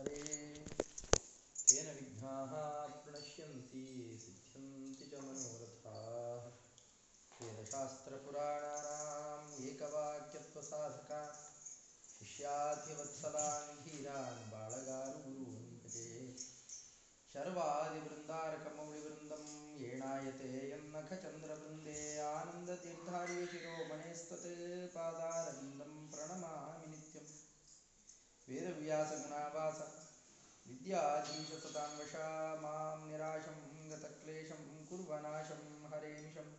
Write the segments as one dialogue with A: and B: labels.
A: हरे तेन विघ्नाः प्रणश्यन्ति, सिद्ध्यन्ति च मनोरथाः। वेदशास्त्रपुराणानाम् एकवाक्यत्वसाधका शिष्याधिवत्सलान्, धीरान् भजे शर्वादिवृन्दारकमौलिवृन्दं येणायते यन्नखचन्द्रवृन्दे आनन्दतीर्थार्यशिरोमणेस्तत् पादारविन्दं प्रणमामि। वेदव्यासगुणावास विद्याधीशसतान्वशा माँ निराशं, गतक्लेशं, कुर्वनाशं, हरेनिशं।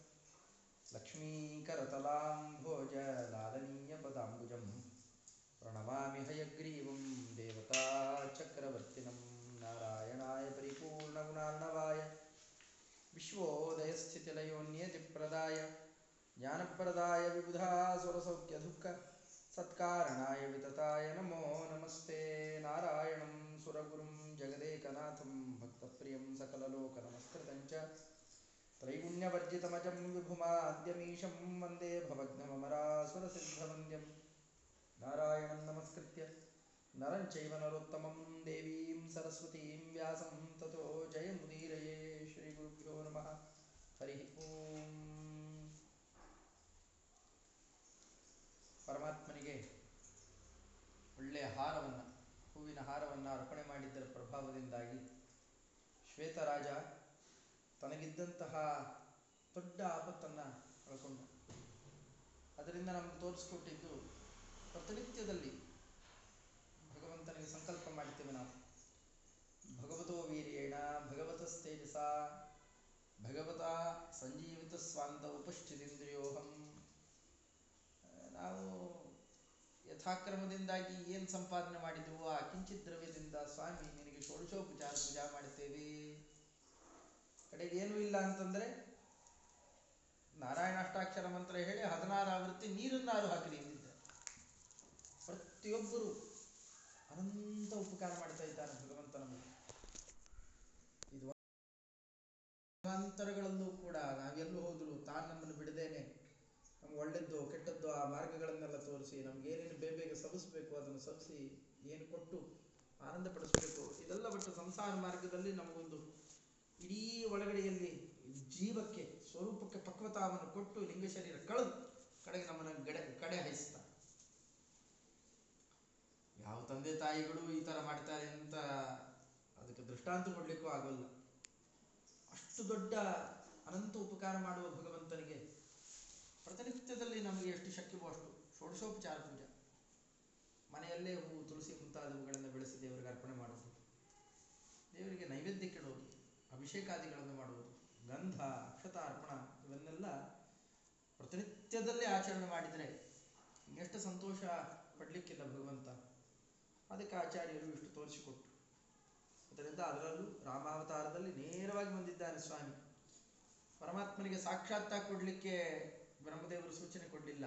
A: लक्ष्मीकरतलां भोजलालनीयपदाम्बुजं प्रणमामि हयग्रीवं, देवताचक्रवर्तिनं, नारायणाय परिपूर्णगुणार्णवाय। विश्वोदयस्थितिलयोन्यतिप्रदाय, ज्ञानप्रदाय विबुधासुरसौख्यदुःख। सत्कारणाय वितताय नमो नमस्ते। नारायणं सुरगुरुं जगदेकनाथं भक्तप्रियं सकललोकनमस्कृतं च त्रैगुण्यवर्जितमजं विभुमाद्यमीशं वंदे भवज्ञमरासुरसिद्धवन्द्यं नारायणं नमस्कृत्य नरं चैव नरोत्तमं देवीं सरस्वतीं व्यासं ततो जयमुदीरये श्रीगुरुभ्यो नमः। हरिः ओम्। परमात्मा ಒಳ್ಳೆಯ ಹಾರವನ್ನು, ಹೂವಿನ ಹಾರವನ್ನು ಅರ್ಪಣೆ ಮಾಡಿದ್ದರ ಪ್ರಭಾವದಿಂದಾಗಿ ಶ್ವೇತರಾಜ ತನಗಿದ್ದಂತಹ ದೊಡ್ಡ ಆಪತ್ತನ್ನು ಕಳ್ಕೊಂಡ. ಅದರಿಂದ ನಮಗೆ ತೋರಿಸ್ಕೊಟ್ಟಿದ್ದು ಪ್ರತಿನಿತ್ಯದಲ್ಲಿ ಭಗವಂತನಿಗೆ ಸಂಕಲ್ಪ ಮಾಡ್ತೇವೆ ನಾವು. ಭಗವತೋ ವೀರ್ಯೇಣ ಭಗವತಸ್ತೇಜಸ ಭಗವತ ಸಂಜೀವಿತ ಸ್ವಾಂತ ಉಪಶ್ಚಿತೇಂದ್ರಿಯೋಹಂ. ನಾವು ಯಥಾಕ್ರಮದಿಂದಾಗಿ ಏನು ಸಂಪಾದನೆ ಮಾಡಿದ್ವೋ ಆ ಕಿಂಚಿತ್ ದ್ರವ್ಯದಿಂದ ಸ್ವಾಮಿ ನಿನಗೆ ಷೋಡಶೋಪಚಾರ ಪೂಜಾ ಮಾಡುತ್ತೇವೆ. ಕಡೆಗೆ ಏನೂ ಇಲ್ಲ ಅಂತಂದ್ರೆ ನಾರಾಯಣ ಅಷ್ಟಾಕ್ಷರ ಮಂತ್ರ ಹೇಳಿ ಹದಿನಾರು ಆವೃತ್ತಿ ನೀರನ್ನಾರು ಹಾಕಲಿ ಎಂದಿದ್ದ ಪ್ರತಿಯೊಬ್ಬರು ಅನಂತ ಉಪಕಾರ ಮಾಡ್ತಾ ಇದ್ದಾನೆ ಭಗವಂತ ನಮಗೆ ಇದು ಅಂತರಗಳಲ್ಲೂ ಕೂಡ ನಾವೆಲ್ಲೂ ಹೋದ್ರು ತಾನು ನಮ್ಮನ್ನು ಬಿಡದೇನೆ. ನಮ್ಗೆ ಒಳ್ಳೆದ್ದು ಆ ಮಾರ್ಗಗಳನ್ನೆಲ್ಲ ತೋರಿಸಿ, ನಮ್ಗೆ ಏನೇನು ಬೇಗ ಬೇಗ ಸವಿಸ್ಬೇಕು, ಅದನ್ನು ಸವಿಸಿ ಏನು ಕೊಟ್ಟು ಆನಂದ ಪಡಿಸ್ಬೇಕು ಇದೆಲ್ಲ ಒಟ್ಟು ಸಂಸಾರ ಮಾರ್ಗದಲ್ಲಿ ನಮಗೊಂದು ಇಡೀ ಒಳಗಡೆಯಲ್ಲಿ ಜೀವಕ್ಕೆ, ಸ್ವರೂಪಕ್ಕೆ ಪಕ್ವತಾವನ್ನು ಕೊಟ್ಟು ಲಿಂಗ ಶರೀರ ಕಳೆದು ಕಡೆಗೆ ನಮ್ಮನ್ನು ಗಡೆ, ಕಡೆ ಹಾಯಿಸ್ತಾ ಯಾವ ತಂದೆ ತಾಯಿಗಳು ಈ ಥರ ಮಾಡ್ತಾರೆ ಅಂತ ಅದಕ್ಕೆ ದೃಷ್ಟಾಂತ ಕೊಡ್ಲಿಕ್ಕೂ ಆಗೋಲ್ಲ. ಅಷ್ಟು ದೊಡ್ಡ ಅನಂತ ಉಪಕಾರ ಮಾಡುವ ಭಗವಂತನಿಗೆ ಪ್ರತಿನಿತ್ಯದಲ್ಲಿ ನಮಗೆ ಎಷ್ಟು ಶಕ್ಯವೋ ಅಷ್ಟು ಷೋಡಶೋಪಚಾರ ಪೂಜೆ. ಮನೆಯಲ್ಲೇ ಹೂ, ತುಳಸಿ ಮುಂತಾದವುಗಳನ್ನು ಬೆಳೆಸಿ ದೇವರಿಗೆ ಅರ್ಪಣೆ ಮಾಡುವುದು ದೇವರಿಗೆ ನೈವೇದ್ಯ ಇಡೋದು, ಅಭಿಷೇಕಾದಿಗಳನ್ನು ಮಾಡುವುದು, ಗಂಧ, ಅಕ್ಷತ ಅರ್ಪಣ, ಇವನ್ನೆಲ್ಲ ಪ್ರತಿನಿತ್ಯದಲ್ಲೇ ಆಚರಣೆ ಮಾಡಿದರೆ ಎಷ್ಟು ಸಂತೋಷ ಪಡಲಿಕ್ಕಿಲ್ಲ ಭಗವಂತ. ಅದಕ್ಕೆ ಆಚಾರ್ಯರು ಇಷ್ಟು ತೋರಿಸಿಕೊಟ್ಟು ಅದರಿಂದ ಅದರಲ್ಲೂ ರಾಮಾವತಾರದಲ್ಲಿ ನೇರವಾಗಿ ಬಂದಿದ್ದಾನೆ ಸ್ವಾಮಿ. ಪರಮಾತ್ಮನಿಗೆ ಸಾಕ್ಷಾತ್ತಾಗಿ ಕೊಡಲಿಕ್ಕೆ ಬ್ರಹ್ಮದೇವರು ಸೂಚನೆ ಕೊಡಲಿಲ್ಲ.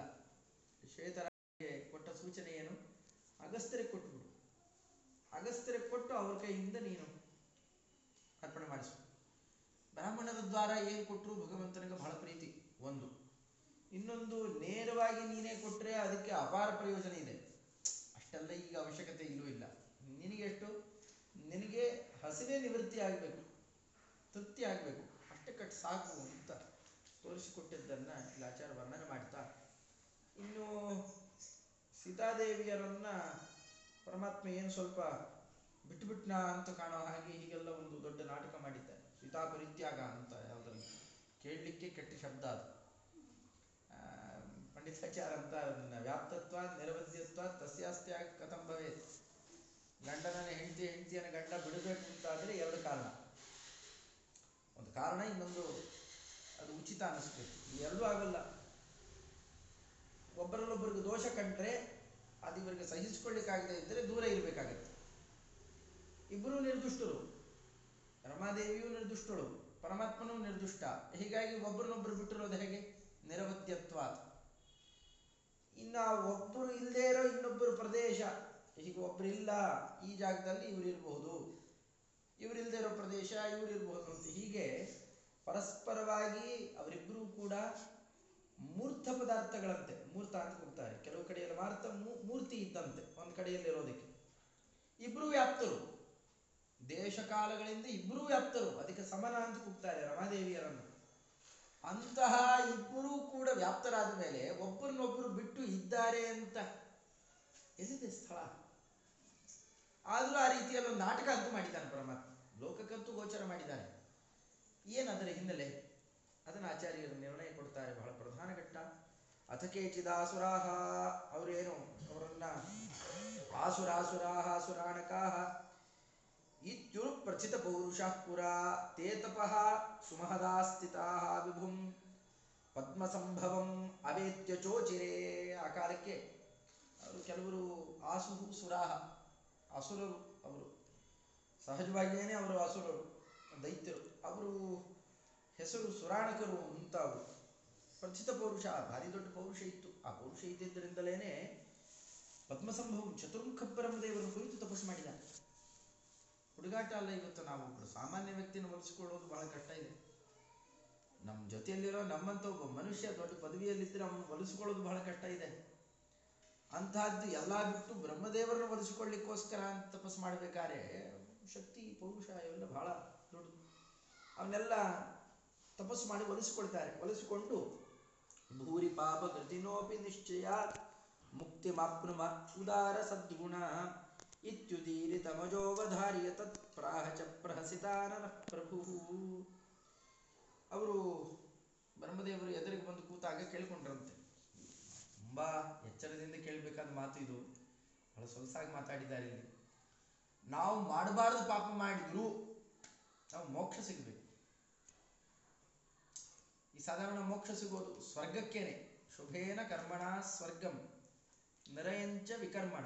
A: ಶ್ವೇತರಾಜರಿಗೆ ಕೊಟ್ಟ ಸೂಚನೆ ಏನು? ಅಗಸ್ತ್ಯರಿಗೆ ಕೊಟ್ಟುಬಿಡು ಅಗಸ್ತ್ಯರಿಗೆ ಕೊಟ್ಟು ಅವ್ರ ಕೈಯಿಂದ ನೀನು ಅರ್ಪಣೆ ಮಾಡಿಸು. ಬ್ರಾಹ್ಮಣರ ದ್ವಾರ ಏನು ಕೊಟ್ಟರು ಭಗವಂತನಿಗೆ ಬಹಳ ಪ್ರೀತಿ. ಒಂದು. ಇನ್ನೊಂದು, ನೇರವಾಗಿ ನೀನೇ ಕೊಟ್ಟರೆ ಅದಕ್ಕೆ ಅಪಾರ ಪ್ರಯೋಜನ ಇದೆ. ಅಷ್ಟೆಲ್ಲ ಈಗ ಅವಶ್ಯಕತೆ ಇಲ್ಲೂ ಇಲ್ಲ. ನಿನಗೆ ಎಷ್ಟು? ನಿನಗೆ ಹಸಿವೆ ನಿವೃತ್ತಿ ಆಗಬೇಕು. ತೃಪ್ತಿ ಆಗಬೇಕು. ಅಷ್ಟಕ್ಕಟ್ಟು ಸಾಕು. ಅಂತ ತೋರಿಸಿಕೊಟ್ಟಿದ್ದನ್ನ ಶಿಲಾಚಾರ ವರ್ಣನೆ ಮಾಡ್ತಾ. ಇನ್ನು ಸೀತಾದೇವಿಯರನ್ನ ಪರಮಾತ್ಮ ಏನು ಸ್ವಲ್ಪ ಬಿಟ್ಟುಬಿಟ್ನ ಅಂತ ಕಾಣೋ ಹಾಗೆ ಹೀಗೆಲ್ಲ ಒಂದು ದೊಡ್ಡ ನಾಟಕ ಮಾಡಿದ್ದಾರೆ. ಸೀತಾ ಪರಿತ್ಯಾಗ ಅಂತ ಯಾವುದರಲ್ಲಿ? ಕೇಳಲಿಕ್ಕೆ ಕೆಟ್ಟ ಶಬ್ದ ಅದು. ಪಂಡಿತಾಚಾರ ಅಂತ ಅದನ್ನ ವ್ಯಾಪ್ತತ್ವ ನಿರವಧ್ಯತ್ವ ತಸ್ಯಾಸ್ತ್ಯ ಕಥಂ ಭವೇತ್ ಗಂಡನ ಹೆಂಡತಿ, ಹೆಂಡತಿಯನ್ನು ಗಂಡ ಬಿಡಬೇಕು ಅಂತಾದರೆ ಎರಡು ಕಾರಣ. ಒಂದು ಕಾರಣ ಇನ್ನೊಂದು ಉಚಿತ ಅನ್ನಿಸ್ಬೇಕು ಎರಡೂ ಆಗಲ್ಲ. ಒಬ್ಬರಲ್ಲೊಬ್ಬರಿಗೆ ದೋಷ ಕಂಡ್ರೆ ಅದು ಇವರಿಗೆ ಸಹಿಸಿಕೊಳ್ಳಿಕ್ಕಾಗದೇ ಇದ್ದರೆ ದೂರ ಇರಬೇಕಾಗತ್ತೆ. ಇಬ್ಬರೂ ನಿರ್ದುಷ್ಟರು. ರಮಾದೇವಿಯೂ ನಿರ್ದುಷ್ಟಳು. ಪರಮಾತ್ಮನೂ ನಿರ್ದುಷ್ಟ. ಹೀಗಾಗಿ ಒಬ್ಬರನ್ನೊಬ್ಬರು ಬಿಟ್ಟಿರೋದು ಹೇಗೆ? ನಿರವಧ್ಯತ್ವ ಇನ್ನು ಒಬ್ಬರು ಇಲ್ಲದೇ ಇರೋ ಇನ್ನೊಬ್ಬರು ಪ್ರದೇಶ. ಹೀಗೆ ಒಬ್ಬರು ಇಲ್ಲ ಈ ಜಾಗದಲ್ಲಿ ಇವರಿರಬಹುದು. ಇವರಿಲ್ಲದೆ ಇರೋ ಪ್ರದೇಶ ಇವರಿರಬಹುದು ಅಂತ ಹೀಗೆ ಪರಸ್ಪರವಾಗಿ ಅವರಿಬ್ಬರೂ ಕೂಡ ಮೂರ್ತ ಪದಾರ್ಥಗಳಂತೆ, ಮೂರ್ತ ಅಂತ ಕೊಡ್ತಾರೆ. ಕೆಲವು ಕಡೆಯಲ್ಲಿ ಮಾರ್ತ ಮೂರ್ತಿ ಇದ್ದಂತೆ, ಒಂದು ಕಡೆಯಲ್ಲಿ ಇರೋದಕ್ಕೆ. ಇಬ್ಬರು ವ್ಯಾಪ್ತರು. ದೇಶಕಾಲಗಳಿಂದ ಇಬ್ಬರೂ ವ್ಯಾಪ್ತರು. ಅದಕ್ಕೆ ಸಮನ ಅಂತ ಕೂಗ್ತಾರೆ ರಮಾದೇವಿಯರನ್ನು. ಅಂತಹ ಇಬ್ಬರೂ ಕೂಡ ವ್ಯಾಪ್ತರಾದ ಮೇಲೆ ಒಬ್ಬರನ್ನೊಬ್ಬರು ಬಿಟ್ಟು ಇದ್ದಾರೆ ಅಂತ ಎಲ್ಲಿದೆ ಸ್ಥಳ? ಆದರೂ ಆ ರೀತಿಯಲ್ಲಿ ಒಂದು ನಾಟಕ ಅಂತೂ ಮಾಡಿದ್ದಾನೆ ಪರಮಾತ್ಮ. ಲೋಕಕ್ಕಂತೂ ಗೋಚರ ಮಾಡಿದ್ದಾನೆ. ಏನದರ ಹಿನ್ನೆಲೆ ಅದನ್ನು ಆಚಾರ್ಯರು ನಿರ್ಣಯ ಕೊಡ್ತಾರೆ, ಬಹಳ ಪ್ರಧಾನ ಘಟ್ಟ. ಅಥ ಕೇಚಿದಾಸುರಾಹ ಅವರೇನು ಅವರನ್ನ ಆಸುರಾಸುರಾಹ ಸುರಾಣಕಾಹ ಇತ್ಯುರು ಪ್ರಚಿತ ಪೌರುಷಃ ಪುರ, ತೇ ತಪಃ ಸುಮಹದಾ ಸ್ಥಿತಾಃ ವಿಭುಂ ಪದ್ಮಸಂಭವಂ ಅವೇತ್ಯ ಚೋಚಿರೇ ಆ ಕಾಲಕ್ಕೆ ಅವರು ಕೆಲವರು ಆಸುಹು ಸುರಾಹ ಅಸುರರು ಅವರು. ಸಹಜವಾಗಿಯೇ ಅವರು ಅಸುರರು. ದೈತ್ಯರು. ಅವರು ಹೆಸರು ಸುರಾಣಕರು ಅಂತ ಅವರು ಪ್ರಚಿತ ಪೌರುಷ, ಭಾರಿ ದೊಡ್ಡ ಪೌರುಷ ಇತ್ತು. ಆ ಪೌರುಷ ಇದ್ದಿದ್ದರಿಂದಲೇ ಪದ್ಮಸಂಭವಂ ಚತುರ್ಮುಖ ಬ್ರಹ್ಮದೇವರನ್ನು ಕುರಿತು ತಪಸ್ಸು ಮಾಡಿದ. ಹುಡುಗಾಟ ಅಲ್ಲ, ಇವತ್ತು ನಾವು ಒಬ್ಬರು ಸಾಮಾನ್ಯ ವ್ಯಕ್ತಿನ ಒಲಿಸಿಕೊಳ್ಳೋದು ಬಹಳ ಕಷ್ಟ ಇದೆ. ನಮ್ಮ ಜೊತೆಯಲ್ಲಿರೋ ನಮ್ಮಂತ ಒಬ್ಬ ಮನುಷ್ಯ ದೊಡ್ಡ ಪದವಿಯಲ್ಲಿದ್ದರೆ ಅವನು ಒಲಿಸಿಕೊಳ್ಳೋದು ಬಹಳ ಕಷ್ಟ ಇದೆ. ಅಂತಹದ್ದು ಎಲ್ಲ ಬಿಟ್ಟು ಬ್ರಹ್ಮದೇವರನ್ನು ಒಲಿಸಿಕೊಳ್ಳಿಕ್ಕೋಸ್ಕರ ತಪಸ್ಸು ಮಾಡಬೇಕಾದ್ರೆ ಶಕ್ತಿ, ಪೌರುಷ ಇವೆಲ್ಲ ಬಹಳ. ಅವನ್ನೆಲ್ಲ ತಪಸ್ಸು ಮಾಡಿ ಒಲಿಸಿಕೊಳ್ತಾರೆ. ಒಲಿಸಿಕೊಂಡು ಭೂರಿ ಪಾಪ ಕೃತಿನೋಪಿ ನಿಶ್ಚಯ, ಮುಕ್ತಿ ಮಾಪ್ನುಮ ಉದಾರ ಸದ್ಗುಣ. ಇತ್ಯುದೀರಿ ತಮಜೋವಧಾರಿಯ ತತ್ ಪ್ರಾಹ ಚ ಪ್ರಭು. ಅವರು ಬ್ರಹ್ಮದೇವರು ಎದುರಿಗೆ ಬಂದು ಕೂತಾಗ ಕೇಳಿಕೊಂಡ್ರಂತೆ. ತುಂಬಾ ಎಚ್ಚರದಿಂದ ಕೇಳಬೇಕಾದ ಮಾತು ಇದು. ಬಹಳ ಸೊಗಸಾಗಿ ಮಾತಾಡಿದ್ದಾರೆ ಇಲ್ಲಿ. ನಾವು ಮಾಡಬಾರದು ಪಾಪ ಮಾಡಿದ್ರು, ನಾವು ಮೋಕ್ಷ ಸಿಗಬೇಕು. ಸಾಧಾರಣ ಮೋಕ್ಷ ಸಿಗೋದು ಸ್ವರ್ಗಕ್ಕೇನೆ. ಶುಭೇನ ಕರ್ಮಣ ಸ್ವರ್ಗಂ. ನಿರಯಂಚ ವಿಕರ್ಮಣ.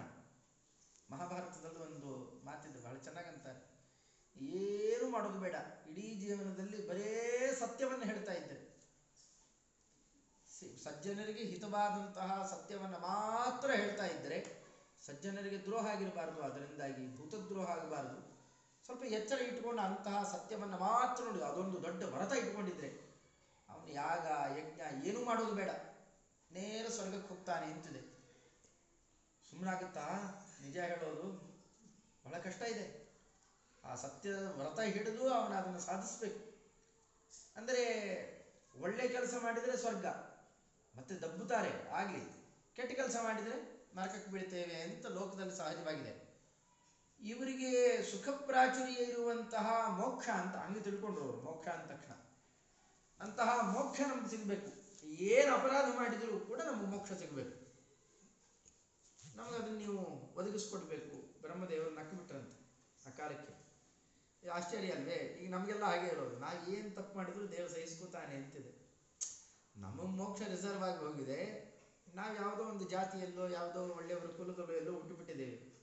A: ಮಹಾಭಾರತದಲ್ಲಿ ಒಂದು ಮಾತಿದೆ, ಬಹಳ ಚೆನ್ನಾಗಂತಾರೆ. ಏನು ಮಾಡೋದು ಬೇಡ. ಇಡೀ ಜೀವನದಲ್ಲಿ ಬರೇ ಸತ್ಯವನ್ನು ಹೇಳ್ತಾ ಇದ್ದರೆ ಸಿ- ಸಜ್ಜನರಿಗೆ ಹಿತವಾದಂತಹ ಸತ್ಯವನ್ನು ಮಾತ್ರ ಹೇಳ್ತಾ ಇದ್ದರೆ, ಸಜ್ಜನರಿಗೆ ದ್ರೋಹ ಆಗಿರಬಾರದು. ಅದರಿಂದಾಗಿ ಭೂತದ್ರೋಹ ಆಗಬಾರದು. ಸ್ವಲ್ಪ ಎಚ್ಚರ ಇಟ್ಕೊಂಡು ಅಂತಹ ಸತ್ಯವನ್ನು ಮಾತ್ರ ನೋಡಿ. ಅದೊಂದು ದೊಡ್ಡ ವ್ರತ ಇಟ್ಕೊಂಡಿದ್ರೆ ಯಾಗ, ಯಜ್ಞ, ಏನೂ ಮಾಡೋದು ಬೇಡ. ನೇರ ಸ್ವರ್ಗಕ್ಕೆ ಹೋಗ್ತಾನೆ ಅಂತಿದೆ. ಸುಮ್ಮನಾಗುತ್ತಾ ನಿಜ ಹೇಳೋದು, ಬಹಳ ಕಷ್ಟ ಇದೆ. ಆ ಸತ್ಯದ ವ್ರತ ಹಿಡಿದು ಅವನು ಅದನ್ನು ಸಾಧಿಸ್ಬೇಕು. ಅಂದರೆ ಒಳ್ಳೆ ಕೆಲಸ ಮಾಡಿದರೆ ಸ್ವರ್ಗ, ಮತ್ತೆ ದಬ್ಬುತ್ತಾರೆ. ಆಗಲಿ, ಕೆಟ್ಟ ಕೆಲಸ ಮಾಡಿದರೆ ನರಕಕ್ಕೆ ಬೀಳ್ತೇವೆ ಅಂತ ಲೋಕದಲ್ಲಿ ಸಹಜವಾಗಿದೆ. ಇವರಿಗೆ ಸುಖ ಪ್ರಾಚುರ್ಯ ಇರುವಂತಹ ಮೋಕ್ಷ ಅಂತ ಹಂಗೆ ತಿಳ್ಕೊಂಡ್ರು ಮೋಕ್ಷ ಅಂದ ತಕ್ಷಣ. ಅಂತಹ ಮೋಕ್ಷ ನಮ್ಗೆ ಸಿಗಬೇಕು. ಏನು ಅಪರಾಧ ಮಾಡಿದರೂ ಕೂಡ ನಮಗೆ ಮೋಕ್ಷ ಸಿಗಬೇಕು. ನಮಗೆ ಅದನ್ನು ನೀವು ಒದಗಿಸ್ಕೊಡ್ಬೇಕು. ಬ್ರಹ್ಮದೇವರು ನಕ್ಕು ಬಿಟ್ರಂತೆ ಆ ಕಾಲಕ್ಕೆ. ಆಶ್ಚರ್ಯ ಅಲ್ವೇ? ಈಗ ನಮಗೆಲ್ಲ ಹಾಗೆ ಇರೋದು. ನಾವು ಏನು ತಪ್ಪು ಮಾಡಿದ್ರು ದೇವರು ಸಹಿಸ್ಕೊತಾನೆ ಅಂತಿದೆ. ನಮ್ಮ ಮೋಕ್ಷ ರಿಸರ್ವ್ ಆಗಿ ಹೋಗಿದೆ. ನಾವು ಯಾವುದೋ ಒಂದು ಜಾತಿಯಲ್ಲೋ, ಯಾವುದೋ ಒಳ್ಳೆಯವರ, ಕುಲದಲ್ಲೋ ಎಲ್ಲೋ ಹುಟ್ಟುಬಿಟ್ಟಿದ್ದೇವೆ.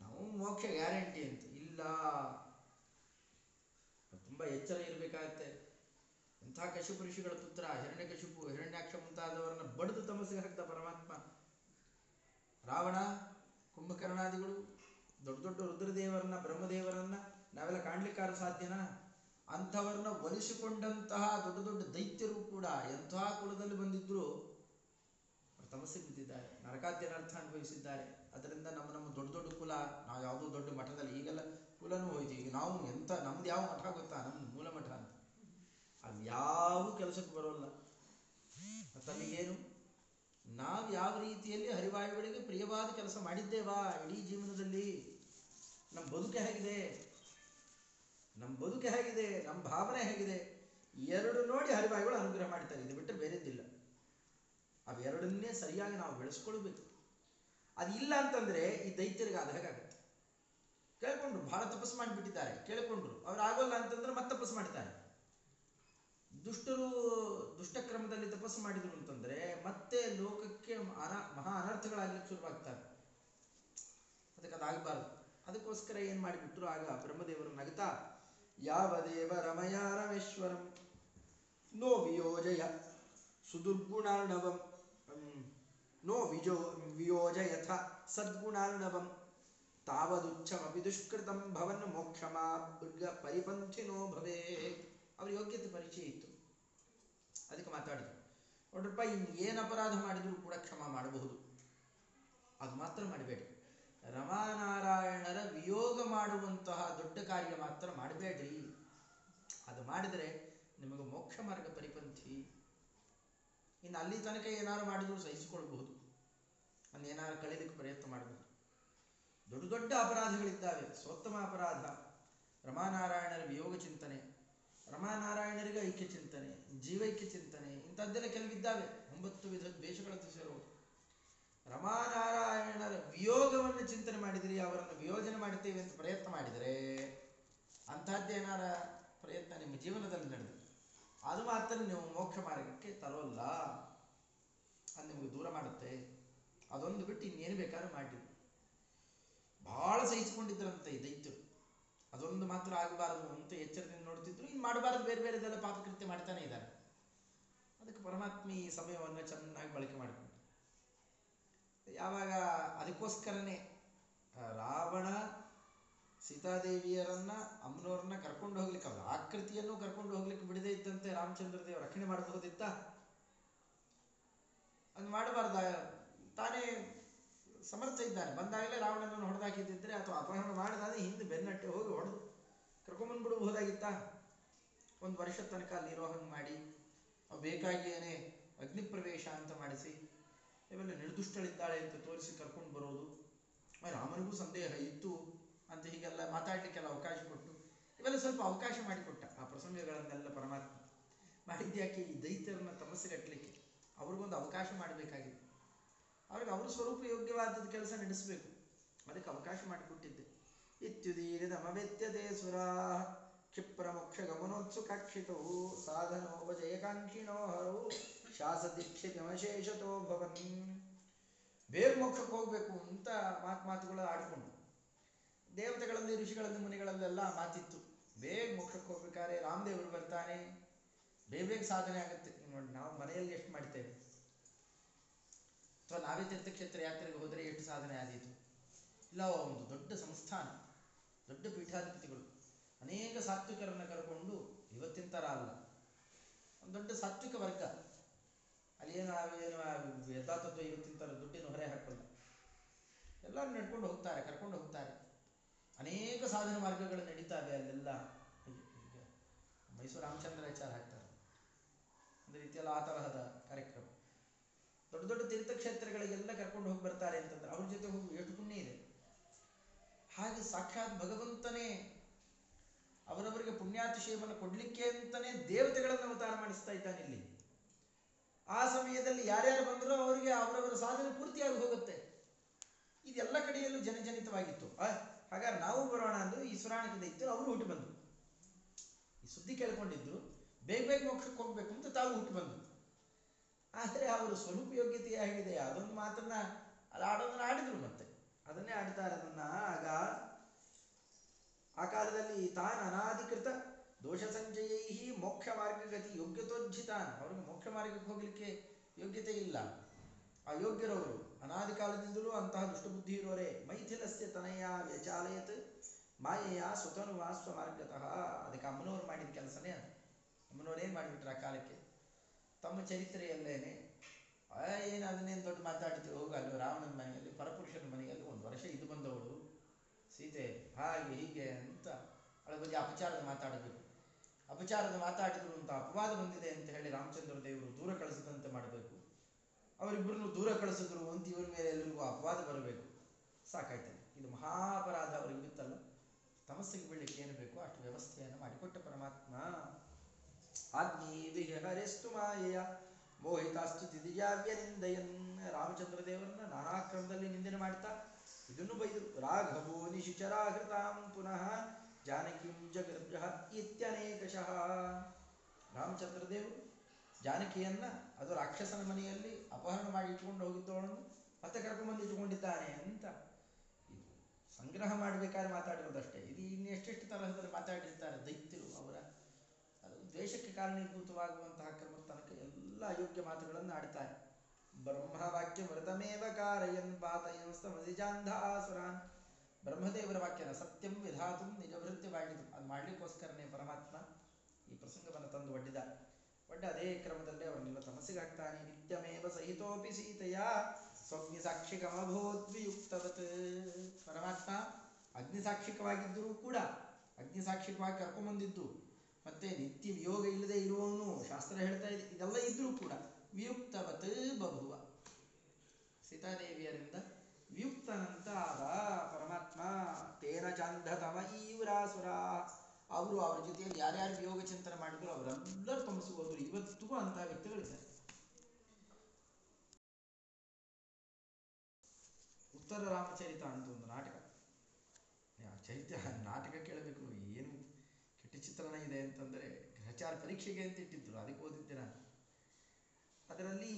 A: ನಾವು ಮೋಕ್ಷ ಗ್ಯಾರಂಟಿ ಅಂತ. ಇಲ್ಲ. ತುಂಬಾ ಎಚ್ಚರ ಇರಬೇಕಾಗತ್ತೆ. ಎಂಥ ಕಶಿಪು ಋಷಿಗಳ ಪುತ್ರ ಹಿರಣ್ಯಕಶಿಪು ಹಿರಣ್ಯಾಕ್ಷ ಮುಂತಾದವರನ್ನ ಬಡಿದು ತಮಸಿಗೆ ಹಾಕಿದ ಪರಮಾತ್ಮ. ರಾವಣ, ಕುಂಭಕರ್ಣಾದಿಗಳು, ದೊಡ್ಡ ದೊಡ್ಡ ರುದ್ರದೇವರನ್ನ, ಬ್ರಹ್ಮದೇವರನ್ನ ನಾವೆಲ್ಲ ಕಾಣ್ಲಿಕ್ಕಾರ ಸಾಧ್ಯನಾ? ಅಂಥವರನ್ನ ಒಲಿಸಿಕೊಂಡಂತಹ ದೊಡ್ಡ ದೊಡ್ಡ ದೈತ್ಯರು ಕೂಡ ಎಂಥ ಕುಲದಲ್ಲಿ ಬಂದಿದ್ರು? ತಮಸ್ಸೆ ತಮಸ್ಸಿಗೆ ಬಿದ್ದಿದ್ದಾರೆ ನರಕಾದ್ಯನರ್ಥ ಅನುಭವಿಸಿದ್ದಾರೆ. ಅದರಿಂದ ನಮ್ಮ ನಮ್ಮ ದೊಡ್ಡ ದೊಡ್ಡ ಕುಲ, ನಾವು ಯಾವುದೋ ದೊಡ್ಡ ಮಠದಲ್ಲಿ ಈಗೆಲ್ಲ ಕುಲನೂ ಹೋಯ್ತು. ಈಗ ನಾವು ಎಂಥ, ನಮ್ದು ಯಾವ ಮಠ ಗೊತ್ತಾ? ನಮ್ದು ಮೂಲ ಮಠ ಅಂತ. ಅದು ಯಾವ ಕೆಲಸಕ್ಕೆ ಬರೋಲ್ಲ. ಏನು? ನಾವು ಯಾವ ರೀತಿಯಲ್ಲಿ ಹರಿವಾಯುಗಳಿಗೆ ಪ್ರಿಯವಾದ ಕೆಲಸ ಮಾಡಿದ್ದೇವಾ? ಇಡೀ ಜೀವನದಲ್ಲಿ ನಮ್ಮ ಬದುಕೆ ಹೇಗಿದೆ? ನಮ್ಮ ಬದುಕೆ ಹೇಗಿದೆ? ನಮ್ಮ ಭಾವನೆ ಹೇಗಿದೆ? ಎರಡು ನೋಡಿ ಹರಿವಾಯುಗಳು ಅನುಗ್ರಹ ಮಾಡ್ತಾರೆ. ಇದು ಬಿಟ್ಟರೆ ಬೇರೆದ್ದಿಲ್ಲ ಅವೆರಡನ್ನೇ ಸರಿಯಾಗಿ ನಾವು ಬೆಳೆಸ್ಕೊಳ್ಬೇಕು. ಅದು ಇಲ್ಲ ಅಂತಂದ್ರೆ ಈ ದೈತ್ಯರಿಗೆ ಆದ ಹೇಗಾಗುತ್ತೆ ಕೇಳ್ಕೊಂಡ್ರು, ಬಹಳ ತಪಸ್ಸು ಮಾಡಿಬಿಟ್ಟಿದ್ದಾರೆ. ಕೇಳ್ಕೊಂಡ್ರು, ಅವ್ರು ಆಗೋಲ್ಲ ಅಂತಂದ್ರೆ ಮತ್ತೆ ತಪಸ್ಸು ಮಾಡ್ತಾರೆ. ದುಷ್ಟರು ದುಷ್ಟಕ್ರಮದಲ್ಲಿ ತಪಸ್ಸು ಮಾಡಿದ್ರು ಅಂತಂದ್ರೆ ಮತ್ತೆ ಲೋಕಕ್ಕೆ ಅರ ಮಹಾ ಅನರ್ಥಗಳಾಗ್ಲಿಕ್ಕೆ ಶುರುವಾಗ್ತಾರೆ. ಅದಕ್ಕೆ ಅದಾಗಬಾರ್ದು ಅದಕ್ಕೋಸ್ಕರ ಏನ್ ಮಾಡಿಬಿಟ್ರು? ಆಗ ಬ್ರಹ್ಮದೇವರು ನಗತಾ, ಯಾವ ದೇವ ರಮಯ ರಮೇಶ್ವರಂ ನೋ ವಿಯೋಜಯ ಸುದುರ್ಗುಣಾರ್ಣವಂ. ನೋ ವಿಜೋ ವಿಯೋಜಯಥ ಸದ್ಗುಣಾರ್ಣವಂ. ತಾವದುಚ್ಛಮಿ ದುಷ್ಕೃತಂ ಭವನ್ ಮೋಕ್ಷಮಾರ್ಗ ಪರಿಪಂಥಿನೋ ಭವೇ ಅವ್ರ ಯೋಗ್ಯತೆ ಪರಿಚಯ ಇತ್ತು. ಅದಕ್ಕೆ ಮಾತಾಡಿದ್ರು. ನೋಡ್ರಪ್ಪ, ಇನ್ನು ಏನು ಅಪರಾಧ ಮಾಡಿದರೂ ಕೂಡ ಕ್ಷಮ ಮಾಡಬಹುದು. ಅದು ಮಾತ್ರ ಮಾಡಬೇಡಿ. ರಮಾನಾರಾಯಣರ ವಿಯೋಗ ಮಾಡುವಂತಹ ದೊಡ್ಡ ಕಾರ್ಯ ಮಾತ್ರ ಮಾಡಬೇಡ್ರಿ ಅದು ಮಾಡಿದರೆ ನಿಮಗೆ ಮೋಕ್ಷ ಮಾರ್ಗ ಪರಿಪಂಥಿ ಇನ್ನು ಅಲ್ಲಿ ತನಕ ಏನಾರು ಮಾಡಿದರೂ ಸಹಿಸಿಕೊಳ್ಬಹುದು ಏನಾರು ಕಳೀಲಿಕ್ಕೆ ಪ್ರಯತ್ನ ಮಾಡಬಹುದು. ದೊಡ್ಡ ದೊಡ್ಡ ಅಪರಾಧಗಳಿದ್ದಾವೆ. ಸೋತ್ತಮ ಅಪರಾಧ. ರಮಾನಾರಾಯಣರ ವಿಯೋಗ ಚಿಂತನೆ. ರಮಾನಾರಾಯಣರಿಗೆ ಐಕ್ಯ ಚಿಂತನೆ ಜೀವೈಕ್ಯ ಚಿಂತನೆ, ಇಂಥದ್ದೆಲ್ಲ ಕೆಲವಿದ್ದಾವೆ. ಒಂಬತ್ತು ವಿಧ ದ್ವೇಷಗಳನ್ನು ಸೇರುವುದು ರಮಾನಾರಾಯಣರ ವಿಯೋಗವನ್ನು ಚಿಂತನೆ ಮಾಡಿದರೆ ಅವರನ್ನು ವಿಯೋಜನೆ ಮಾಡುತ್ತೇವೆ ಅಂತ ಪ್ರಯತ್ನ ಮಾಡಿದರೆ ಅಂಥದ್ದೇನಾರ ಪ್ರಯತ್ನ ನಿಮ್ಮ ಜೀವನದಲ್ಲಿ ನಡೆದು ಅದು ಮಾತ್ರ ನೀವು ಮೋಕ್ಷ ಮಾರ್ಗಕ್ಕೆ ತರೋಲ್ಲ. ಅದು ನಿಮಗೆ ದೂರ ಮಾಡುತ್ತೆ. ಅದೊಂದು ಬಿಟ್ಟು ಇನ್ನೇನು ಬೇಕಾದ್ರೂ ಮಾಡಿ ಬಹಳ ಸಹಿಸಿಕೊಂಡಿದ್ರಂತೆ ಈ ದೈತ್ಯರು. ಅದೊಂದು ಮಾತ್ರ ಆಗಬಾರದು ಅಂತ ಎಚ್ಚರದಿಂದ ನೋಡ್ತಿದ್ರು. ಇನ್ನು ಮಾಡಬಾರದು, ಬೇರೆ ಬೇರೆದೆಲ್ಲ ಪಾಪಕೃತ್ಯ ಮಾಡ್ತಾನೆ ಇದ್ದಾರೆ. ಅದಕ್ಕೆ ಪರಮಾತ್ಮ ಈ ಸಮಯವನ್ನು ಚೆನ್ನಾಗಿ ಬಳಕೆ ಮಾಡಿಕೊಂಡು. ಯಾವಾಗ ಅದಕ್ಕೋಸ್ಕರನೇ ರಾವಣ ಸೀತಾದೇವಿಯರನ್ನ ಅಮ್ಮನವ್ರನ್ನ ಕರ್ಕೊಂಡು ಹೋಗ್ಲಿಕ್ಕೆ ಅವರ ಆಕೃತಿಯನ್ನು ಕರ್ಕೊಂಡು ಹೋಗ್ಲಿಕ್ಕೆ ಬಿಡದೇ ಇದ್ದಂತೆ ರಾಮಚಂದ್ರ ದೇವ ರಕ್ಷಣೆ ಮಾಡಬಹುದಿತ್ತ ಅದು ಮಾಡಬಾರ್ದ. ತಾನೇ ಸಮರ್ಥ ಇದ್ದಾನೆ. ಬಂದಾಗಲೇ ರಾವಣನನ್ನು ಹೊಡೆದಾಕಿದ್ದಿದ್ರೆ ಅಥವಾ ಅಪಹರಣ ಮಾಡಿದಾದ್ರೆ ಹಿಂದೆ ಬೆನ್ನಟ್ಟೆ ಹೋಗಿ ಹೊಡೆದು ಕರ್ಕೊಂಬಂದ್ಬಿಡಬಹುದಾಗಿತ್ತ ಒಂದು ವರ್ಷ ತನಕ ಅಲ್ಲಿ ಇರೋ ಹಂಗೆ ಮಾಡಿ, ಅವು ಬೇಕಾಗಿಯೇನೆ ಅಗ್ನಿ ಪ್ರವೇಶ ಅಂತ ಮಾಡಿಸಿ, ಇವೆಲ್ಲ ನಿರ್ದುಷ್ಟಳಿದ್ದಾಳೆ ಅಂತ ತೋರಿಸಿ ಕರ್ಕೊಂಡು ಬರೋದು. ರಾಮನಿಗೂ ಸಂದೇಹ ಇತ್ತು ಅಂತ ಹೀಗೆಲ್ಲ ಮಾತಾಡಲಿಕ್ಕೆಲ್ಲ ಅವಕಾಶ ಕೊಟ್ಟು, ಇವೆಲ್ಲ ಸ್ವಲ್ಪ ಅವಕಾಶ ಮಾಡಿಕೊಟ್ಟ ಆ ಪ್ರಸಂಗಗಳನ್ನೆಲ್ಲ ಪರಮಾತ್ಮ. ಮಾಡಿದ್ಯಾಕೆ ಈ ದೈತ್ಯರನ್ನ ತಮಸ್ಸೆಗಟ್ಟಲಿಕ್ಕೆ? ಅವ್ರಿಗೊಂದು ಅವಕಾಶ ಮಾಡಬೇಕಾಗಿತ್ತು ಅವ್ರಿಗೆ ಅವ್ರ ಸ್ವರೂಪ ಯೋಗ್ಯವಾದದ್ದು ಕೆಲಸ ನಡೆಸಬೇಕು. ಅದಕ್ಕೆ ಅವಕಾಶ ಮಾಡಿಕೊಟ್ಟಿದ್ದೆ. ಇತ್ಯುದೀರಿದಮವೆತ್ಯತೆ ಸುರಾ ಕ್ಷಿಪ್ರ ಮೋಕ್ಷ ಗಮನೋತ್ಸುಕಾಕ್ಷಿತವು ಸಾಧನೋಪಜಯಕಾಂಕ್ಷಿಣೋ ಹರವು ಶಾಸದೀಕ್ಷಿತಮಶೇಷತೋ ಭವನ್. ಬೇಗ ಮೋಕ್ಷಕ್ಕೆ ಹೋಗ್ಬೇಕು ಅಂತ ಮಾತು ಮಾತುಗಳು ಆಡಿಕೊಂಡು ದೇವತೆಗಳಲ್ಲಿ ಋಷಿಗಳಲ್ಲಿ ಮುನಿಗಳಲ್ಲೆಲ್ಲ ಮಾತಿತ್ತು. ಬೇಗ ಮೋಕ್ಷಕ್ಕೆ ಹೋಗ್ಬೇಕಾದ್ರೆ ರಾಮದೇವರು ಬರ್ತಾನೆ. ಬೇಗ ಬೇಗ ಸಾಧನೆ ಆಗುತ್ತೆ. ನೋಡಿ, ನಾವು ಮನೆಯಲ್ಲಿ ಎಷ್ಟು ಮಾಡ್ತೇವೆ? ಅಥವಾ ನಾವೇ ತೀರ್ಥಕ್ಷೇತ್ರ ಯಾತ್ರೆಗೆ ಹೋದರೆ ಎಷ್ಟು ಸಾಧನೆ ಆದೀತು ಇಲ್ಲ, ಒಂದು ದೊಡ್ಡ ಸಂಸ್ಥಾನ, ದೊಡ್ಡ ಪೀಠಾಧಿಪತಿಗಳು, ಅನೇಕ ಸಾತ್ವಿಕರನ್ನು ಕರ್ಕೊಂಡು ಇವತ್ತಿನ ಥರ ಅಲ್ಲ ಒಂದು ದೊಡ್ಡ ಸಾತ್ವಿಕ ವರ್ಗ. ಅಲ್ಲಿ ಏನು ಯಥಾತತ್ವ ಇವತ್ತಿನ ಥರ ದುಡ್ಡಿನ ಹೊರೆ ಹಾಕಲ್ಲ ಎಲ್ಲರೂ ನಡ್ಕೊಂಡು ಹೋಗ್ತಾರೆ, ಕರ್ಕೊಂಡು ಹೋಗ್ತಾರೆ. ಅನೇಕ ಸಾಧನ ಮಾರ್ಗಗಳು ನಡೀತಾವೆ ಅಲ್ಲೆಲ್ಲ. ಮೈಸೂರು ರಾಮಚಂದ್ರ ರಾಮಚಂದ್ರಾಚಾರ್ಯ ಹಾಕ್ತಾರೆ ಒಂದು ರೀತಿಯಲ್ಲಿ ಆ ತರಹದ ಕಾರ್ಯಕ್ರಮ. ದೊಡ್ಡ ದೊಡ್ಡ ತೀರ್ಥಕ್ಷೇತ್ರಗಳಿಗೆಲ್ಲ ಕರ್ಕೊಂಡು ಹೋಗಿ ಬರ್ತಾರೆ ಅಂತಂದ್ರೆ ಅವ್ರ ಜೊತೆ ಹೋಗಿ ಎಷ್ಟು ಪುಣ್ಯ ಇದೆ. ಹಾಗೆ ಸಾಕ್ಷಾತ್ ಭಗವಂತನೇ ಅವರವರಿಗೆ ಪುಣ್ಯಾತಿಶಯವನ್ನು ಕೊಡ್ಲಿಕ್ಕೆ ಅಂತಲೇ ದೇವತೆಗಳನ್ನು ಅವತಾರ ಮಾಡಿಸ್ತಾ ಇದ್ದಾನೆ ಇಲ್ಲಿ. ಆ ಸಮಯದಲ್ಲಿ ಯಾರ್ಯಾರು ಬಂದರೂ ಅವರಿಗೆ ಅವರವರ ಸಾಧನೆ ಪೂರ್ತಿಯಾಗಿ ಹೋಗುತ್ತೆ. ಇದೆಲ್ಲ ಕಡೆಯಲ್ಲೂ ಜನಜನಿತವಾಗಿತ್ತು. ಹಾಗಾದ್ರೆ ನಾವು ಬರೋಣ ಅಂದ್ರು ಈ ಸುರಾಣದಿಂದ ಇತ್ತು, ಅವರು ಹುಟ್ಟಿ ಬಂದರು. ಈ ಸುದ್ದಿ ಕೇಳ್ಕೊಂಡಿದ್ರು, ಬೇಗ ಬೇಗ ಮೋಕ್ಷಕ್ಕೆ ಹೋಗ್ಬೇಕು ಅಂತ ತಾವು ಹುಟ್ಟಿ ಬಂದರು. ಆದರೆ ಅವರು ಸ್ವರೂಪ ಯೋಗ್ಯತೆ ಹೇಗಿದೆ ಅದೊಂದು ಮಾತನ್ನ ಅಲ್ಲಿ ಆಡೋದನ್ನ ಆಡಿದ್ರು ಮತ್ತೆ. ಅದನ್ನೇ ಆಡ್ತಾರೆ ಅದನ್ನ ಆಗ ಆ ಕಾಲದಲ್ಲಿ ತಾನ್ ಅನಾಧಿಕೃತ ದೋಷ ಸಂಚಯೈ ಮೋಕ್ಷ ಮಾರ್ಗಗತಿ ಯೋಗ್ಯತೋಜ್ಜಿತಾನ್ ಅವ್ರಿಗೆ ಮೋಕ್ಷ ಮಾರ್ಗಕ್ಕೆ ಹೋಗ್ಲಿಕ್ಕೆ ಯೋಗ್ಯತೆ ಇಲ್ಲ. ಅಯೋಗ್ಯರವರು ಅನಾದಿ ಕಾಲದಿಂದಲೂ ಅಂತಹ ದುಷ್ಟಬುದ್ಧಿ ಇರೋರೆ. ಮೈಥಿಲಸ್ಯ ತನಯ ವ್ಯಚಾಲಯತ್ ಮಾಯೆಯ ಸುತನುವಾ ಸ್ವಮಾರ್ಗತಃ ಅದಕ್ಕೆ ಅಮ್ಮನವ್ರು ಮಾಡಿದ ಕೆಲಸನೇ ಅದು. ಏನು ಮಾಡಿಬಿಟ್ರು ಆ ಕಾಲಕ್ಕೆ? ತಮ್ಮ ಚರಿತ್ರೆಯಲ್ಲೇನೆ ಏನು ಅದನ್ನೇನು ದೊಡ್ಡ ಮಾತಾಡ್ತೀವಿ ಹೋಗ, ಅಲ್ಲಿ ರಾವಣನ ಮನೆಯಲ್ಲಿ, ಪರಪುರುಷನ ಮನೆಯಲ್ಲಿ ಒಂದು ವರ್ಷ ಇದು ಬಂದವಳು. ಸೀತೆ, ಹಾಗೆ ಹೀಗೆ ಅಂತ ಅವಳ ಬಗ್ಗೆ ಅಪಚಾರದ ಮಾತಾಡಬೇಕು. ಅಪಚಾರದ ಮಾತಾಡಿದ್ರು ಅಂತ ಅಪವಾದ ಬಂದಿದೆ ಅಂತ ಹೇಳಿ ರಾಮಚಂದ್ರ ದೇವರು ದೂರ ಕಳಿಸದಂತೆ ಮಾಡಬೇಕು. ಅವರಿಬ್ಬರನ್ನು ದೂರ ಕಳಿಸಿದ್ರು ಅಂತ ಇವ್ರ ಮೇಲೆ ಎಲ್ರಿಗೂ ಅಪವಾದ ಬರಬೇಕು. ಸಾಕಾಯ್ತದೆ. ಇದು ಮಹಾಪರಾಧ ಅವರಿಗೆ ಗೊತ್ತಲ್ಲ? ತಮಸ್ಸಿಗೆ ಬೀಳಲಿಕ್ಕೆ ಏನು ಬೇಕೋ? ಅಷ್ಟು ವ್ಯವಸ್ಥೆಯನ್ನು ಮಾಡಿಕೊಟ್ಟ ಪರಮಾತ್ಮ. ಆಜ್ಞೀವಿಗೆ ಹರೆಸ್ತು ಮಾಯೆಯ. ಮೋಹಿತಾಸ್ತು ತಿದಿಜಾವ್ಯನಿಂದಯನ್ ರಾಮಚಂದ್ರ ದೇವರನ್ನ ನಾನಾ ಕ್ರಮದಲ್ಲಿ ನಿಂದನೆ ಮಾಡ್ತಾ ಇದನ್ನು ಬೈದರು. ರಾಘವೋ ನಿಶಿಚರಾಹೃತಾಂ ಪುನಃ ಜಾನಕಿಂ ಜಗರ್ಜ ಇತ್ಯನೇಕಶಃ. ರಾಮಚಂದ್ರ ದೇವರು ಜಾನಕಿಯನ್ನ ಅದು ರಾಕ್ಷಸನ ಮನೆಯಲ್ಲಿ ಅಪಹರಣ ಮಾಡಿ ಇಟ್ಕೊಂಡು ಹೋಗಿದ್ದವಳನ್ನು ಮತ್ತೆ ಕರ್ಕೊಂಡ್ಬಂದು ಇಟ್ಕೊಂಡಿದ್ದಾನೆ ಅಂತ ಸಂಗ್ರಹ ಮಾಡಬೇಕಾದ್ರೆ ಮಾತಾಡಿರೋದಷ್ಟೇ. ಇದು ಇನ್ನೆಷ್ಟೆಷ್ಟು ತರಹದಲ್ಲಿ ಮಾತಾಡಿರ್ತಾರೆ ದೈತ್ಯರು. ದ್ವೇಷಕ್ಕೆ ಕಾರಣೀಭೂತವಾಗುವಂತಹ ಕ್ರಮದ ತನಕ ಎಲ್ಲ ಅಯೋಗ್ಯ ಮಾತುಗಳನ್ನು ಆಡ್ತಾರೆ ಬ್ರಹ್ಮವಾಕ್ಯ ಮೃತಮೇವ ಕಾರಯನ್ ಪಾತಯನ್ ಸ್ತಮದಿಜಾಂಧಾಸುರಾನ್ ಬ್ರಹ್ಮದೇವರ ವಾಕ್ಯನ ಸತ್ಯಂ ವಿಧಾತು ನಿಜವೃತ್ತಿ ಮಾಡಿತು ಅದು ಮಾಡಲಿಕ್ಕೋಸ್ಕರನೇ ಪರಮಾತ್ಮ ಈ ಪ್ರಸಂಗವನ್ನು ತಂದು ಒಡ್ಡಿದ. ಒಡ್ಡ ಅದೇ ಕ್ರಮದಲ್ಲಿ ಅವರನ್ನೆಲ್ಲ ತಮಸ್ಸಿಗೆ ಹಾಕ್ತಾನೆ ನಿತ್ಯಮೇವ ಸಹಿತೋಪಿ ಸೀತೆಯ ಸ್ವಪ್ನಿ ಸಾಕ್ಷಿಕಮಭೂತ್ ವಿಯುಕ್ತವತ್. ಪರಮಾತ್ಮ ಅಗ್ನಿಸಾಕ್ಷಿಕವಾಗಿದ್ದರೂ ಕೂಡ, ಅಗ್ನಿಸಾಕ್ಷಿಕವಾಗಿ ಕರ್ಕೊಂಬಂದಿದ್ದು ಮತ್ತೆ ನಿತ್ಯ ವಿಯೋಗ ಇಲ್ಲದೆ ಇರುವವನು ಶಾಸ್ತ್ರ ಹೇಳ್ತಾ ಇದೆ. ಇದೆಲ್ಲ ಇದ್ರೂ ಕೂಡ ವಿಯುಕ್ತವತ್ ಬಭುವ. ಸೀತಾದೇವಿಯರಿಂದ ವಿಯುಕ್ತನಂತ ಆದ ಪರಮಾತ್ಮ ತೇನ ಚಾಂಧತಮ ಈವರಾಸುರ. ಅವರು ಅವರ ಜೊತೆಯಲ್ಲಿ ಯಾರ್ಯಾರು ವಿಯೋಗ ಚಿಂತನೆ ಮಾಡಿದ್ರು ಅವರೆಲ್ಲರೂ ತಮಸು ಹೋದ್ರು. ಇವತ್ತಿಗೂ ಅಂತಹ ವ್ಯಕ್ತಿಗಳಿದ್ದಾರೆ. ಉತ್ತರ ರಾಮಚರಿತ ಅಂತ ಒಂದು ನಾಟಕ. ಚೈತ್ಯ ನಾಟಕ ಕೇಳಬೇಕು. ಚಿತ್ರಣ ಇದೆ ಅಂತಂದರೆ ಗ್ರಹಚಾರ ಪರೀಕ್ಷೆಗೆ ಅಂತ ಇಟ್ಟಿದ್ರು, ಅದಕ್ಕೆ ಓದಿದ್ದೆ ನಾನು. ಅದರಲ್ಲಿ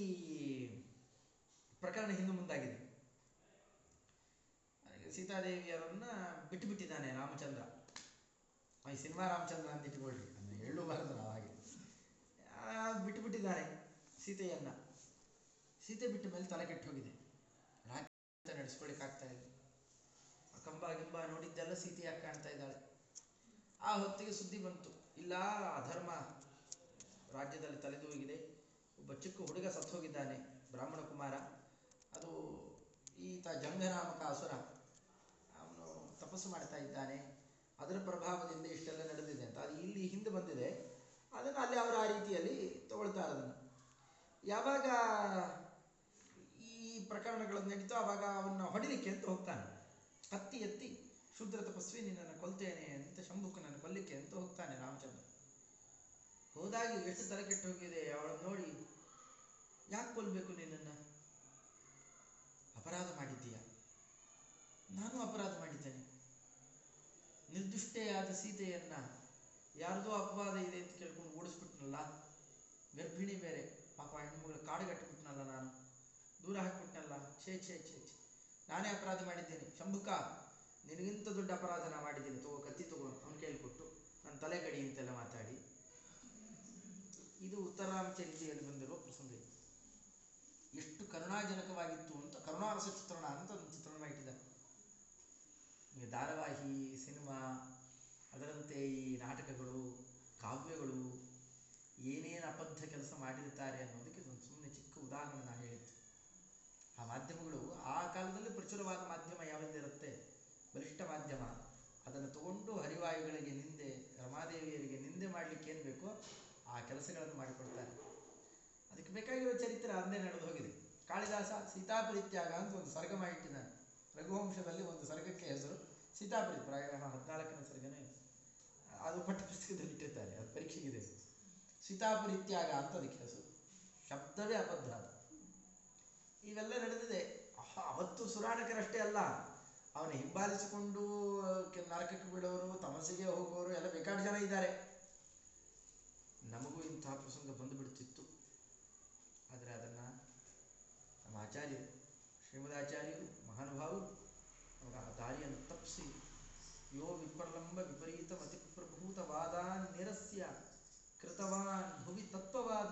A: ಪ್ರಕರಣ ಹಿಂದೆ ಮುಂದಾಗಿದೆ. ಸೀತಾದೇವಿಯರನ್ನ ಬಿಟ್ಟು ಬಿಟ್ಟಿದ್ದಾನೆ ರಾಮಚಂದ್ರ. ಈ ಸಿನಿಮಾ ರಾಮಚಂದ್ರ ಅಂತ ಇಟ್ಕೊಳ್ರಿ ಅದನ್ನ ಹೇಳಬಾರದು ಹಾಗೆ. ಬಿಟ್ಟು ಬಿಟ್ಟಿದ್ದಾನೆ ಸೀತೆಯನ್ನ. ಸೀತೆ ಬಿಟ್ಟ ಮೇಲೆ ತಲೆ ಕೆಟ್ಟು ಹೋಗಿದೆ. ರಾಜ್ಯ ನಡೆಸ್ಕೊಳಿಕ್ ಆಗ್ತಾ ಇಲ್ಲ ಕಂಬ ಗಿಂಬ ನೋಡಿದ್ದೆಲ್ಲ ಸೀತೆಯಾಗಿ ಕಾಣ್ತಾ ಇದ್ದಾಳೆ. ಆ ಹೊತ್ತಿಗೆ ಸುದ್ದಿ ಬಂತು. ಇಲ್ಲ, ಅಧರ್ಮ ರಾಜ್ಯದಲ್ಲಿ ತಲೆದೂಗಿದೆ ಒಬ್ಬ ಚಿಕ್ಕ ಹುಡುಗ ಸತ್ತು ಹೋಗಿದ್ದಾನೆ, ಬ್ರಾಹ್ಮಣ ಕುಮಾರ. ಅದು ಈತ ಜಂಗನಾಮಕ ಅಸುರ. ಅವನು ತಪಸ್ಸು ಮಾಡ್ತಾ ಇದ್ದಾನೆ. ಅದರ ಪ್ರಭಾವದಿಂದ ಇಷ್ಟೆಲ್ಲ ನಡೆದಿದೆ ಅಂತ. ಅದು ಇಲ್ಲಿ ಹಿಂದೆ ಬಂದಿದೆ. ಅದನ್ನು ಅಲ್ಲಿ ಅವರು ಆ ರೀತಿಯಲ್ಲಿ ತಗೊಳ್ತಾರೆ ಅದನ್ನು ಯಾವಾಗ ಈ ಪ್ರಕರಣಗಳನ್ನು ನಡೀತೋ ಅವಾಗ ಅವನ್ನ ಹೊಡಿಲಿಕ್ಕೆ ಅಂತ ಹೋಗ್ತಾನೆ. ಹತ್ತಿ ಎತ್ತಿ. ಶೂದ್ರ ತಪಸ್ವಿ ನಿನ್ನನ್ನು ಕೊಲ್ತೇನೆ ಅಂತ ಶಂಭುಕನನ್ನು ಕೊಲ್ಲಿಕ್ಕೆ ಅಂತ ಹೋಗ್ತಾನೆ ರಾಮಚಂದ್ರ. ಹೋದಾಗ ಎಷ್ಟು ತಲೆ ಕೆಟ್ಟು ಹೋಗಿದೆ ಅವಳನ್ನು ನೋಡಿ, ಯಾಕೆ ಕೊಲ್ಬೇಕು ನಿನ್ನನ್ನು? ಅಪರಾಧ ಮಾಡಿದ್ದೀಯ? ನಾನು ಅಪರಾಧ ಮಾಡಿದ್ದೇನೆ. ನಿರ್ದುಷ್ಟೆಯಾದ ಸೀತೆಯನ್ನ ಯಾರದೋ ಅಪವಾದ ಇದೆ ಅಂತ ಕೇಳ್ಕೊಂಡು ಓಡಿಸ್ಬಿಟ್ನಲ್ಲ, ಗರ್ಭಿಣಿ ಬೇರೆ, ಪಾಪ ಹೆಣ್ಮಗಳು ಕಾಡುಗಟ್ಟಿಬಿಟ್ನಲ್ಲ ನಾನು. ದೂರ ಹಾಕ್ಬಿಟ್ನಲ್ಲ, ಛೇ ಛೇ ಛೇ ಛೇ. ನಾನೇ ಅಪರಾಧ ಮಾಡಿದ್ದೇನೆ. ಶಂಭುಕ ನಿನಗಿಂತ ದೊಡ್ಡ ಅಪರಾಧನ ಮಾಡಿದ್ದೀನಿ, ತಗೋ, ಕತ್ತಿ ತಗೋ ಅವ್ನು ಕೇಳಿಕೊಟ್ಟು ನನ್ನ ತಲೆ ಕಡಿ ಅಂತೆಲ್ಲ ಮಾತಾಡಿ. ಇದು ಉತ್ತರಾಮಚರಿತೆಯಲ್ಲಿ ಬಂದಿರುವ ಪ್ರಸಂಗ ಇದು. ಎಷ್ಟು ಕರುಣಾಜನಕವಾಗಿತ್ತು ಅಂತ, ಕರುಣಾರಸ ಚಿತ್ರಣ ಅಂತ ಒಂದು ಚಿತ್ರಣ ಇಟ್ಟಿದ್ದಾರೆ ಈಗ ಧಾರಾವಾಹಿ, ಸಿನಿಮಾ, ಅದರಂತೆ ಈ ನಾಟಕಗಳು, ಕಾವ್ಯಗಳು, ಏನೇನು ಅಬದ್ಧ ಕೆಲಸ ಮಾಡಿರ್ತಾರೆ ಅನ್ನೋದಕ್ಕೆ ಒಂದು ಸುಮ್ಮನೆ ಚಿಕ್ಕ ಉದಾಹರಣೆ ನಾನು ಹೇಳಿದ್ದೆ. ಆ ಮಾಧ್ಯಮಗಳು ಆ ಕಾಲದಲ್ಲಿ ಪ್ರಚುರವಾದ ಮಾಧ್ಯಮ ಯಾವುದಿರುತ್ತೆ? ಬಲಿಷ್ಠ ಮಾಧ್ಯಮ. ಅದನ್ನು ತಗೊಂಡು ಹರಿವಾಯುಗಳಿಗೆ ನಿಂದೆ, ರಮಾದೇವಿಯರಿಗೆ ನಿಂದೆ ಮಾಡಲಿಕ್ಕೆ ಏನು ಬೇಕೋ ಆ ಕೆಲಸಗಳನ್ನು ಮಾಡಿಕೊಡ್ತಾರೆ. ಅದಕ್ಕೆ ಬೇಕಾಗಿರೋ ಚರಿತ್ರೆ ಅಂದೇ ನಡೆದು ಹೋಗಿದೆ. ಕಾಳಿದಾಸ ಸೀತಾಪರಿತ್ಯಾಗ ಅಂತ ಒಂದು ಸರ್ಗ ಮಾಡಿಟ್ಟಿದ್ದಾನೆ ರಘುವಂಶದಲ್ಲಿ ಒಂದು ಸರ್ಗಕ್ಕೆ ಹೆಸರು ಸೀತಾಪರಿ. ಪ್ರಾಯ ಹದಿನಾಲ್ಕನೇ ಸರ್ಗನೇ ಅದು ಪಠ್ಯಪುಸ್ತಕದಲ್ಲಿ ಇಟ್ಟಿರ್ತಾರೆ. ಅದು ಪರೀಕ್ಷೆಗಿದೆ ಸೀತಾಪರಿತ್ಯಾಗ ಅಂತ ಅದಕ್ಕೆ ಹೆಸರು. ಶಬ್ದವೇ ಅಬದ್ಧ ಇವೆಲ್ಲ ನಡೆದಿದೆ. ಅವತ್ತು ಸುರಾಣಕರಷ್ಟೇ ಅಲ್ಲ. ಅವನ ಹಿಂಬಾಲಿಸಿಕೊಂಡು ನರಕಕ್ಕೆ ಬಿಡೋರು ತಮಸಿಗೆ ಹೋಗೋರು, ಎಲ್ಲ ಬೇಕಾಡು ಜನ ಇದ್ದಾರೆ. ನಮಗೂ ಇಂತಹ ಪ್ರಸಂಗ ಬಂದುಬಿಡ್ತಿತ್ತು. ಆದರೆ ಅದನ್ನು ನಮ್ಮ ಆಚಾರ್ಯರು ಶ್ರೀಮದಾಚಾರ್ಯರು ಮಹಾನುಭಾವರು, ಅವರ ಆ ದಾರಿಯನ್ನು ತಪ್ಪಿಸಿ, ಯೋ ವಿಪ್ರಲಂಬ ವಿಪರೀತ ಮತಿ ಪ್ರಭೂತ ವಾದಾನ್ ನಿರಸ್ಯ ಕೃತವಾನ್ ಭುವಿ ತತ್ವವಾದ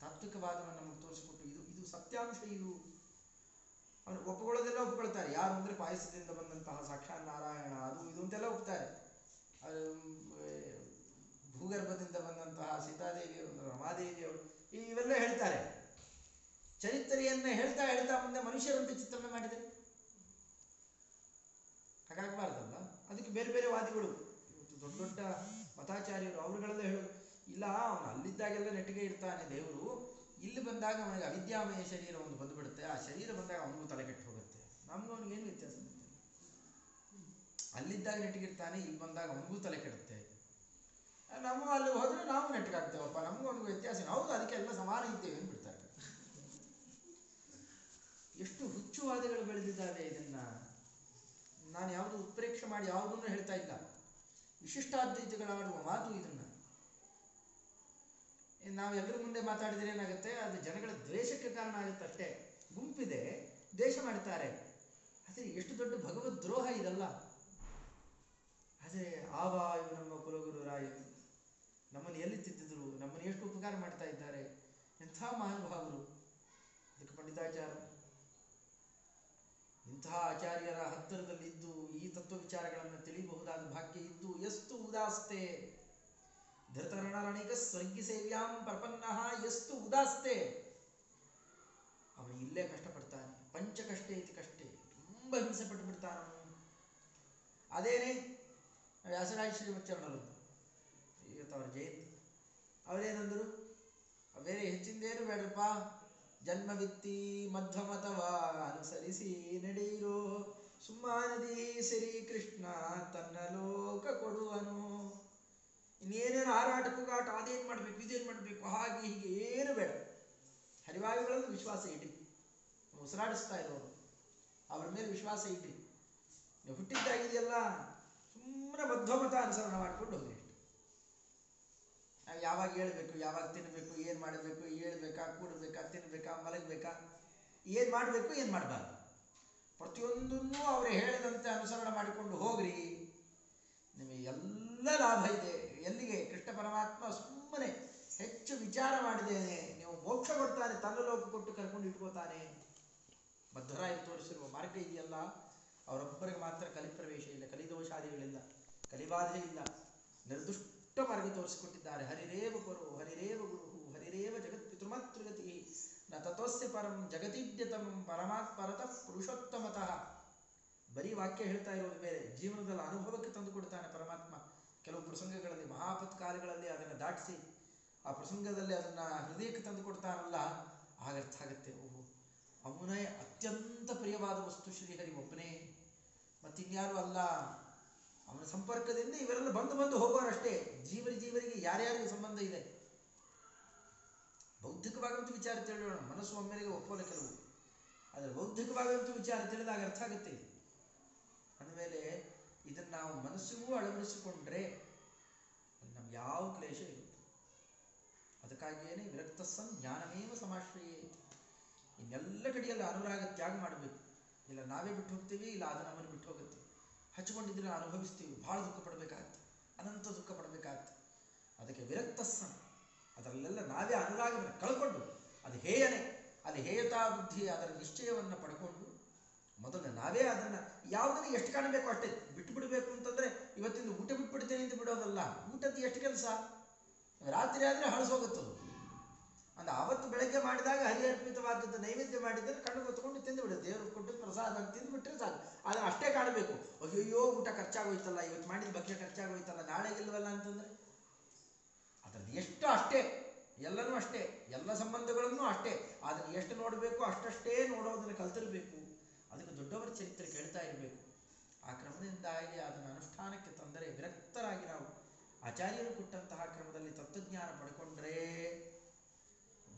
A: ತಾತ್ವಿಕವಾದವನ್ನು ನಮಗೆ ತೋರಿಸಿಕೊಟ್ಟು ಇದು ಇದು ಸತ್ಯಾಂಶ ಇದು ಅವನು ಒಪ್ಪಿಕೊಳ್ಳೋದೆಲ್ಲ ಒಪ್ಪಿಕೊಳ್ತಾರೆ. ಯಾರು ಅಂದ್ರೆ ಪಾಯಸದಿಂದ ಬಂದಂತಹ ಸಾಕ್ಷಾತ್ ನಾರಾಯಣ, ಅದು ಇದು ಅಂತೆಲ್ಲ ಒಪ್ತಾರೆ. ಭೂಗರ್ಭದಿಂದ ಬಂದಂತಹ ಸೀತಾದೇವಿಯವರು ರಮಾದೇವಿಯವರು ಇವೆಲ್ಲ ಹೇಳ್ತಾರೆ. ಚರಿತ್ರೆಯನ್ನ ಹೇಳ್ತಾ ಹೇಳ್ತಾ ಮುಂದೆ ಮನುಷ್ಯರಂತೆ ಚಿತ್ರಣ ಮಾಡಿದರೆ? ಹಾಗಾಗಬಾರ್ದಲ್ಲ ಅದಕ್ಕೆ ಬೇರೆ ಬೇರೆ ವಾದಿಗಳು. ದೊಡ್ಡ ದೊಡ್ಡ ಮತಾಚಾರ್ಯರು ಅವರುಗಳೆಲ್ಲ ಹೇಳೋದು, ಇಲ್ಲ, ಅವನು ಅಲ್ಲಿದ್ದಾಗೆಲ್ಲ ನೆಟ್ಟಿಗೆ ಇರ್ತಾನೆ ದೇವರು. ಇಲ್ಲಿ ಬಂದಾಗ ಅವನಿಗೆ ಅವಿದ್ಯಾಮಯ ಶರೀರ ಒಂದು ಬಂದುಬಿಡುತ್ತೆ. ಆ ಶರೀರ ಬಂದಾಗ ಅವನಿಗೂ ತಲೆ ಕೆಟ್ಟು ಹೋಗುತ್ತೆ. ನಮಗೂ ಅವನಿಗೆ ಏನು ವ್ಯತ್ಯಾಸ ಅಲ್ಲಿದ್ದಾಗ ನೆಟ್ಟಿಗಿರ್ತಾನೆ, ಇಲ್ಲಿ ಬಂದಾಗ ಅವನಿಗೂ ತಲೆ ಕೆಡುತ್ತೆ. ನಾವು ಅಲ್ಲಿ ಹೋದ್ರೆ ನಾವು ನೆಟ್ಟಗಾಗ್ತೇವಪ್ಪ, ನಮಗೂ ಅವನಿಗೂ ವ್ಯತ್ಯಾಸ. ಹೌದು, ಅದಕ್ಕೆ ಎಲ್ಲ ಸಮಾನ ಇದ್ದೇವೆ ಬಿಡ್ತಾರೆ? ಎಷ್ಟು ಹುಚ್ಚುವಾದಗಳು ಬೆಳೆದಿದ್ದಾವೆ ಇದನ್ನ. ನಾನು ಯಾವುದು ಉತ್ಪ್ರೇಕ್ಷೆ ಮಾಡಿ ಯಾವುದನ್ನು ಹೇಳ್ತಾ ಇಲ್ಲ. ವಿಶಿಷ್ಟಾದ್ವೈತಗಳಾಡುವ ಮಾತು ಇದನ್ನ. ನಾವು ಎಲ್ಲರ ಮುಂದೆ ಮಾತಾಡಿದ್ರೆ ಏನಾಗುತ್ತೆ? ಅದು ಜನಗಳ ದ್ವೇಷಕ್ಕೆ ಕಾರಣ ಆಗುತ್ತೆ ಅಷ್ಟೇ. ಗುಂಪಿದೆ, ದ್ವೇಷ ಮಾಡ್ತಾರೆ. ಆದರೆ ಎಷ್ಟು ದೊಡ್ಡ ಭಗವದ್ ದ್ರೋಹ ಇದಲ್ಲ. ಆದರೆ ಆವ ಇವು ನಮ್ಮ ಕುಲಗುರು ರಾಯ ನಮ್ಮನ್ನು ಎಲ್ಲಿ ತಿದ್ದಿದ್ರು, ನಮ್ಮನ್ನು ಎಷ್ಟು ಉಪಕಾರ ಮಾಡ್ತಾ ಇದ್ದಾರೆ? ಎಂಥ ಮಹಾನುಭಾವರು. ಅದಕ್ಕೆ ಪಂಡಿತಾಚಾರ ಇಂತಹ ಆಚಾರ್ಯರ ಹತ್ತಿರದಲ್ಲಿದ್ದು ಈ ತತ್ವ ವಿಚಾರಗಳನ್ನು ತಿಳಿಯಬಹುದಾದ ಭಾಗ್ಯ ಇದ್ದು ಎಷ್ಟು ಉದಾಸ್ತೆ ಧೃತರಣರಣಿಕ ಸ್ವರ್ಗಿ ಸೇವ್ಯಾಂ ಪ್ರಪನ್ನ ಎಷ್ಟು ಉದಾಸ್ತೆ. ಅವನು ಇಲ್ಲೇ ಕಷ್ಟಪಡ್ತಾನೆ ಪಂಚ ಕಷ್ಟೇ ಇತಿ ಕಷ್ಟೇ, ತುಂಬ ಹಿಂಸೆ ಪಟ್ಟು ಬಿಡ್ತಾನೆ ಅವನು. ಅದೇನೇ ವ್ಯಾಸರಾಜ ಶ್ರೀಮಚ್ಚರಣರು ಇವತ್ತು ಅವ್ರ ಜಯಂತಿ ಅವರೇನಂದರು? ಬೇರೆ ಹೆಚ್ಚಿಂದೇನು ಬೇಡಪ್ಪ, ಜನ್ಮವಿತ್ತಿ ಮಧ್ವಮತವ ಅನುಸರಿಸಿ ನಡೆಯಿರೋ ಸುಮ್ಮನದಿ ಶ್ರೀ ಕೃಷ್ಣ ತನ್ನ ಲೋಕ ಕೊಡುವನು. ಇನ್ನೇನೇನು ಹಾರಾಟ ಕೂಗಾಟ, ಅದೇನು ಮಾಡಬೇಕು, ಇದೇನು ಮಾಡಬೇಕು, ಹಾಗೆ ಹೀಗೆ ಏನು ಬೇಡ. ಹರಿವಾಯುಗಳಲ್ಲಿ ವಿಶ್ವಾಸ ಇಡಿ ಉಸಿರಾಡಿಸ್ತಾ ಇರೋರು. ಅವರ ಮೇಲೆ ವಿಶ್ವಾಸ ಇಡ್ರಿ. ನೀವು ಹುಟ್ಟಿದ್ದಾಗಿದೆಯಲ್ಲ, ಸುಮ್ಮನೆ ಮಧ್ವಮತ ಅನುಸರಣ ಮಾಡಿಕೊಂಡು ಅಷ್ಟೆ. ನಾವು ಯಾವಾಗ ಹೇಳಬೇಕು, ಯಾವಾಗ ತಿನ್ನಬೇಕು ಏನು ಮಾಡಬೇಕು, ಹೇಳ್ಬೇಕಾ, ಕೂಡಬೇಕಾ ತಿನ್ನಬೇಕಾ ಮಲಗಬೇಕಾ, ಏನು ಮಾಡಬೇಕು, ಏನು ಮಾಡಬಾರ್ದು. ಪ್ರತಿಯೊಂದನ್ನೂ ಅವರು ಹೇಳಿದಂತೆ ಅನುಸರಣೆ ಮಾಡಿಕೊಂಡು ಹೋಗ್ರಿ. ನಿಮಗೆ ಎಲ್ಲ ಲಾಭ ಇದೆ. ಎಲ್ಲಿಗೆ? ಕೃಷ್ಣ ಪರಮಾತ್ಮ ಸುಮ್ಮನೆ ಹೆಚ್ಚು ವಿಚಾರ ಮಾಡಿದ್ದೇನೆ ನೀವು ಮೋಕ್ಷ ಕೊಡ್ತಾನೆ ತನ್ನ ಲೋಕ ಕೊಟ್ಟು ಕರ್ಕೊಂಡು ಇಟ್ಕೋತಾನೆ. ಮಧ್ವರಾಯ ತೋರಿಸಿರುವ ಮಾರ್ಗ ಇದೆಯಲ್ಲ? ಅವರೊಬ್ಬರಿಗೆ ಮಾತ್ರ ಕಲಿಪ್ರವೇಶ ಇಲ್ಲ, ಕಲಿದೋಷಾದಿಗಳಿಲ್ಲ, ಕಲಿಬಾಧೆ ಇಲ್ಲ. ನಿರ್ದುಷ್ಟ ಮಾರ್ಗ ತೋರಿಸಿಕೊಟ್ಟಿದ್ದಾರೆ. ಹರಿರೇವ ಗುರು ಹರಿರೇವ ಗುರು ಹರಿರೇವ ಜಗತ್ ಪಿತೃಮಾತೃಗತಿ. ನ ತತೋಸ್ಯ ಪರಂ ಜಗತಿದ್ಯತಂ ಪರಮಾತ್ ಪರತ ಪುರುಷೋತ್ತಮತಃ. ಬರೀ ವಾಕ್ಯ ಹೇಳ್ತಾ ಇರೋದು ಬೇರೆ. ಜೀವನದಲ್ಲಿ ಅನುಭವಕ್ಕೆ ತಂದು ಕೊಡ್ತಾನೆ ಪರಮಾತ್ಮ. ಕೆಲವು ಪ್ರಸಂಗಗಳಲ್ಲಿ, ಮಹಾಪತ್ಕಾರಗಳಲ್ಲಿ ಅದನ್ನು ದಾಟಿಸಿ, ಆ ಪ್ರಸಂಗದಲ್ಲಿ ಅದನ್ನ ಹೃದಯಕ್ಕೆ ತಂದು ಕೊಡ್ತಾನಲ್ಲ, ಆಗ ಅರ್ಥ ಆಗುತ್ತೆ, ಓಹೋ ಅವನೇ ಅತ್ಯಂತ ಪ್ರಿಯವಾದ ವಸ್ತು ಶ್ರೀಹರಿ ಒಬ್ಬನೇ. ಮತ್ತಿನ್ಯಾರು ಅಲ್ಲ, ಅವನ ಸಂಪರ್ಕದಿಂದ ಇವರೆಲ್ಲ ಬಂದು ಬಂದು ಹೋಗೋರಷ್ಟೇ, ಜೀವರಿ ಜೀವರಿಗೆ ಯಾರ್ಯಾರಿಗೆ ಸಂಬಂಧ ಇದೆ? ಬೌದ್ಧಿಕವಾಗಂತೂ ವಿಚಾರ ತಿಳಿದೋಣ ಮನಸ್ಸು ಒಮ್ಮೆಲೆಗೆ ಒಪ್ಪೋಲ್ಲ ಕೆಲವು. ಆದರೆ ಬೌದ್ಧಿಕವಾಗಂತೂ ವಿಚಾರ ತಿಳಿದಾಗ ಅರ್ಥ ಆಗುತ್ತೆ. ಅಂದಮೇಲೆ ಇದನ್ನು ನಾವು ಮನಸ್ಸಿಗೂ ಅಳವಡಿಸಿಕೊಂಡ್ರೆ ನಮ್ಗೆ ಯಾವ ಕ್ಲೇಶ ಇರುತ್ತೆ? ಅದಕ್ಕಾಗಿಯೇ ವಿರಕ್ತ ಸನ್ ಜ್ಞಾನಮೇವ ಸಮಾಶ್ರಯೇ ಇನ್ನೆಲ್ಲ ಕಡೆಯಲ್ಲಿ ಅನುರಾಗ ತ್ಯಾಗ ಮಾಡಬೇಕು. ಇಲ್ಲ ನಾವೇ ಬಿಟ್ಟು ಹೋಗ್ತೀವಿ, ಇಲ್ಲ ಅದು ನಮ್ಮನ್ನು ಬಿಟ್ಟು ಹೋಗುತ್ತೆ. ಹಚ್ಕೊಂಡಿದ್ರೆ ಅನುಭವಿಸ್ತೀವಿ, ಭಾಳ ದುಃಖ ಪಡಬೇಕಾಗತ್ತೆ. ಅನಂತ ದುಃಖ ಪಡಬೇಕಾಗತ್ತೆ. ಅದಕ್ಕೆ ವಿರಕ್ತ ಅದರಲ್ಲೆಲ್ಲ ನಾವೇ ಅನುರಾಗ ಕಳ್ಕೊಂಡು, ಅದು ಹೇಯನೆ ಅದು ಹೇಯತಾ ಬುದ್ಧಿ ಅದರ ನಿಶ್ಚಯವನ್ನು ಪಡ್ಕೊಂಡು ಮೊದಲು ನಾವೇ ಅದನ್ನು ಯಾವುದನ್ನು ಎಷ್ಟು ಕಾಣಬೇಕು ಅಷ್ಟೇ ಬಿಡಬೇಕು ಅಂತಂದ್ರೆ ಇವತ್ತಿಂದ ಊಟ ಬಿಟ್ಬಿಡ್ತೇನೆ ಅಂತ ಬಿಡೋದಲ್ಲ. ಊಟದ್ದು ಎಷ್ಟು ಕೆಲಸ? ರಾತ್ರಿ ಆದರೆ ಹಳಸೋಗುತ್ತದು ಅಂದ. ಅವತ್ತು ಬೆಳಗ್ಗೆ ಮಾಡಿದಾಗ ಹರಿಯರ್ಪಿತವಾದದ್ದು ನೈವೇದ್ಯ ಮಾಡಿದರೆ ಕಣ್ಣು ಹೊತ್ಕೊಂಡು ತಿಂದು ಬಿಡುತ್ತೆ ದೇವರು ಕೊಟ್ಟು ಪ್ರಸಾದ ತಿಂದು ಬಿಟ್ಟರೆ ಸಾಕು. ಆದರೆ ಅಷ್ಟೇ ಕಾಣಬೇಕು. ಅಯ್ಯೋ ಊಟ ಖರ್ಚಾಗೋಯ್ತಲ್ಲ. ಇವತ್ತು ಮಾಡಿದ ಭಕ್ಷ್ಯ ಖರ್ಚಾಗೋಯ್ತಲ್ಲ. ನಾಳೆ ಇಲ್ವಲ್ಲ ಅಂತಂದ್ರೆ? ಅದರದ್ದು ಎಷ್ಟು ಅಷ್ಟೇ. ಎಲ್ಲನೂ ಅಷ್ಟೇ. ಎಲ್ಲ ಸಂಬಂಧಗಳನ್ನೂ ಅಷ್ಟೇ. ಅದನ್ನು ಎಷ್ಟು ನೋಡಬೇಕು, ಅಷ್ಟಷ್ಟೇ ನೋಡೋದನ್ನು ಕಲ್ತಿರಬೇಕು. ಅದಕ್ಕೆ ದೊಡ್ಡವರ ಚರಿತ್ರೆ ಕೇಳ್ತಾ ಇರಬೇಕು. ಆ ಕ್ರಮದಿಂದಾಗಿ ಅದನ್ನು ಅನುಷ್ಠಾನಕ್ಕೆ ತಂದರೆ ವಿರಕ್ತರಾಗಿ ನಾವು ಆಚಾರ್ಯರು ಕೊಟ್ಟಂತಹ ಕ್ರಮದಲ್ಲಿ ತತ್ವಜ್ಞಾನ ಪಡ್ಕೊಂಡ್ರೆ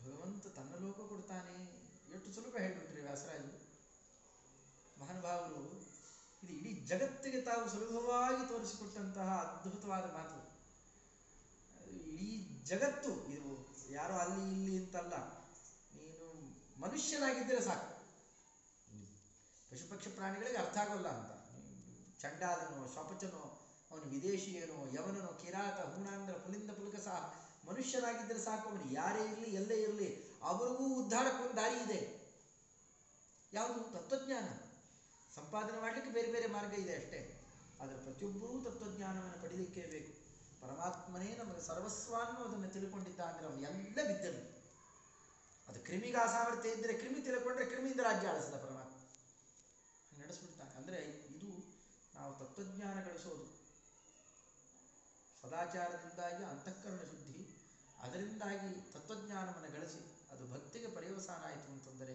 A: ಭಗವಂತ ತನ್ನ ಲೋಕ ಕೊಡ್ತಾನೆ. ಎಷ್ಟು ಸುಲಭ ಹೇಳ್ಬಿಟ್ರಿ ವ್ಯಾಸರಾಜರು. ಮಹಾನುಭಾವರು, ಇದು ಇಡೀ ಜಗತ್ತಿಗೆ ತಾವು ಸುಲಭವಾಗಿ ತೋರಿಸಿಕೊಟ್ಟಂತಹ ಅದ್ಭುತವಾದ ಮಾತು. ಇಡೀ ಜಗತ್ತು, ಇದು ಯಾರೋ ಅಲ್ಲಿ ಇಲ್ಲಿ ಅಂತಲ್ಲ, ನೀನು ಮನುಷ್ಯನಾಗಿದ್ದರೆ ಸಾಕು. ಪಶು ಪಕ್ಷಿ ಪ್ರಾಣಿಗಳಿಗೆ ಅರ್ಥ ಆಗೋಲ್ಲ ಅಂತ. ಚಂಡಾಲನೋ ಶಪಚನೋ ಅವನು ವಿದೇಶಿಯನೋ, ಯವನನೋ, ಕಿರಾತ ಹೂಣಾಂಧ್ರ ಪುಲಿಂದ ಪುಲಕಸ ಮನುಷ್ಯನಾಗಿದ್ದರೆ ಸಾಕು, ಅವನು ಯಾರೇ ಇರಲಿ, ಎಲ್ಲೇ ಇರಲಿ, ಅವರಿಗೂ ಉದ್ಧಾರಕ್ಕೊಂದು ದಾರಿ ಇದೆ. ಯಾವುದು? ತತ್ವಜ್ಞಾನ. ಸಂಪಾದನೆ ಮಾಡಲಿಕ್ಕೆ ಬೇರೆ ಬೇರೆ ಮಾರ್ಗ ಇದೆ ಅಷ್ಟೇ. ಆದರೆ ಪ್ರತಿಯೊಬ್ಬರೂ ತತ್ವಜ್ಞಾನವನ್ನು ಪಡೀಲಿಕ್ಕೆ ಬೇಕು. ಪರಮಾತ್ಮನೇ ನಮಗೆ ಸರ್ವಸ್ವಾನ್ನು ಅದನ್ನು ತಿಳ್ಕೊಂಡಿದ್ದ ಅಂದರೆ ಅವನು ಎಲ್ಲ ಬಿದ್ದರು. ಅದು ಕ್ರಿಮಿಗೆ ಅಸಾಮರ್ಥ್ಯ ಇದ್ದರೆ, ಕ್ರಿಮಿ ತಿಳ್ಕೊಂಡ್ರೆ ಕ್ರಿಮಿಯಿಂದ ರಾಜ್ಯ ಆಳಿಸಿದ ಪರಮಾತ್ಮ. ನಡೆಸ್ಬಿಡ್ತಾನೆ. ಅಂದರೆ ನಾವು ತತ್ವಜ್ಞಾನ ಗಳಿಸೋದು ಸದಾಚಾರದಿಂದಾಗಿ ಅಂತಃಕರಣ ಶುದ್ಧಿ, ಅದರಿಂದಾಗಿ ತತ್ವಜ್ಞಾನವನ್ನು ಗಳಿಸಿ ಅದು ಭಕ್ತಿಗೆ ಪರ್ಯವಸಾನ ಆಯಿತು ಅಂತಂದರೆ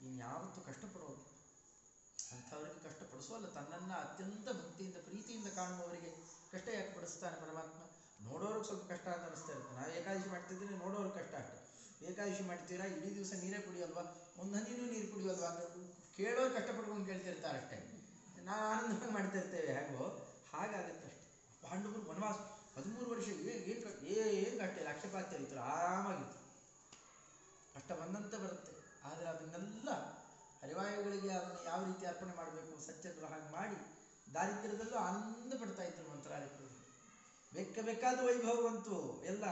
A: ಇನ್ಯಾವತ್ತೂ ಕಷ್ಟಪಡೋದು. ಅಂಥವರಿಗೆ ಕಷ್ಟಪಡಿಸೋಲ್ಲ, ತನ್ನನ್ನು ಅತ್ಯಂತ ಭಕ್ತಿಯಿಂದ, ಪ್ರೀತಿಯಿಂದ ಕಾಣುವವರಿಗೆ ಕಷ್ಟ ಯಾಕೆ ಪಡಿಸ್ತಾನೆ ಪರಮಾತ್ಮ? ನೋಡೋರಿಗೆ ಸ್ವಲ್ಪ ಕಷ್ಟ ಅಂತ ಅನಿಸ್ತಾ ಇರುತ್ತೆ. ನಾವು ಏಕಾದಶಿ ಮಾಡ್ತಿದ್ದೀನಿ ನೋಡೋರು ಕಷ್ಟ ಅಷ್ಟೆ. ಏಕಾದಶಿ ಮಾಡ್ತೀರಾ, ಇಡೀ ದಿವಸ ನೀರೇ ಕುಡಿಯಲ್ವಾ? ಒಂದು ಹನಿನೂ ನೀರು ಕುಡಿಯೋಲ್ವಾ? ಅಂತ ಕೇಳೋರು ಕಷ್ಟಪಡ್ಕೊಂಡು ಕೇಳ್ತಿರ್ತಾರೆ ಅಷ್ಟೇ. ಆನಂದವಾಗಿ ಮಾಡ್ತಾ ಇರ್ತೇವೆ ಹೇಗೋ ಹಾಗಾಗುತ್ತೆ ಅಷ್ಟೆ. ಪಾಂಡವರು ವನವಾಸ, ಹದಿಮೂರು ವರ್ಷ ಏನು ಏನು ಕಷ್ಟ ಏನು ಅಕ್ಷಪಾತ್ಯ ಇತ್ತು, ಆರಾಮಾಗಿತ್ತು. ಕಷ್ಟ ಬಂದಂತೆ ಬರುತ್ತೆ. ಆದರೆ ಅದನ್ನೆಲ್ಲ ಹರಿವಾಯುಗಳಿಗೆ ಅದನ್ನು ಯಾವ ರೀತಿ ಅರ್ಪಣೆ ಮಾಡಬೇಕು? ಸಜ್ಜನರು ಹಾಗೆ ಮಾಡಿ ದಾರಿದ್ರ್ಯದಲ್ಲೂ ಆನಂದ ಪಡ್ತಾ ಇದ್ರು ಮಂತ್ರಾಲಯಕ್ಕೆ ಬೇಕ ಬೇಕಾದ ವೈಭವವಂತೂ ಎಲ್ಲ.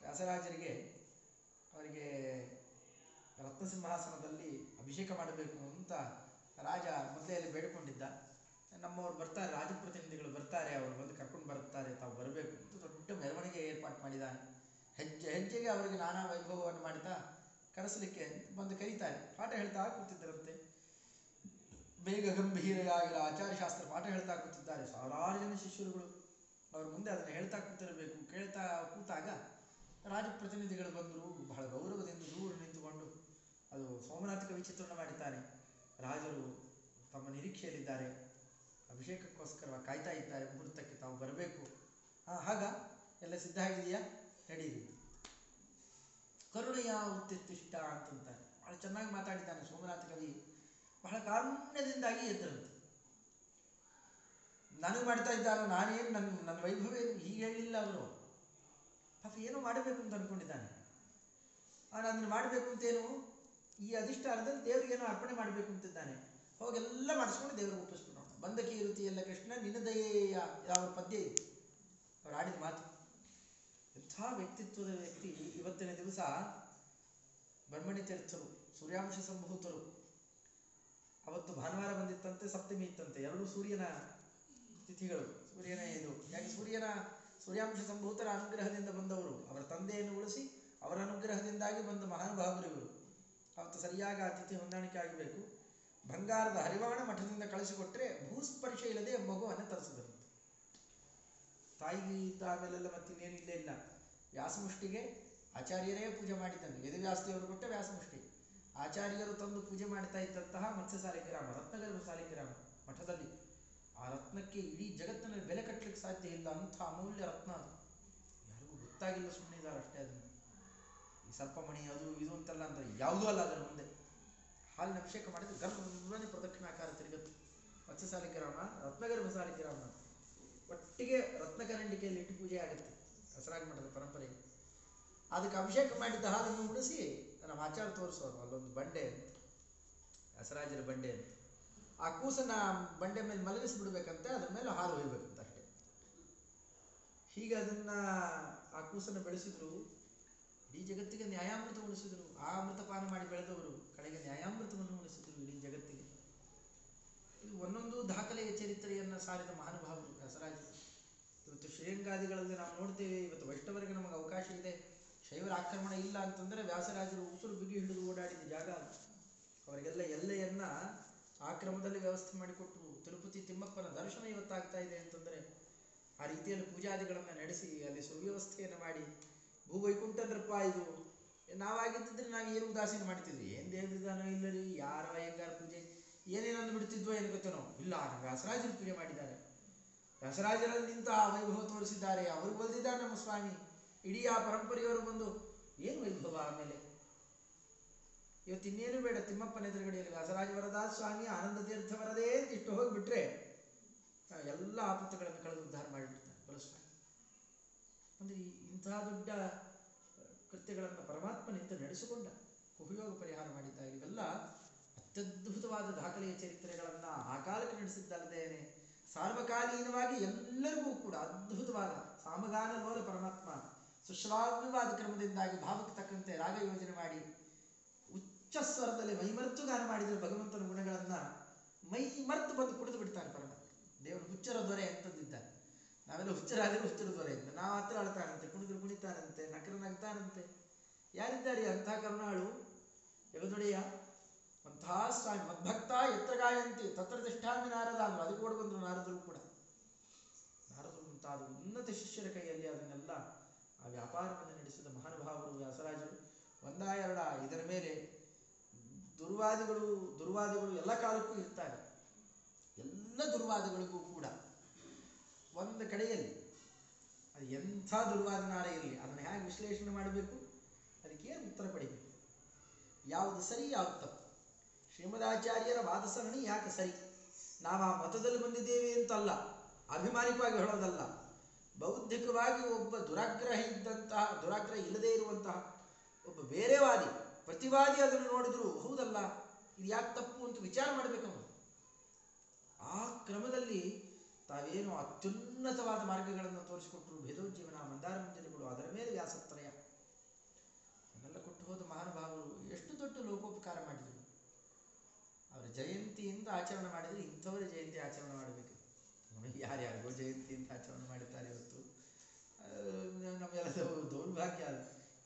A: ವ್ಯಾಸರಾಜರಿಗೆ, ಅವರಿಗೆ ರತ್ನಸಿಂಹಾಸನದಲ್ಲಿ ಅಭಿಷೇಕ ಮಾಡಬೇಕು ಅಂತ ರಾಜ ಮೊದಲೇ ಅಲ್ಲಿ ಬೇಡಿಕೊಂಡಿದ್ದ. ನಮ್ಮವ್ರು ಬರ್ತಾರೆ ರಾಜಪ್ರತಿನಿಧಿಗಳು ಬರ್ತಾರೆ, ಅವರು ಬಂದು ಕರ್ಕೊಂಡು ಬರುತ್ತಾರೆ ತಾವು ಬರಬೇಕು ಅಂತ ದೊಡ್ಡ ಮೆರವಣಿಗೆ ಏರ್ಪಾಟು ಮಾಡಿದ್ದಾನೆ. ಹೆಜ್ಜೆ, ಹೆಜ್ಜೆಗೆ ಅವರಿಗೆ ನಾನಾ ವೈಭವವನ್ನು ಮಾಡ್ತಾ ಕರೆಸಲಿಕ್ಕೆ ಬಂದು ಕರೀತಾರೆ. ಪಾಠ ಹೇಳ್ತಾ ಕೂತಿದ್ದರಂತೆ. ಬೇಗ ಗಂಭೀರಾಗಿರ ಆಚಾರ್ಯ ಶಾಸ್ತ್ರ ಪಾಠ ಹೇಳ್ತಾ ಕೂತಿದ್ದಾರೆ. ಸಾವಿರಾರು ಜನ ಶಿಷ್ಯರುಗಳು ಅವ್ರ ಮುಂದೆ ಅದನ್ನು ಹೇಳ್ತಾ ಕೂತಿರಬೇಕು. ಕೇಳ್ತಾ ಕೂತಾಗ ರಾಜಪ್ರತಿನಿಧಿಗಳು ಬಂದರು ಬಹಳ ಗೌರವದಿಂದ ದೂರ ನಿಂತುಕೊಂಡು ಅದು ಸೋಮನಾಥಿಕ ವಿಚಿತ್ರಣ ಮಾಡಿದ್ದಾರೆ. ರಾಜರು ತಮ್ಮ ನಿರೀಕ್ಷೆಯಲ್ಲಿದ್ದಾರೆ. ಅಭಿಷೇಕಕ್ಕೋಸ್ಕರ ಕಾಯ್ತಾ ಇದ್ದಾರೆ. ಮುಹೂರ್ತಕ್ಕೆ ತಾವು ಬರಬೇಕು. ಆಗ ಎಲ್ಲ ಸಿದ್ಧ ಆಗಿದೆಯಾ? ನಡೀರಿ. ಕರುಣೆಯ ಉತ್ತಿಷ್ಟ ಅಂತಂತಾರೆ. ಬಹಳ ಚೆನ್ನಾಗಿ ಮಾತಾಡಿದ್ದಾನೆ ಸೋಮನಾಥ ಕವಿ. ಬಹಳ ಕಾರುಣ್ಯದಿಂದಾಗಿ ಎದ್ದರಂತೆ ನನಗೆ ಮಾಡ್ತಾ ಇದ್ದಾರೋ, ನಾನೇನು ನನ್ನ ನನ್ನ ವೈಭವ ಏನು? ಹೀಗೆ ಹೇಳಿಲ್ಲ ಅವರು. ಪಾಪ ಏನೋ ಮಾಡಬೇಕು ಅಂತ ಅಂದ್ಕೊಂಡಿದ್ದಾನೆ ನಾನು ಅದನ್ನು ಮಾಡಬೇಕು ಅಂತೇನು ಈ ಅಧಿಷ್ಠಾನದಲ್ಲಿ ದೇವರಿಗೇನೋ ಅರ್ಪಣೆ ಮಾಡಬೇಕು ಅಂತಿದ್ದಾನೆ. ಹೋಗೆಲ್ಲ ಮಾಡಿಸ್ಕೊಂಡು ದೇವರಿಗೆ ಒಪ್ಪಿಸ್ಬಿಡೋಣ ಬಂದ ಕೀರುತಿ ಎಲ್ಲ ಕೃಷ್ಣ ನಿನ್ನದಯೇಯ ಯಾವ ಪದ್ಯ ಇದೆ? ಅವ್ರು ಆಡಿದ ಮಾತು. ಎಂಥ ವ್ಯಕ್ತಿತ್ವದ ವ್ಯಕ್ತಿ. ಇವತ್ತಿನ ದಿವಸ ಬ್ರಹ್ಮಣಿ ತೀರ್ಥರು, ಸೂರ್ಯಾಂಶ ಸಂಭೂತರು. ಅವತ್ತು ಭಾನುವಾರ ಬಂದಿತ್ತಂತೆ, ಸಪ್ತಮಿ ಇತ್ತಂತೆ. ಎರಡು ಸೂರ್ಯನ ತಿಥಿಗಳು. ಸೂರ್ಯನ ಇದು. ಯಾಕೆ ಸೂರ್ಯನ, ಸೂರ್ಯಾಂಶ ಸಂಭೂತರ ಅನುಗ್ರಹದಿಂದ ಬಂದವರು? ಅವರ ತಂದೆಯನ್ನು ಉಳಿಸಿ ಅವರ ಅನುಗ್ರಹದಿಂದಾಗಿ ಬಂದ ಮಹಾನುಭಾವರು ಇವರು ಅವತ್ತು ಸರಿಯಾಗಿ ಅತಿಥಿ ತಿಥಿ ಹೊಂದಾಣಿಕೆ ಆಗಬೇಕು ಬಂಗಾರದ ಹರಿವಾಣ ಮಠದಿಂದ ಕಳಿಸಿಕೊಟ್ರೆ ಭೂಸ್ಪರ್ಶ ಇಲ್ಲದೆ ಮಗುವನ್ನು ತರಿಸಿದರು. ತಾಯಿಗೆ ಇದ್ದ ಆಮೇಲೆಲ್ಲ ಮತ್ತಿನ್ನೇನು ಇಲ್ಲೇ ವ್ಯಾಸಮುಷ್ಟಿಗೆ ಆಚಾರ್ಯರೇ ಪೂಜೆ ಮಾಡಿದ್ದನು ಯದುವ್ಯಾಸದೇವರು ಕೊಟ್ಟ ವ್ಯಾಸಮುಷ್ಟಿ. ಆಚಾರ್ಯರು ತಂದು ಪೂಜೆ ಮಾಡ್ತಾ ಇದ್ದಂತಹ ಮತ್ಸ್ಯ ಸಾಲಿಗ್ರಾಮ ರತ್ನಗರ್ಭ ಸಾಲಿಗ್ರಾಮ ಮಠದಲ್ಲಿ. ಆ ರತ್ನಕ್ಕೆ ಇಡೀ ಜಗತ್ತಿನಲ್ಲಿ ಬೆಲೆ ಕಟ್ಟಲಿಕ್ಕೆ ಸಾಧ್ಯ ಇಲ್ಲ. ಅಂಥ ಅಮೂಲ್ಯ ರತ್ನ ಅದು. ಯಾರಿಗೂ ಗೊತ್ತಾಗಿಲ್ಲ ಸುಮ್ಮನೆ ಇದ್ದಾರೆ ಅಷ್ಟೇ ಅದನ್ನು. ಸರ್ಪಮಣಿ ಅದು, ಇದು ಅಂತಲ್ಲ ಅಂದ್ರೆ ಯಾವುದೂ ಅಲ್ಲ ಅದರ ಮುಂದೆ. ಹಾಲಿನ ಅಭಿಷೇಕ ಮಾಡಿದ್ರೆ ಗರ್ಭನೇ ಪ್ರದಕ್ಷಿಣಾಕಾರ ತಿರುಗುತ್ತೆ. ಮತ್ಸ್ಯಸಾಲಿಕ ರಾಮ ರತ್ನಗರ್ಭ ಸಾಲಿಗ್ರಾಮ ಒಟ್ಟಿಗೆ ರತ್ನಕರಂಡಿಕೆಯಲ್ಲಿ ಇಟ್ಟು ಪೂಜೆ ಆಗುತ್ತೆ. ಹೆಸರಾಗಿ ಮಠದ ಪರಂಪರೆ ಅದಕ್ಕೆ ಅಭಿಷೇಕ ಮಾಡಿದ್ದ ಹಾಲನ್ನು ಮುಡಿಸಿ ನಮ್ಮ ಆಚಾರ ತೋರಿಸೋರು ಅಲ್ಲೊಂದು ಬಂಡೆ ಅಂತ. ಹೆಸರಾಜರ ಬಂಡೆ ಅಂತ. ಆ ಕೂಸನ್ನ ಬಂಡೆ ಮೇಲೆ ಮಲಗಿಸಿ ಬಿಡಬೇಕಂತೆ, ಅದ್ರ ಮೇಲೆ ಹಾಲು ಒಯ್ಬೇಕಂತ ಅಷ್ಟೇ. ಹೀಗೆ ಅದನ್ನ ಆ ಕೂಸನ್ನು ಬೆಳೆಸಿದ್ರು ಇಡೀ ಜಗತ್ತಿಗೆ ನ್ಯಾಯಾಮೃತ ಉಣಿಸಿದರು ಆ ಅಮೃತಪಾನ ಮಾಡಿ ಬೆಳೆದವರು ಕಡೆಗೆ ನ್ಯಾಯಾಮೃತವನ್ನು ಉಣಿಸಿದರು ಇಡೀ ಜಗತ್ತಿಗೆ. ಇದು ಒಂದೊಂದು ದಾಖಲೆಯ ಚರಿತ್ರೆಯನ್ನು ಸಾರಿದ ಮಹಾನುಭಾವರು ವ್ಯಾಸರಾಜರು. ಇವತ್ತು ಶ್ರೇಯಂಗಾದಿಗಳಲ್ಲಿ ನಾವು ನೋಡ್ತೇವೆ, ಇವತ್ತು ವೈಷ್ಣವರಿಗೆ ನಮಗೆ ಅವಕಾಶ ಇದೆ. ಶೈವರ ಆಕ್ರಮಣ ಇಲ್ಲ ಅಂತಂದರೆ ವ್ಯಾಸರಾಜರು ಉಸಿರು ಬಿಗಿ ಹಿಡಿದು ಓಡಾಡಿದ ಜಾಗ. ಅವರಿಗೆಲ್ಲ ಎಲ್ಲೆಯನ್ನ ಆ ಕ್ರಮದಲ್ಲಿ ವ್ಯವಸ್ಥೆ ಮಾಡಿಕೊಟ್ಟು ತಿರುಪತಿ ತಿಮ್ಮಪ್ಪನ ದರ್ಶನ ಇವತ್ತಾಗ್ತಾ ಇದೆ ಅಂತಂದರೆ ಆ ರೀತಿಯಲ್ಲಿ ಪೂಜಾದಿಗಳನ್ನು ನಡೆಸಿ ಅಲ್ಲಿ ಸುವ್ಯವಸ್ಥೆಯನ್ನು ಮಾಡಿ ಭೂವೈಕುಂಠಂದ್ರಪ್ಪ ಇದು. ನಾವಾಗಿದ್ದಿದ್ರೆ ನಾವು ಏನು ಉದಾಸೀನ ಮಾಡ್ತಿದ್ವಿ ಏನು ಇಲ್ಲ ರೀ ಯಾರ ಅಯ್ಯಂಗಾರ ಪೂಜೆ? ಏನೇನಂದು ಬಿಡ್ತಿದ್ವೋ ಏನು ನಾವು ಇಲ್ಲ ವ್ಯಾಸರಾಜರು ಪೂಜೆ ಮಾಡಿದ್ದಾರೆ. ವ್ಯಾಸರಾಜರಲ್ಲಿ ನಿಂತ ಆ ವೈಭವ ತೋರಿಸಿದ್ದಾರೆ. ಅವರು ಬಂದಿದ್ದಾರೆ ನಮ್ಮ ಸ್ವಾಮಿ. ಇಡೀ ಆ ಪರಂಪರೆಯವರು ಬಂದು ಏನು ವೈಭವ ಆಮೇಲೆ? ಇವತ್ತು ಇನ್ನೇನು ಬೇಡ. ತಿಮ್ಮಪ್ಪನ ಎದುರುಗಡೆಯಲ್ಲಿ ವ್ಯಾಸರಾಜ ವರದಾಸ ಸ್ವಾಮಿ ಆನಂದ ತೀರ್ಥ ವರದೇ ಅಂತ ಇಷ್ಟು ಹೋಗಿಬಿಟ್ರೆ ಎಲ್ಲ ಆಪತ್ತುಗಳನ್ನು ಕಳೆದು ಉದ್ಧಾರ ಮಾಡಿಬಿಡ್ತಾನೆ ಬಲಸ್ವಾಮಿ ಅಂದರೆ ಇಂತಹ ದೊಡ್ಡ ಕೃತ್ಯಗಳನ್ನು ಪರಮಾತ್ಮನಿಂದ ನಡೆಸಿಕೊಂಡ ಉಪಯೋಗ ಪರಿಹಾರ ಮಾಡಿದ್ದ ಇವೆಲ್ಲ ಅತ್ಯದ್ಭುತವಾದ ದಾಖಲೆಯ ಚರಿತ್ರೆಗಳನ್ನು ಆ ಕಾಲಕ್ಕೆ ನಡೆಸಿದ್ದಲ್ಲದೇನೆ ಸಾರ್ವಕಾಲೀನವಾಗಿ ಎಲ್ಲರಿಗೂ ಕೂಡ ಅದ್ಭುತವಾದ ಸಾಮಗಾನ ಲೋಲ ಪರಮಾತ್ಮ ಸುಶ್ರಾವ್ಯವಾದ ಕ್ರಮದಿಂದಾಗಿ ಭಾವಕ್ಕೆ ತಕ್ಕಂತೆ ರಾಗ ಯೋಜನೆ ಮಾಡಿ ಉಚ್ಚ ಸ್ವರದಲ್ಲಿ ಮೈಮರೆತು ಗಾನ ಮಾಡಿದರೆ ಭಗವಂತನ ಗುಣಗಳನ್ನು ಮೈ ಮರೆತು ಬಂದು ಕುಡಿದು ಬಿಡ್ತಾನೆ ಪರಮಾತ್ಮ. ದೇವರು ಹುಚ್ಚರ ದೊರೆ ಅಂತಂದಿದ್ದಾನೆ ನಾವೆಲ್ಲ ಹುಚ್ಚರಾದರೆ ಹುಚ್ಚರು ದೊರೆ ಅಂತ ನಾವು ಹತ್ರ ಅಳ್ತಾನಂತೆ ಕುಣಿದ್ರು ಕುಣಿತಾನಂತೆ ನಕರ ನಗ್ತಾರಂತೆ. ಯಾರಿದ್ದಾರೆ ಅಂತಹ ಕರುಣಾಳು? ಜಗದೊಡೆಯ ಅಂಥ ಸ್ವಾಮಿ, ಮದ್ಭಕ್ತ ಎತ್ರ ಗಾಯಂತಿ, ತತ್ರ ತಿಷ್ಠಾಮಿ ನಾರದ ಅಂದ್ರು ಅದಕ್ಕೆ ನಾರದರು ಕೂಡ. ನಾರದರು ಮುಂತಾದ ಉನ್ನತ ಶಿಷ್ಯರ ಕೈಯಲ್ಲಿ ಅದನ್ನೆಲ್ಲ ಆ ವ್ಯಾಪಾರವನ್ನು ನಡೆಸಿದ ಮಹಾನುಭಾವರು ವ್ಯಾಸರಾಜರು ಒಂದ ಎರಡ ಇದರ ಮೇಲೆ ದುರ್ವಾದಿಗಳು ದುರ್ವಾದಿಗಳು ಎಲ್ಲ ಕಾಲಕ್ಕೂ ಇರ್ತಾರೆ. ಎಲ್ಲ ದುರ್ವಾದಗಳಿಗೂ ಕೂಡ. ಒಂದು ಕಡೆಯಲ್ಲಿ. ಅದು ಎಂಥ ದುರ್ವಾದನಾರ ಇರಲಿ, ಅದನ್ನು ಹೇಗೆ ವಿಶ್ಲೇಷಣೆ ಮಾಡಬೇಕು? ಅದಕ್ಕೆ ಉತ್ತರ ಪಡಿಬೇಕು? ಯಾವುದು ಸರಿ, ಯಾವುದು ತಪ್ಪು? ಶ್ರೀಮದಾಚಾರ್ಯರ ವಾದ ಸರಣಿ ಯಾಕೆ ಸರಿ? ನಾವು ಆ ಮತದಲ್ಲಿ ಬಂದಿದ್ದೇವೆ ಅಂತಲ್ಲ, ಅಭಿಮಾನಿಕವಾಗಿ ಹೇಳೋದಲ್ಲ. ಬೌದ್ಧಿಕವಾಗಿ ಒಬ್ಬ ದುರಾಗ್ರಹ ಇದ್ದಂತಹ, ದುರಾಗ್ರಹ ಇಲ್ಲದೇ ಇರುವಂತಹ ಒಬ್ಬ ಬೇರೆ ವಾದಿ ಪ್ರತಿವಾದಿ ಅದನ್ನು ನೋಡಿದ್ರು, ಹೌದಲ್ಲ, ಇದು ಯಾಕೆ ತಪ್ಪು ಅಂತ ವಿಚಾರ ಮಾಡಬೇಕು ಆ ಕ್ರಮದಲ್ಲಿ ತಾವೇನು ಅತ್ಯುನ್ನತವಾದ ಮಾರ್ಗಗಳನ್ನು ತೋರಿಸಿಕೊಟ್ರು. ಭೇದೋಜ್ಜೀವನ ಮಂದಾರ ಮಂಜರಿಗಳು ಅದರ ಮೇಲೆ ವ್ಯಾಸತ್ರಯ. ಅದನ್ನೆಲ್ಲ ಕೊಟ್ಟು ಹೋದ ಮಹಾನುಭಾವರು ಎಷ್ಟು ದೊಡ್ಡ ಲೋಕೋಪಕಾರ ಮಾಡಿದರು. ಅವರ ಜಯಂತಿಯಿಂದ ಆಚರಣೆ ಮಾಡಿದರೆ ಇಂಥವರ ಜಯಂತಿ ಆಚರಣೆ ಮಾಡಬೇಕು. ನಮಗೆ ಯಾರ್ಯಾರಿಗೋ ಜಯಂತಿ ಅಂತ ಆಚರಣೆ ಮಾಡುತ್ತಾರೆ ಇವತ್ತು. ನಮಗೆಲ್ಲ ದೌರ್ಭಾಗ್ಯ.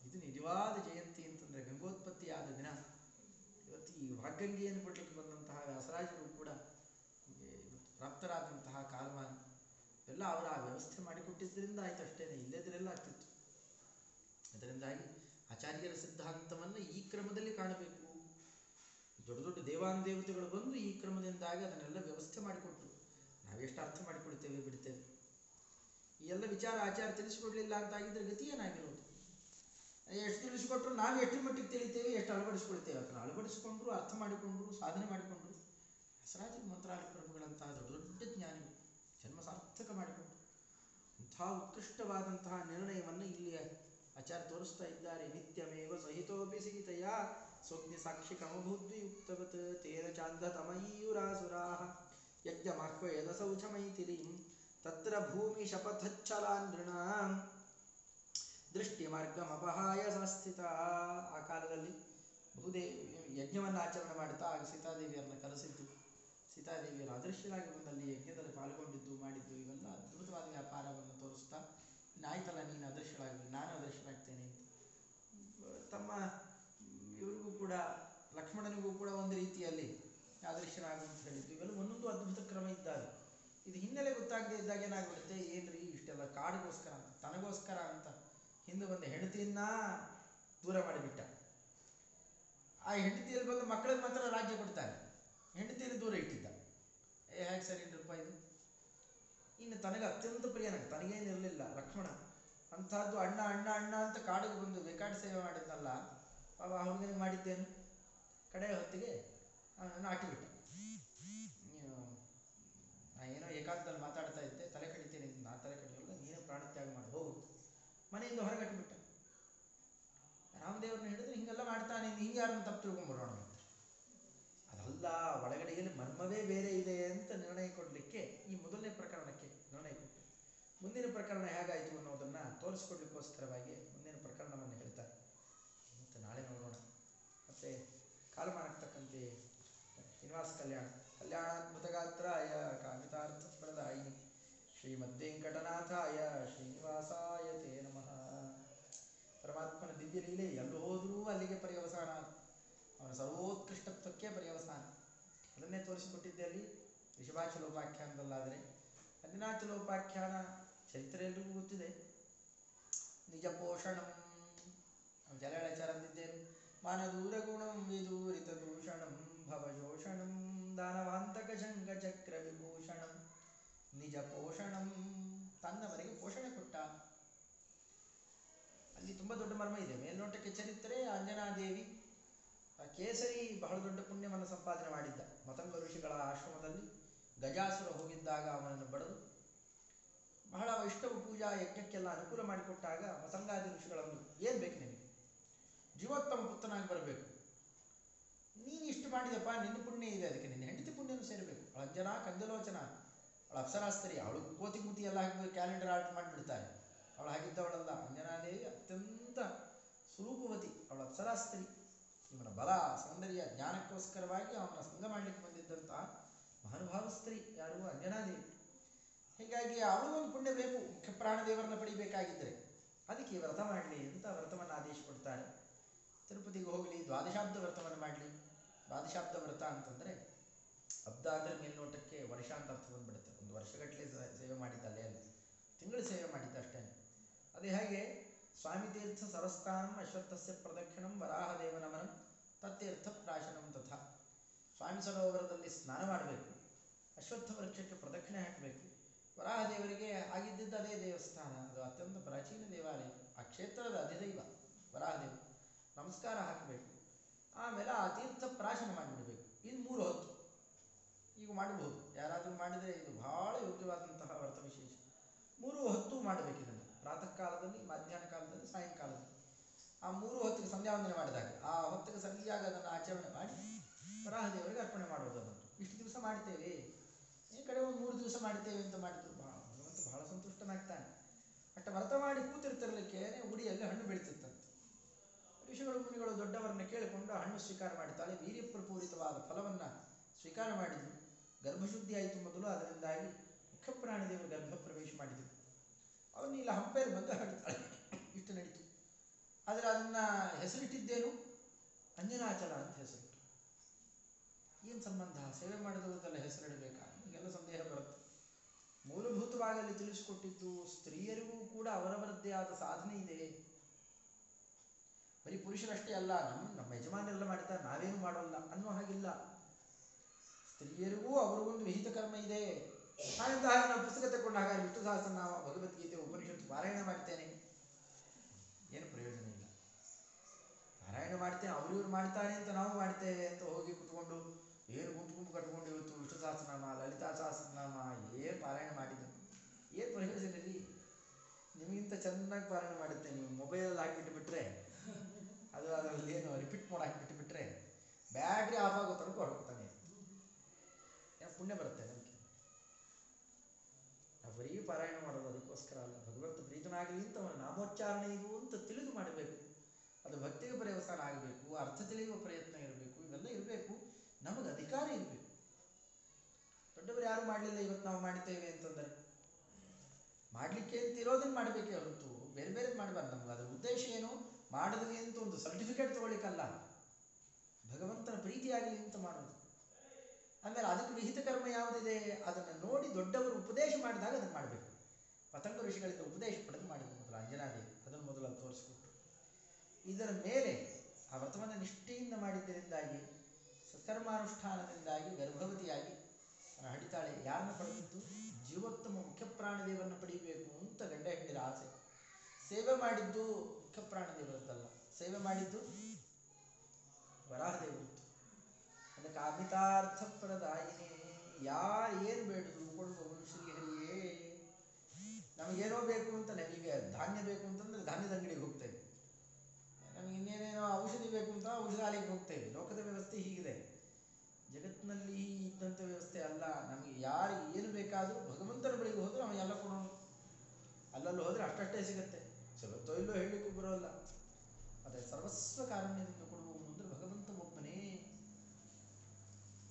A: ಇದು ನಿಜವಾದ ಜಯಂತಿ ಅಂತಂದರೆ ಗಂಗೋತ್ಪತ್ತಿಯಾದ ದಿನ. ಇವತ್ತು ಈ ವಾಗ್ಗಂಗೆಯನ್ನು ಕೊಡಲಿಕ್ಕೆ ಬಂದಂತಹ ವ್ಯಾಸರಾಜರು ಕೂಡ ಅವರ ಆ ವ್ಯವಸ್ಥೆ ಮಾಡಿಕೊಟ್ಟಿದ್ದರಿಂದ ಆಯ್ತು ಅಷ್ಟೇನೆ ಇಲ್ಲದ್ರೆಲ್ಲ ಆಗ್ತಿತ್ತು. ಅದರಿಂದಾಗಿ ಆಚಾರ್ಯರ ಸಿದ್ಧಾಂತವನ್ನು ಈ ಕ್ರಮದಲ್ಲಿ ಕಾಣಬೇಕು. ದೊಡ್ಡ ದೊಡ್ಡ ದೇವಾನುದೇವತೆಗಳು ಬಂದು ಈ ಕ್ರಮದಿಂದಾಗಿ ಅದನ್ನೆಲ್ಲ ವ್ಯವಸ್ಥೆ ಮಾಡಿಕೊಟ್ರು. ನಾವೆಷ್ಟು ಅರ್ಥ ಮಾಡಿಕೊಡ್ತೇವೆ ಬಿಡ್ತೇವೆ. ಈ ಎಲ್ಲ ವಿಚಾರ ಆಚಾರ ತಿಳಿಸಿಕೊಡ್ಲಿಲ್ಲ ಅಂತಾಗಿದ್ರೆ ಗತಿ ಏನಾಗಿರೋದು? ಎಷ್ಟು ತಿಳಿಸಿಕೊಟ್ರು ನಾವು ಎಷ್ಟು ಮಟ್ಟಿಗೆ ತಿಳಿತೇವೆ, ಎಷ್ಟು ಅಳವಡಿಸ್ಕೊಳ್ತೇವೆ? ಅದನ್ನು ಅಳವಡಿಸಿಕೊಂಡ್ರು, ಅರ್ಥ ಮಾಡಿಕೊಂಡ್ರು, ಸಾಧನೆ ಮಾಡಿಕೊಂಡ್ರು. ಹೆಸರಾಜ ಮಂತ್ರಾಲಯ ಪ್ರಭುಗಳಂತಹ ದೊಡ್ಡ ಸಾರ್ಥಕ ಅಂಥ ಉತ್ಕೃಷ್ಟವಾದಂತಹ ನಿರ್ಣಯವನ್ನು ಇಲ್ಲಿ ಆಚಾರ್ಯ ತೋರಿಸ್ತಾ ಇದ್ದಾರೆ. ನಿತ್ಯಮೇವ ಸಹಿತೋಪಿ ಸೀತೆಯ ಸ್ವಗ್ನಿ ಸಾಕ್ಷಿ ಕಮಭೂದ್ವಿಯುಕ್ತವತ್ ತೇನ ಚಾಂದ ತಮಯೀಯುರಾಸುರಾ ಸೌಚ ಶೌಚಮೈಥಿಲಿಂ ತತ್ರ ಭೂಮಿ ಶಪಥ ನೃಣಾಂ ದೃಷ್ಟಿ ಮಾರ್ಗಮಪಹಾಯ ಸಂಸ್ಥಿತ. ಆ ಕಾಲದಲ್ಲಿ ಭೂದೇ ಯಜ್ಞವನ್ನು ಆಚರಣೆ ಮಾಡುತ್ತಾ ಆಗ ಸೀತಾದೇವಿಯರನ್ನು ಕರೆಸಿದ್ದು. ಸೀತಾದೇವಿಯರು ಅದೃಶ್ಯರಾಗಿ ಬಂದಲ್ಲಿ ಯಜ್ಞದಲ್ಲಿ ಪಾಲ್ಗೊಂಡಿದ್ದು, ಮಾಡಿದ್ದು, ಇವೆಲ್ಲ ಅದ್ಭುತವಾದ ವ್ಯಾಪಾರವನ್ನು ತೋರಿಸ್ತಾ ಆಯ್ತಲ್ಲ ನೀನು ನಾನು ಅದೃಶ್ಯನಾಗ್ತೇನೆ ಅಂತ ತಮ್ಮ ಇವರಿಗೂ ಕೂಡ, ಲಕ್ಷ್ಮಣನಿಗೂ ಕೂಡ ಒಂದು ರೀತಿಯಲ್ಲಿ ಅಂತ ಹೇಳಿದ್ದು, ಇವೆಲ್ಲ ಒಂದೊಂದು ಅದ್ಭುತ ಕ್ರಮ ಇದ್ದಾವೆ. ಇದು ಹಿನ್ನೆಲೆ ಗೊತ್ತಾಗದೇ ಇದ್ದಾಗ ಏನಾಗ್ಬಿಡುತ್ತೆ, ಏನ್ರಿ ಇಷ್ಟೆಲ್ಲ ಕಾಡಿಗೋಸ್ಕರ ಅಂತ ತನಗೋಸ್ಕರ ಅಂತ ಹಿಂದೆ ಬಂದ ಹೆಂಡತಿಯನ್ನ ದೂರ ಮಾಡಿಬಿಟ್ಟ. ಆ ಹೆಂಡತಿಯಲ್ಲಿ ಬಂದು ಮಕ್ಕಳಿಗೆ ಮಾತ್ರ ರಾಜ್ಯ ಕೊಡ್ತಾರೆ. ಹೆಂಡತಿಯಲ್ಲಿ ದೂರ ಇಟ್ಟಿದ್ದ. ಏ, ಹೇಗೆ ಸರಿ ಇದು? ಇನ್ನು ತನಗೆ ಅತ್ಯಂತ ಪ್ರಿಯನಾಗ ತನಗೇನಿರಲಿಲ್ಲ ಲಕ್ಷ್ಮಣ. ಅಂಥದ್ದು ಅಣ್ಣ ಅಣ್ಣ ಅಣ್ಣ ಅಂತ ಕಾಡಿಗೆ ಬಂದು ಬೇಕಾಡಿ ಸೇವೆ ಮಾಡಿದ್ನಲ್ಲ ಪಾಪ ಹುಡುಗನಿಗೆ ಮಾಡಿದ್ದೇನು? ಕಡೆ ಹೊತ್ತಿಗೆ ಅವನನ್ನು ಆಟಿಬಿಟ್ಟ ನೀವು ನಾ ಏನೋ ಏಕಾಂತದಲ್ಲಿ ಮಾತಾಡ್ತಾ ಇದ್ದೆ, ತಲೆ ಕಡಿತೇನೆ ನಾ ತಲೆ ಕಡಿಯಲ್ಲ, ನೀನೇ ಪ್ರಾಣತ್ಯಾಗ ಮಾಡಿ, ಹೋಗು. ಮನೆಯಿಂದ ಹೊರಗಟ್ಟಿಬಿಟ್ಟ ರಾಮದೇವ್ರನ್ನ ಹಿಡಿದ್ರೆ ಹಿಂಗೆಲ್ಲ ಮಾಡ್ತಾನೆ ಹಿಂಗೆ ಯಾರನ್ನು ತಪ್ಪು ತಿಳ್ಕೊಂಡ್ಬಿಡೋಣ ಅಂತ ಅದಲ್ಲ ಒಳಗಡೆಯಲ್ಲಿ ಮರ್ಮವೇ ಬೇರೆ ಇದೆ ಅಂತ ನಿರ್ಣಯ ಕೊಡಲಿಕ್ಕೆ ಈ ಮೊದಲನೇ ಪ್ರಕರಣಕ್ಕೆ ನಿರ್ಣಯ ಕೊಟ್ಟು ಮುಂದಿನ ಪ್ರಕರಣ ಹೇಗಾಯಿತು ಅನ್ನೋದನ್ನು ತೋರಿಸ್ಕೊಡ್ಲಿಕ್ಕೋಸ್ಕರವಾಗಿ ಮುಂದಿನ ಪ್ರಕರಣವನ್ನು ಹೇಳ್ತಾರೆ. ಮತ್ತು ನಾಳೆ ನೋಡೋಣ. ಮತ್ತು ಕಾಲಮಾನಕ್ಕೆ ತಕ್ಕಂತೆ ಶ್ರೀನಿವಾಸ ಕಲ್ಯಾಣ. ಕಲ್ಯಾಣಾದ್ಭುತಗಾತ್ರಾಯ ಕಾಮಿತಾರ್ಥಪ್ರದಾಯಿನಿ ಶ್ರೀಮದ್ವೆಂಕಟನಾಥಾಯ ಶ್ರೀನಿವಾಸಾಯ ತೇ ನಮಃ. ಪರಮಾತ್ಮನ ದಿವ್ಯ ಲೀಲೆ ಎಲ್ಲೂ ಹೋದರೂ ಅಲ್ಲಿಗೆ ಪರ್ಯವಸಾನ. ಅವನ ಸರ್ವೋತ್ಕೃಷ್ಟತ್ವಕ್ಕೆ ಪರ್ಯವಸಾನ. ಅದನ್ನೇ ತೋರಿಸಿಕೊಟ್ಟಿದ್ದೆ ಅಲ್ಲಿ. ಋಷಭಾಚಲೋಪಾಖ್ಯಾನದಲ್ಲಾದರೆ. ಅಂಜನಾಚಲೋಪಾಖ್ಯಾನ ಚರಿತ್ರೆ ಎಲ್ರಿಗೂ ಗೊತ್ತಿದೆ ನಿಜ ಪೋಷಣಂ ಜಲಳಚಾರ ಅಂದಿದ್ದೇನು ಮಾನದೂರ ಗುಣಂ ವಿದೂರಿತ ದೂಷಣಂ ಭವಶೋಷಣಂ ದಾನವಾಂತಕ ಶಂಕ ಚಕ್ರ ವಿಭೂಷಣಂ ನಿಜ ಪೋಷಣಂ ತನ್ನವರಿಗೆ ಪೋಷಣೆ ಕೊಟ್ಟ ಅಲ್ಲಿ ತುಂಬ ದೊಡ್ಡ ಮರ್ಮ ಇದೆ ಮೇಲ್ನೋಟಕ್ಕೆ ಚರಿತ್ರೆ ಅಂಜನಾದೇವಿ ಕೇಸರಿ ಬಹಳ ದೊಡ್ಡ ಪುಣ್ಯವನ್ನು ಸಂಪಾದನೆ ಮಾಡಿದ್ದ ಮತಂಗ ಋಷಿಗಳ ಆಶ್ರಮದಲ್ಲಿ ಗಜಾಸುರ ಹೋಗಿದ್ದಾಗ ಅವನನ್ನು ಬಡದು ಬಹಳ ವೈಷ್ಣವ ಪೂಜಾ ಯಜ್ಞಕ್ಕೆಲ್ಲ ಅನುಕೂಲ ಮಾಡಿಕೊಟ್ಟಾಗ ಮತಂಗಾದಿ ಋಷಿಗಳನ್ನು ಏನು ಬೇಕು ನಿನಗೆ ಜೀವೋತ್ತಮ ಪುತ್ರನಾಗಿ ಬರಬೇಕು. ನೀನು ಇಷ್ಟು ಮಾಡಿದಪ್ಪ, ನಿನ್ನ ಪುಣ್ಯ ಇದೆ ಅದಕ್ಕೆ, ನಿನ್ನ ಹೆಂಡತಿ ಪುಣ್ಯನೂ ಸೇರಬೇಕು. ಅಂಜನ, ಕಂದಲೋಚನ. ಅವಳ ಅಪ್ಸರಾಸ್ತ್ರಿ, ಅವಳು ಕೋತಿ ಕೂತಿ ಎಲ್ಲ ಹಾಕಿ ಕ್ಯಾಲೆಂಡರ್ ಆರ್ಟ್ ಮಾಡಿಬಿಡ್ತಾರೆ. ಅವಳು ಹಾಗಿದ್ದವಳಲ್ಲ ಅಂಜನಾದೇವಿ ಅತ್ಯಂತ ಸ್ವರೂಪವತಿ ಅವಳ ಅಪ್ಸರಾಸ್ತ್ರಿ. ಇವನ ಬಲ, ಸೌಂದರ್ಯ, ಜ್ಞಾನಕ್ಕೋಸ್ಕರವಾಗಿ ಅವನ ಸಂಘ ಮಾಡಲಿಕ್ಕೆ ಬಂದಿದ್ದಂತಹ ಮಹಾನುಭಾವ ಸ್ತ್ರೀ ಯಾರು? ಅಂಜನಾದೇವಿ. ಹೀಗಾಗಿ ಅವಳಿಗೊಂದು ಪುಣ್ಯ ಬೇಕು, ಮುಖ್ಯ ಪ್ರಾಣದೇವರನ್ನ ಪಡಿಬೇಕಾಗಿದ್ದರೆ ಅದಕ್ಕೆ ವ್ರತ ಮಾಡಲಿ ಅಂತ ವ್ರತವನ್ನು ಆದೇಶ ಕೊಡ್ತಾರೆ. ತಿರುಪತಿಗೆ ಹೋಗಲಿ, ದ್ವಾದಶಾಬ್ದ ವ್ರತವನ್ನು ಮಾಡಲಿ. ದ್ವಾದಶಾಬ್ದ ವ್ರತ ಅಂತಂದರೆ ಅಬ್ದ ಅಂದರೆ ಮೇಲ್ನೋಟಕ್ಕೆ ವರ್ಷ ಅಂತ ಅರ್ಥ ಬಂದ್ಬಿಡುತ್ತೆ. ಒಂದು ವರ್ಷಗಟ್ಟಲೆ ಸೇವೆ ಮಾಡಿದ್ದ ಅಲ್ಲೇ. ಅಲ್ಲ ತಿಂಗಳು ಸೇವೆ ಮಾಡಿದ್ದ ಅಷ್ಟೇ. ಅದೇ ಹಾಗೆ ಸ್ವಾಮಿ ತೀರ್ಥ ಸರಸ್ತಾನಂ ಅಶ್ವತ್ಥಸ್ಯ ಪ್ರದಕ್ಷಿಣಂ ವರಾಹ ದೇವನಮನಂ ತತ್ತೀರ್ಥ ಪ್ರಾಶನಂ ತಥಾ. ಸ್ವಾಮಿ ಸರೋವರದಲ್ಲಿ ಸ್ನಾನ ಮಾಡಬೇಕು. ಅಶ್ವತ್ಥ ವೃಕ್ಷಕ್ಕೆ ಪ್ರದಕ್ಷಿಣೆ ಹಾಕಬೇಕು. ವರಾಹದೇವರಿಗೆ ಆಗಿದ್ದಿದ್ದು ಅದೇ ದೇವಸ್ಥಾನ. ಅದು ಅತ್ಯಂತ ಪ್ರಾಚೀನ ದೇವಾಲಯ. ಆ ಕ್ಷೇತ್ರದ ಅಧಿದೈವ ವರಾಹದೇವ. ನಮಸ್ಕಾರ ಹಾಕಬೇಕು. ಆಮೇಲೆ ಆ ತೀರ್ಥ ಪ್ರಾಶನ ಮಾಡಿಬಿಡಬೇಕು. ಇದು ಮೂರು ಹೊತ್ತು. ಈಗ ಮಾಡಬಹುದು ಯಾರಾದರೂ ಮಾಡಿದರೆ ಇದು ಬಹಳ ಯೋಗ್ಯವಾದಂತಹ ವ್ರತ ವಿಶೇಷ. ಮೂರು ಹೊತ್ತು ಮಾಡಬೇಕು ಇದನ್ನು. ಪ್ರಾತಃ ಕಾಲದಲ್ಲಿ ಮಧ್ಯಾಹ್ನ ಕಾಲದಲ್ಲಿ, ಸಾಯಂಕಾಲದಲ್ಲಿ. ಆ ಮೂರು ಹೊತ್ತಿಗೆ ಸಂಧ್ಯಾವಂದನೆ ಮಾಡಿದಾಗ, ಆ ಹೊತ್ತಿಗೆ ಸರಿಯಾಗಿ ಅದನ್ನು ಆಚರಣೆ ಮಾಡಿ ವರಾಹದೇವರಿಗೆ ಅರ್ಪಣೆ ಮಾಡೋದು ಇಷ್ಟು ದಿವಸ ಮಾಡ್ತೇವೆ. ಈ ಕಡೆ ಒಂದು ಮೂರು ದಿವಸ ಮಾಡ್ತೇವೆ ಅಂತ ಮಾಡಿದ್ರು. ಬಹಳ ಅಟ್ಟ ವ್ರತ ಮಾಡಿ ಕೂತಿರ್ತಿರ್ಲಿಕ್ಕೆ ಉಡಿಯಲ್ಲಿ ಹಣ್ಣು ಬೆಳೀತಿತ್ತಂತೆ. ಋಷಿಗಳು, ಮುನಿಗಳು, ದೊಡ್ಡವರನ್ನ ಕೇಳಿಕೊಂಡು ಹಣ್ಣು ಸ್ವೀಕಾರ ಮಾಡುತ್ತಾಳೆ ವೀರ್ಯಪ್ರಪೂರಿತವಾದ ಫಲವನ್ನು ಸ್ವೀಕಾರ ಮಾಡಿದ್ರು. ಗರ್ಭಶುದ್ಧಿ ಆಯಿತು ಮೊದಲು, ಅದರಿಂದಾಗಿ ಮುಖ್ಯ ಪ್ರಾಣಿದೇವರು ಗರ್ಭ ಪ್ರವೇಶ ಮಾಡಿದರು. ಅವನ್ನ ಇಲ್ಲ ಹಂಪೇರು ಬಂದು ಹಾಡುತ್ತಾಳೆ ಇಷ್ಟು ನಡೀತು. ಆದರೆ ಅದನ್ನ ಹೆಸರಿಟ್ಟಿದ್ದೇನು? ಅಂಜನಾಚಲ ಅಂತ ಹೆಸರಿಟ್ಟು. ಏನು ಸಂಬಂಧ? ಸೇವೆ ಮಾಡಿದವರಿಗೆಲ್ಲ ಹೆಸರಿಡಬೇಕಾ? ಹೀಗೆಲ್ಲ ಸಂದೇಹ ಬರುತ್ತೆ. ಮೂಲಭೂತವಾಗಿ ಅಲ್ಲಿ ತಿಳಿಸಿಕೊಟ್ಟಿದ್ದು ಸ್ತ್ರೀಯರಿಗೂ ಕೂಡ ಅವರವರದ್ದೇ ಆದ ಸಾಧನೆ ಇದೆ. ಬರೀ ಪುರುಷರಷ್ಟೇ ಅಲ್ಲ ನಮ್ಮ ನಮ್ಮ ಯಜಮಾನರೆಲ್ಲ ಮಾಡ್ತಾರೆ ನಾವೇನು ಮಾಡೋಲ್ಲ ಅನ್ನುವ ಹಾಗಿಲ್ಲ. ಸ್ತ್ರೀಯರಿಗೂ ಅವರಿಗೊಂದು ವಿಹಿತ ಕರ್ಮ ಇದೆ. ಹಾಗಿದ್ದ ಹಾಗೆ ನಾವು ಪುಸ್ತಕ ತಗೊಂಡು ಹಾಗಾದ್ರೆ ವಿಷ್ಣು ಸಹಸ್ರನಾಮ ಭಗವದ್ಗೀತೆ ಉಪನಿಷತ್ತು ಪಾರಾಯಣ ಮಾಡ್ತೇನೆ. ಏನು ಪ್ರಯೋಜನ ಇಲ್ಲ. ಪಾರಾಯಣ ಮಾಡ್ತೇನೆ ಅವ್ರಿವ್ರು ಮಾಡ್ತಾರೆ ಅಂತ ನಾವು ಮಾಡ್ತೇವೆ ಅಂತ ಹೋಗಿ ಕುತ್ಕೊಂಡು ಏನು ಗುಂಪು ಗುಂಪು ಕಟ್ಕೊಂಡು ಇವತ್ತು ಸಹಸ್ರನಾಮ ಲಲಿತಾ ಸಹಸ್ರನಾಮ ಏನು ಪಾರಾಯಣ ಮಾಡಿದ್ದು? ಏನು ಪ್ರಯೋಜನ ರೀ ನಿಮಗಿಂತ ಚೆನ್ನಾಗಿ ಪಾರಾಯಣ ಮಾಡುತ್ತೆ ನೀವು. ಮೊಬೈಲಲ್ಲಿ ಹಾಕಿಬಿಟ್ಟು ಬಿಟ್ರೆ ಅದು ಅದರಲ್ಲಿ ಏನು ರಿಪೀಟ್ ಮಾಡಿ ಹಾಕಿಬಿಟ್ಟು ಬಿಟ್ರೆ ಬ್ಯಾಟ್ರಿ ಆಫ್ ಆಗೋ ತನಕ ಹೊರಡ್ತಾನೆ ಪುಣ್ಯ ಬರುತ್ತೆ ನಮಗೆ ನಾವು ಬರೀ ಪಾರಾಯಣ ಮಾಡೋದು ಅದಕ್ಕೋಸ್ಕರ ಅಲ್ಲ. ಭಗವಂತ ಪ್ರೀತನಾಗಲಿ ಅಂತ ನಾಮೋಚ್ಚಾರಣೆ ಇದು ಅಂತ ತಿಳಿದು ಮಾಡಬೇಕು. ಅದು ಭಕ್ತಿಗೆ ಪರ್ಯವಸಾನ ಆಗಬೇಕು, ಅರ್ಥ ತಿಳಿಯುವ ಪ್ರಯತ್ನ ಇರಬೇಕು, ಇವೆಲ್ಲ ಇರಬೇಕು. ನಮಗೆ ಅಧಿಕಾರ ಇರಬೇಕು. ಯಾರು ಮಾಡಲಿಲ್ಲ ಇವತ್ತು ನಾವು ಮಾಡ್ತೇವೆ ಅಂತಂದರೆ? ಮಾಡಲಿಕ್ಕೆ ಅಂತ ಇರೋದನ್ನ ಮಾಡಬೇಕೇ ಹೊರತು ಬೇರೆ ಬೇರೆ ಮಾಡಬಾರ್ದು ನಮ್ಗೆ. ಅದರ ಉದ್ದೇಶ ಏನು? ಮಾಡಿದ್ವಿ ಅಂತ ಒಂದು ಸರ್ಟಿಫಿಕೇಟ್ ತಗೊಳ್ಳಿಕ್ಕಲ್ಲ. ಭಗವಂತನ ಪ್ರೀತಿಯಾಗಲಿ ಅಂತ ಮಾಡೋದು. ಆಮೇಲೆ ಅದಕ್ಕೆ ವಿಹಿತ ಕರ್ಮ ಯಾವುದಿದೆ? ಅದನ್ನು ನೋಡಿ ದೊಡ್ಡವರು ಉಪದೇಶ ಮಾಡಿದಾಗ ಅದನ್ನು ಮಾಡಬೇಕು. ಪತಂಗ ಋಷಿಗಳಿಂದ ಉಪದೇಶ ಪಡೆದು ಮಾಡಿದ್ರು ಮೊದಲು ಅಂಜನಾದೇವಿ ಅದನ್ನು ಮೊದಲು ತೋರಿಸ್ಬಿಟ್ಟು ಇದರ ಮೇಲೆ ಆ ವ್ರತವನ್ನು ನಿಷ್ಠೆಯಿಂದ ಮಾಡಿದ್ದರಿಂದಾಗಿ, ಸತ್ಕರ್ಮಾನುಷ್ಠಾನದಿಂದಾಗಿ ಗರ್ಭವತಿಯಾಗಿ ಹಡಿತಾಳೆ ಯಾರನ್ನ ಪಡೆದಿದ್ದು? ಜೀವೋತ್ತಮ ಮುಖ್ಯ ಪ್ರಾಣದೇವರನ್ನು ಪಡಿಬೇಕು ಅಂತ ಗಂಡ ಹೆಂಡಿರ ಆಸೆ. ಸೇವೆ ಮಾಡಿದ್ದು ಮುಖ್ಯ ಪ್ರಾಣದೇವರದ್ದಲ್ಲ ಸೇವೆ ಮಾಡಿದ್ದು ವರಾಹದೇವರದ್ದು ಅದಕ್ಕೆ ಅಮಿತಾರ್ಥ ಪ್ರದಾಯಿನಿ. ಯಾರು ಏನು ಬೇಡುದು ಕೊಡುವವನು ಶ್ರೀಹರಿಯೇ ನಮಗೇನೋ ಬೇಕು ಅಂತ ನಮಗೆ ಧಾನ್ಯ ಬೇಕು ಅಂತಂದ್ರೆ ಧಾನ್ಯದ ಅಂಗಡಿಗೆ ಹೋಗ್ತೇವೆ. ನಮಗೆ ಇನ್ನೇನೇನೋ ಔಷಧಿ ಬೇಕು ಅಂತ ಔಷಧಾಲಯಕ್ಕೆ ಹೋಗ್ತೇವೆ. ಲೋಕದ ವ್ಯವಸ್ಥೆ ಹೀಗಿದೆ. ಜಗತ್ತಿನಲ್ಲಿ ಇದ್ದಂಥ ವ್ಯವಸ್ಥೆ ಅಲ್ಲ. ನಮಗೆ ಯಾರು ಏನು ಬೇಕಾದರೂ ಭಗವಂತನ ಬಳಿಗೆ ಹೋದ್ರೆ ಅವನು ಎಲ್ಲ ಕೊಡೋನು ಅಲ್ಲಲ್ಲಿ ಹೋದ್ರೆ ಅಷ್ಟಷ್ಟೇ ಸಿಗುತ್ತೆ. ಸಿಗುತ್ತೋ ಇಲ್ಲೋ ಹೇಳಲಿಕ್ಕೂ ಬರೋಲ್ಲ. ಅದೇ ಸರ್ವಸ್ವ ಕಾರಣ್ಯದಿಂದ ಕೊಡುವ ಅಂದ್ರೆ ಭಗವಂತ ಒಬ್ಬನೇ.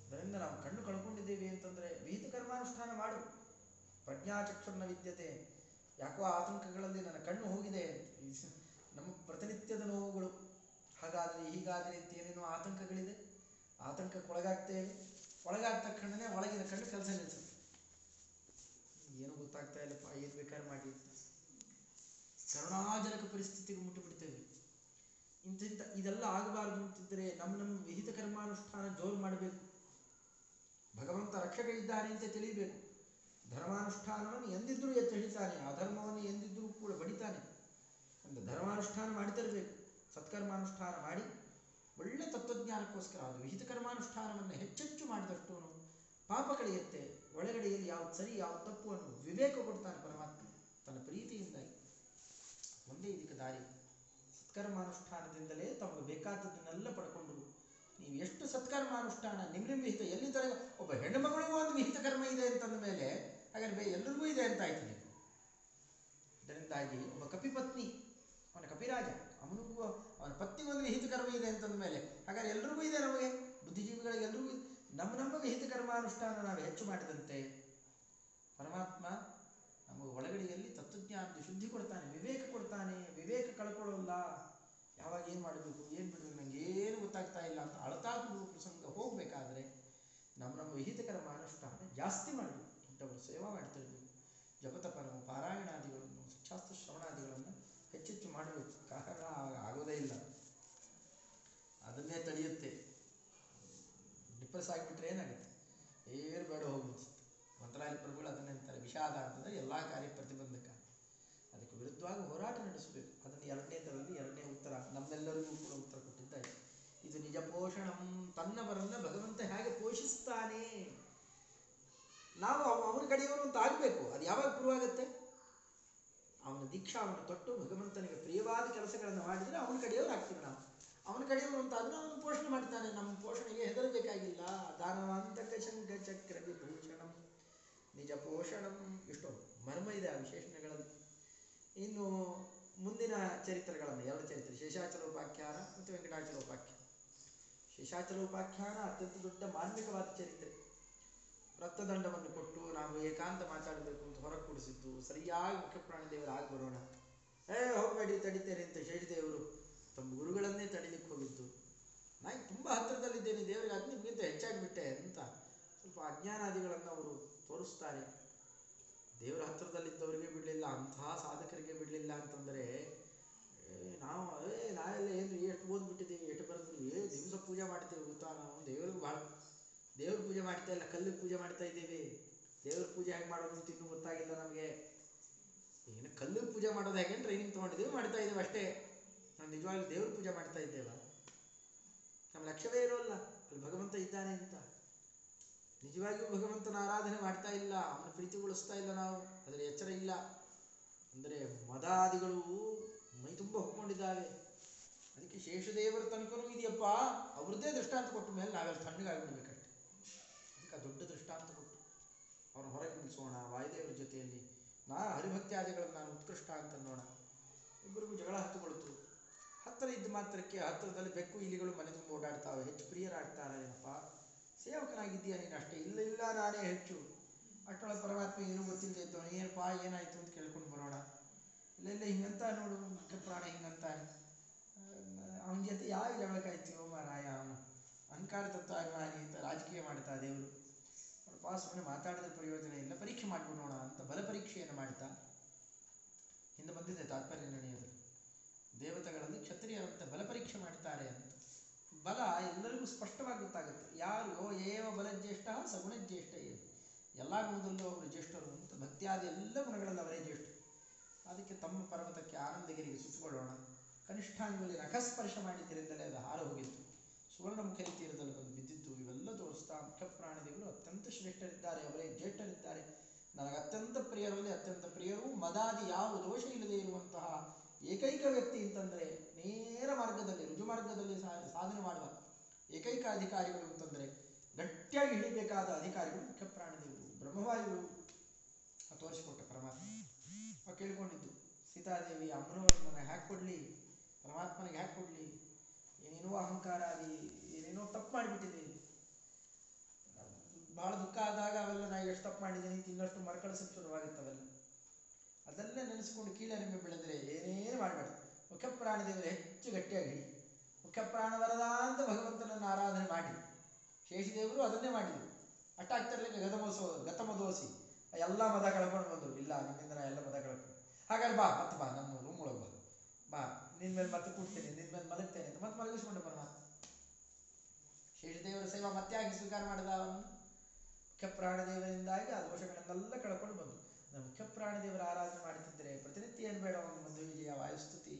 A: ಅದರಿಂದ ನಾವು ಕಣ್ಣು ಕಳ್ಕೊಂಡಿದ್ದೇವೆ ಅಂತಂದ್ರೆ ವಿಹಿತ ಕರ್ಮಾನುಷ್ಠಾನ ಮಾಡು. ಪ್ರಜ್ಞಾಚಕ್ಷುರ್ನ ವಿದ್ಯತೆ. ಯಾಕೋ ಆತಂಕಗಳಲ್ಲಿ ನನ್ನ ಕಣ್ಣು ಹೋಗಿದೆ. ನಮ್ಮ ಪ್ರತಿನಿತ್ಯದ ನೋವುಗಳು. ಹಾಗಾದರೆ ಹೀಗಾದರೆ ಅಂತ ಏನೇನೋ ಆತಂಕಗಳಿದೆ. ಆತಂಕಕ್ಕೆ ಒಳಗಾಗ್ತೇವೆ ಒಳಗಾದ ಒಳಗಿನ ಕಣ್ಣು ಕೆಲಸ ನಿಲ್ಸುತ್ತೆ. ಏನು ಗೊತ್ತಾಗ್ತಾ ಇಲ್ಲಪ್ಪ, ಏನು ಬೇಕಾದ್ರೆ ಮಾಡಿ ಶರಣಾಜನಕ ಕರುಣಾಜನಕ ಪರಿಸ್ಥಿತಿಗೆ ಮುಟ್ಟಿಬಿಡ್ತೇವೆ. ಇಂತಿಂತ ಇದೆಲ್ಲ ಆಗಬಾರದು ಅಂತಿದ್ದರೆ ನಮ್ಮ ನಮ್ಮ ವಿಹಿತ ಕರ್ಮಾನುಷ್ಠಾನ ಜೋರು ಮಾಡಬೇಕು. ಭಗವಂತ ರಕ್ಷಕ ಇದ್ದಾನೆ ಅಂತ ತಿಳಿಯಬೇಕು ಧರ್ಮಾನುಷ್ಠಾನವನ್ನು ಎಂದಿದ್ರೂ ಎತ್ತಿ ಹಿಡಿತಾನೆ ಅಧರ್ಮವನ್ನು ಎಂದಿದ್ರೂ ಕೂಡ ಬಡಿತಾನೆ. ಅಂತ ಧರ್ಮಾನುಷ್ಠಾನ ಮಾಡ್ತಿರ್ಬೇಕು ಸತ್ಕರ್ಮಾನುಷ್ಠಾನ ಮಾಡಿ ಒಳ್ಳೆ ತತ್ವಜ್ಞಾನಕ್ಕೋಸ್ಕರ ಅದು ವಿಹಿತ ಕರ್ಮಾನುಷ್ಠಾನವನ್ನು ಹೆಚ್ಚೆಚ್ಚು ಮಾಡಿದಷ್ಟು ಪಾಪ ಕಳೆಯುತ್ತೆ. ಒಳಗಡೆಯಲ್ಲಿ ಯಾವ್ದು ಸರಿ ಯಾವ್ದು ತಪ್ಪು ಅನ್ನು ವಿವೇಕ ಕೊಡ್ತಾನೆ ಪರಮಾತ್ಮ ತನ್ನ ಪ್ರೀತಿಯಿಂದ ಒಂದೇ ಇದಕ್ಕೆ ದಾರಿ. ಸತ್ಕರ್ಮಾನುಷ್ಠಾನದಿಂದಲೇ ತಮಗೆ ಬೇಕಾದದ್ದನ್ನೆಲ್ಲ ಪಡ್ಕೊಂಡು ನೀವು ಎಷ್ಟು ಸತ್ಕರ್ಮಾನುಷ್ಠಾನ ನಿಮ್ಮ ನಿಮ್ಮ ವಿಹಿತ ತರ ಒಬ್ಬ ಹೆಣ್ಣು ಮಗಳಿಗೂ ಒಂದು ವಿಹಿತ ಕರ್ಮ ಇದೆ ಅಂತಂದ ಮೇಲೆ ಹಾಗಾದ್ರೆ ಬೇ ಎಲ್ರಿಗೂ ಇದೆ ಅಂತ ಆಯ್ತು ನೀವು ಇದರಿಂದಾಗಿ ಒಬ್ಬ ಕಪಿಪತ್ನಿ ಅವನ ಕಪಿರಾಜ ಅವನಿಗೂ ಅವನ ಪತ್ನಿಗೆ ಒಂದು ವಿಹಿತ ಕರ್ಮ ಇದೆ ಅಂತಂದ ಮೇಲೆ. ಹಾಗಾದ್ರೆ ಎಲ್ರಿಗೂ ಇದೆ ನಮಗೆ? ಬುದ್ಧಿಜೀವಿಗಳಿಗೆ ಎಲ್ರಿಗೂ ಇದೆ. ನಮ್ಮ ನಮ್ಮ ವಿಹಿತ ಕರ್ಮಾನುಷ್ಠಾನ ನಾವು ಹೆಚ್ಚು ಮಾಡಿದಂತೆ. ಪರಮಾತ್ಮ ನಮಗೆ ಒಳಗಡೆಯಲ್ಲಿ ತತ್ವಜ್ಞಾನದ ಶುದ್ಧಿ ಕೊಡ್ತಾನೆ, ವಿವೇಕ ಕೊಡ್ತಾನೆ, ವಿವೇಕ ಕಳ್ಕೊಳ್ಳೋಲ್ಲ. ಯಾವಾಗ ಏನು ಮಾಡಬೇಕು, ಏನು ಬಿಡಬೇಕು ನಂಗೆ ಏನು ಗೊತ್ತಾಗ್ತಾ ಇಲ್ಲ ಅಂತ ಅಳತಾ ಕೊಡುವ ಪ್ರಸಂಗ ಹೋಗಬೇಕಾದ್ರೆ ನಮ್ಮ ನಮ್ಮ ವಿಹಿತ ಕರ್ಮಾನುಷ್ಠಾನ ಜಾಸ್ತಿ ಮಾಡಬೇಕು. ದೊಡ್ಡವರು ಸೇವಾ ಮಾಡ್ತಿರ್ಬೇಕು. ಜಪತಪರ ಪಾರಾಯಣಾದಿಗಳನ್ನು ಶಿಕ್ಷಾಸ್ತ್ರ ಶ್ರವಣಾದಿಗಳನ್ನು ಹೆಚ್ಚೆಚ್ಚು ಮಾಡಬೇಕು ಕಾರಣ ಆಗ ಆಗೋದೇ ಇಲ್ಲ ಅದನ್ನೇ ತಡೆಯುತ್ತೆ ಡಿಪ್ರೆಸ್ ಆಗಿಬಿಟ್ರೆ ಏನಾಗುತ್ತೆ? ಏನು ಬೇಡ ಹೋಗ್ಬಿಡ್ತು ಮಂತ್ರಾಲಯ ಪ್ರಭುಗಳು ಅದನ್ನು ಹೇಳ್ತಾರೆ, ವಿಷಾದ ಅಂತಂದರೆ ಎಲ್ಲ ಕಾರ್ಯ ಪ್ರತಿಬಂಧಕ. ಅದಕ್ಕೆ ವಿರುದ್ಧವಾಗಿ ಹೋರಾಟ ನಡೆಸಬೇಕು. ಅದನ್ನು ಎರಡನೇದರಲ್ಲಿ ಎರಡನೇ ಉತ್ತರ. ನಮ್ಮೆಲ್ಲರಿಗೂ ಕೂಡ ಉತ್ತರ ಕೊಟ್ಟಿದ್ದಾರೆ ಇದು ನಿಜ ಪೋಷಣಂ. ತನ್ನವರನ್ನ ಭಗವಂತ ಹೇಗೆ ಪೋಷಿಸ್ತಾನೆ? ನಾವು ಅವ- ಅವನ ಕಡೆಯವರು ಅಂತ ಆಗಬೇಕು. ಅದು ಯಾವಾಗ ಪ್ರೂವ್ ಆಗುತ್ತೆ? ಅವನ ದೀಕ್ಷಾವನ್ನು ತೊಟ್ಟು ಭಗವಂತನಿಗೆ ಪ್ರಿಯವಾದ ಕೆಲಸಗಳನ್ನು ಮಾಡಿದರೆ ಅವನ ಕಡೆಯವರು ಆಗ್ತೀವಿ ನಾವು. ಅವನ ಕಡೆಯವರು ಅದನ್ನ ಪೋಷಣೆ ಮಾಡ್ತಾನೆ. ನಮ್ಮ ಪೋಷಣೆಗೆ ಹೆದರಬೇಕಾಗಿಲ್ಲ. ದಾನವಾಂತಕ ಶಂಕ ಚಕ್ರ ವಿಭೂಷಣಂ, ನಿಜ ಪೋಷಣಂ. ಇಷ್ಟು ಮರ್ಮ ಇದೆ ಆ ವಿಶೇಷಣಗಳಲ್ಲಿ. ಇನ್ನು ಮುಂದಿನ ಚರಿತ್ರೆಗಳನ್ನು, ಎರಡು ಚರಿತ್ರೆ. ಶೇಷಾಚಲೋಪಾಖ್ಯಾನ ಮತ್ತು ವೆಂಕಟಾಚಲೋಪಾಖ್ಯಾನ. ಶೇಷಾಚಲೋಪಾಖ್ಯಾನ ಅತ್ಯಂತ ದೊಡ್ಡ ಮಾರ್ಮಿಕವಾದ ಚರಿತ್ರೆ. ರಕ್ತದಂಡವನ್ನು ಕೊಟ್ಟು ನಾವು ಏಕಾಂತ ಮಾತಾಡಬೇಕು ಅಂತ ಹೊರಗೆ ಕೊಡಿಸಿದ್ದು ಸರಿಯಾಗಿ ಮುಖ್ಯ ದೇವರು ಆಗಿ ಬರೋಣ. ಏ ಹೋಗಬೇಡಿ, ತಡಿತೇನೆ ಅಂತ ಶೇಷದೇವರು ತಮ್ಮ ಗುರುಗಳನ್ನೇ ತಡಿಲಿಕ್ಕೆ ಹೋಗಿದ್ದು. ನಾನು ತುಂಬ ಹತ್ತಿರದಲ್ಲಿದ್ದೇನೆ ದೇವರಿಗೆ ಅದು ನಿಮಗಿಂತ ಹೆಚ್ಚಾಗಿಬಿಟ್ಟೆ ಅಂತ ಸ್ವಲ್ಪ ಅಜ್ಞಾನಾದಿಗಳನ್ನು ಅವರು ತೋರಿಸ್ತಾರೆ. ದೇವರ ಹತ್ತಿರದಲ್ಲಿದ್ದವರಿಗೆ ಬಿಡಲಿಲ್ಲ ಅಂತಹ ಸಾಧಕರಿಗೆ ಬಿಡಲಿಲ್ಲ ಅಂತಂದರೆ ನಾವು, ಏ, ನಾವೆಲ್ಲ ಏನು ಎಷ್ಟು ಓದ್ಬಿಟ್ಟಿದ್ದೀವಿ, ಎಷ್ಟು ಬರೆದ್ವಿ, ಏ, ದಿವಸ ಪೂಜೆ ಮಾಡ್ತೀವಿ ಗೊತ್ತಾ ನಾವು, ದೇವ್ರಿಗೆ ಭಾಳ, ದೇವ್ರ ಪೂಜೆ ಮಾಡ್ತಾ ಇಲ್ಲ, ಕಲ್ಲಿಗೆ ಪೂಜೆ ಮಾಡ್ತಾ ಇದ್ದೀವಿ. ದೇವ್ರ ಪೂಜೆ ಹೇಗೆ ಮಾಡೋದು ಅಂತ ಇನ್ನೂ ಗೊತ್ತಾಗಿಲ್ಲ ನಮಗೆ. ಏನು ಕಲ್ಲಿಗೆ ಪೂಜೆ ಮಾಡೋದು ಹೇಗೆ ಟ್ರೈನಿಂಗ್ ತೊಗೊಂಡಿದ್ದೀವಿ, ಮಾಡ್ತಾ ಇದ್ದೀವಿ ಅಷ್ಟೇ. ನಾವು ನಿಜವಾಗ್ಲೂ ದೇವ್ರ ಪೂಜೆ ಮಾಡ್ತಾ ಇದ್ದೇವ. ನಮ್ಮ ಲಕ್ಷ್ಯವೇ ಇರೋಲ್ಲ, ಅಲ್ಲಿ ಭಗವಂತ ಇದ್ದಾನೆ ಅಂತ. ನಿಜವಾಗಿಯೂ ಭಗವಂತನ ಆರಾಧನೆ ಮಾಡ್ತಾ ಇಲ್ಲ, ಅವನ ಪ್ರೀತಿಗೊಳಿಸ್ತಾ ಇಲ್ಲ ನಾವು ಅದರ ಎಚ್ಚರ ಇಲ್ಲ. ಅಂದರೆ ಮದಾದಿಗಳು ಮೈ ತುಂಬ ಹೊಕ್ಕೊಂಡಿದ್ದಾವೆ. ಅದಕ್ಕೆ ಶೇಷದೇವರ ತನಕನೂ ಇದೆಯಪ್ಪ, ಅವ್ರದ್ದೇ ದೃಷ್ಟಾಂತ ಕೊಟ್ಟ ಮೇಲೆ ನಾವೆಲ್ಲ ತಣ್ಣಗಾಗ್ಬಿಡ್ಬೇಕಷ್ಟೆ ಅದಕ್ಕೆ ಆ ದೊಡ್ಡ ದೃಷ್ಟಾಂತ ಕೊಟ್ಟು ಅವ್ರನ್ನ ಹೊರಗೆ ನಿಲ್ಲಿಸೋಣ ವಾಯುದೇವರ ಜೊತೆಯಲ್ಲಿ ನಾ ಹರಿಭಕ್ತ್ಯಾದಿಗಳನ್ನು ನಾನು ಉತ್ಕೃಷ್ಟ ಅಂತ ನೋಡೋಣ ಇಬ್ಬರಿಗೂ ಜಗಳ ಹತ್ತುಕೊಳ್ತು ಹತ್ತಿರ ಇದ್ದ ಮಾತ್ರಕ್ಕೆ ಹತ್ತಿರದಲ್ಲಿ ಬೆಕ್ಕು ಇಲಿಗಳು ಮನೆ ತುಂಬ ಓಡಾಡ್ತಾವೆ. ಹೆಚ್ಚು ಪ್ರಿಯರಾಗ್ತಾರೆ ಏನಪ್ಪ? ಸೇವಕನಾಗಿದ್ದೀಯ ನೀನು ಅಷ್ಟೇ. ಇಲ್ಲ ಇಲ್ಲ, ನಾನೇ ಹೆಚ್ಚು. ಅಷ್ಟೊಳಗೆ ಪರಮಾತ್ಮ ಏನೂ ಗೊತ್ತಿಲ್ಲದೆ ಇದ್ದವನು. ಏನಪ್ಪ, ಏನಾಯಿತು ಅಂತ ಕೇಳ್ಕೊಂಡು ಬರೋಣ. ಇಲ್ಲ ಇಲ್ಲ, ಹಿಂಗಂತ ನೋಡು. ಮುಖ್ಯ ಪ್ರಾಣ ಹಿಂಗಂತ. ಅವನ ಜೊತೆ ಯಾವ ಜಗಳಕ್ಕಾಯ್ತೀವೋ ಮಾರಾಯ ಅವನು. ಅಹಂಕಾರ ತತ್ವಾಭಿಮಾನಿ ಅಂತ ರಾಜಕೀಯ ಮಾಡ್ತಾ ದೇವರು. ನೋಡಪ್ಪ ಸುಮ್ಮನೆ ಮಾತಾಡಿದ್ರೆ ಪ್ರಯೋಜನ ಇಲ್ಲ. ಪರೀಕ್ಷೆ ಮಾಡ್ಬಿಡೋಣ ಅಂತ ಬಲ ಪರೀಕ್ಷೆಯನ್ನು ಮಾಡ್ತಾ. ಹಿಂದೆ ಬಂದಿದೆ ತಾತ್ಪರ್ಯ ನಡೆಯೋದು ದೇವತೆಗಳಲ್ಲಿ ಕ್ಷತ್ರಿಯರಂತೆ ಬಲ ಪರೀಕ್ಷೆ ಮಾಡ್ತಾರೆ ಅಂತ. ಬಲ ಎಲ್ಲರಿಗೂ ಸ್ಪಷ್ಟವಾಗಿ ಗೊತ್ತಾಗುತ್ತೆ. ಯಾರು ಯೋ ಏವ ಬಲಜ್ಯೇಷ್ಠ ಸಗುಣಜ್ಯೇಷ್ಠ ಏನು ಎಲ್ಲ ಗುಣದಲ್ಲೂ ಅವರು ಜ್ಯೇಷ್ಠರು ಅಂತ. ಭಕ್ತಿಯಾದ ಎಲ್ಲ ಗುಣಗಳಲ್ಲಿ ಅವರೇ ಜ್ಯೇಷ್ಠ ಅದಕ್ಕೆ ತಮ್ಮ ಪರ್ವತಕ್ಕೆ ಆನಂದಗಿರಿಗೆ ಸುತ್ತಿಕೊಳ್ಳೋಣ. ಕನಿಷ್ಠಾಂಗದಲ್ಲಿ ನಖಸ್ಪರ್ಶ ಮಾಡಿದ್ದರಿಂದಲೇ ಅದು ಹಾರ ಹೋಗಿತ್ತು. ಸುವರ್ಣಮುಖಿ ತೀರದಲ್ಲಿ ಬಂದು ಬಿದ್ದಿದ್ದು ಇವೆಲ್ಲ ತೋರಿಸ್ತಾ ಮುಖ್ಯ ಅತ್ಯಂತ ಶ್ರೇಷ್ಠರಿದ್ದಾರೆ. ಅವರೇ ಜ್ಯೇಷ್ಠರಿದ್ದಾರೆ. ನನಗೆ ಅತ್ಯಂತ ಪ್ರಿಯರಲ್ಲಿ ಅತ್ಯಂತ ಪ್ರಿಯರು ಮದಾದಿ ಯಾವ ದೋಷ ಇಲ್ಲದೆ ಇರುವಂತಹ ಏಕೈಕ ವ್ಯಕ್ತಿ ಅಂತಂದರೆ ನೇರ ಮಾರ್ಗದಲ್ಲಿ, ರುಜು ಮಾರ್ಗದಲ್ಲಿ ಸಾಧನೆ ಮಾಡುವ ಏಕೈಕ ಅಧಿಕಾರಿಗಳು ಅಂತಂದರೆ ಗಟ್ಟಿಯಾಗಿ ಹಿಡಿಬೇಕಾದ ಅಧಿಕಾರಿಗಳು ಮುಖ್ಯ ಪ್ರಾಣದೇವರು ಬ್ರಹ್ಮವಾಯುಗಳು ತೋರಿಸಿಕೊಟ್ಟ ಪರಮಾತ್ಮ. ಕೇಳಿಕೊಂಡಿದ್ದು, ಸೀತಾದೇವಿ ನನಗೆ ಹ್ಯಾಕ್ ಕೊಡಲಿ, ಪರಮಾತ್ಮನಿಗೆ ಹ್ಯಾಕ್ ಕೊಡಲಿ, ಏನೇನೋ ಅಹಂಕಾರ ಆಗಲಿ ಏನೇನೋ ತಪ್ಪು ಮಾಡಿಬಿಟ್ಟಿದೆ. ಬಹಳ ದುಃಖ ಆದಾಗ ಅವೆಲ್ಲ ನಾ ಎಷ್ಟು ತಪ್ಪು ಮಾಡಿದ್ದೀನಿ ಇನ್ನಷ್ಟು ಮರುಕಳಿಸಕ್ಕೆ ಶುರುವಾಗುತ್ತೆ ಅದೆಲ್ಲ ನೆನೆಸ್ಕೊಂಡು ಕೀಳರಿಮೆ ಬೆಳೆದರೆ ಏನೇನು ಮಾಡಬೇಡ. ಮುಖ್ಯ ಪ್ರಾಣದೇವರು ಹೆಚ್ಚು ಗಟ್ಟಿಯಾಗಿ ಮುಖ್ಯ ಪ್ರಾಣ ವರದ ಅಂತ ಭಗವಂತನನ್ನು ಆರಾಧನೆ ಮಾಡಿ. ಶೇಷದೇವರು ಅದನ್ನೇ ಮಾಡಿದರು. ಅಟ್ಟಾಗ್ತಿರ್ಲಿಕ್ಕೆ ಗತಮೋಸೋ ಗತಮದೋಸಿ. ಎಲ್ಲ ಮದ ಕಳ್ಕೊಂಡು ಬಂದರು. ಇಲ್ಲ, ನಿನ್ನಿಂದ ನಾ ಎಲ್ಲ ಮದ ಕಳ್ಕೊಂಡು ಹಾಗಾದ್ರೆ ಬಾ, ಮತ್ತೆ ಬಾ, ನಮ್ಮ ರೂಮ್ ಒಳಗೆ ಬಾ. ಬಾ ನಿನ್ನ ಮೇಲೆ ಮತ್ತೆ ಕೂಡ್ತೇನೆ ನಿನ್ನ ಮೇಲೆ ಮಲಗ್ತೇನೆ ಅಂತ ಮತ್ತೆ ಮಲಗಿಸ್ಕೊಂಡು ಬರೋಣ. ಶೇಷದೇವರ ಸೇವಾ ಮತ್ತೆ ಆಗಿ ಸ್ವೀಕಾರ ಮಾಡಿದ ಅವನು ಮುಖ್ಯ ಪ್ರಾಣದೇವರಿಂದಾಗಿ ಆ ದೋಷಗಳನ್ನೆಲ್ಲ ಕಳ್ಕೊಂಡು ಬಂದು ನಾವು ಮುಖ್ಯ ಪ್ರಾಣದೇವರ ಆರಾಧನೆ ಮಾಡುತ್ತಿದ್ದರೆ ಪ್ರತಿನಿತ್ಯ ಏನು ಬೇಡ ಒಂದು ಮಧ್ಯ ವಿಜಯ, ವಾಯುಸ್ತುತಿ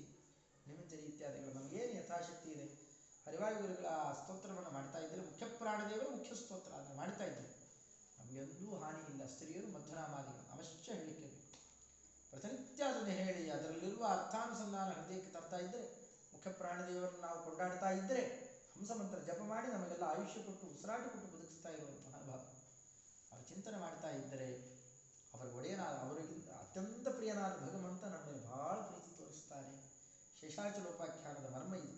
A: ನಿಮಿಂಜರಿ ಇತ್ಯಾದಿಗಳು. ನಮಗೇನು ಯಥಾಶಕ್ತಿ ಇದೆ? ಹರಿವಾಯುಗುರುಗಳ ಸ್ತೋತ್ರವನ್ನು ಮಾಡ್ತಾ ಇದ್ದರೆ ಮುಖ್ಯ ಪ್ರಾಣದೇವರು ಮುಖ್ಯ ಸ್ತೋತ್ರ ಅದನ್ನು ಮಾಡ್ತಾ ಇದ್ದರು ನಮಗೆಂದೂ ಹಾನಿ ಇಲ್ಲ. ಸ್ತ್ರೀಯರು ಮಧ್ಯನಾಮಾದಿಗಳು ಅವಶ್ಯ ಹೇಳಲಿಕ್ಕೆ ಬೇಕು. ಪ್ರತಿನಿತ್ಯ ಅದನ್ನು ಹೇಳಿ, ಅದರಲ್ಲಿರುವ ಅರ್ಥಾನುಸಂಧಾನ ಹೃದಯಕ್ಕೆ ತರ್ತಾ ಇದ್ದರೆ, ಮುಖ್ಯ ಪ್ರಾಣದೇವರನ್ನು ನಾವು ಕೊಂಡಾಡ್ತಾ ಇದ್ದರೆ ಹಂಸಮಂತ್ರ ಜಪ ಮಾಡಿ ನಮಗೆಲ್ಲ ಆಯುಷ್ಯ ಕೊಟ್ಟು ಉಸಿರಾಟ ಕೊಟ್ಟು ಬದುಕಿಸ್ತಾ ಇರುವಂತಹ ಮಹಾನುಭಾವ ಅವರು ಚಿಂತನೆ ಮಾಡ್ತಾ ಇದ್ದರೆ ಪ್ರಿಯನಾದ ಭಗವಂತ ನಮ್ಮ ಬಹಳ ಪ್ರೀತಿ ತೋರಿಸ್ತಾನೆ ಶೇಷಾಚಲೋಪಾಖ್ಯಾನದ ಮರ್ಮ ಇದು.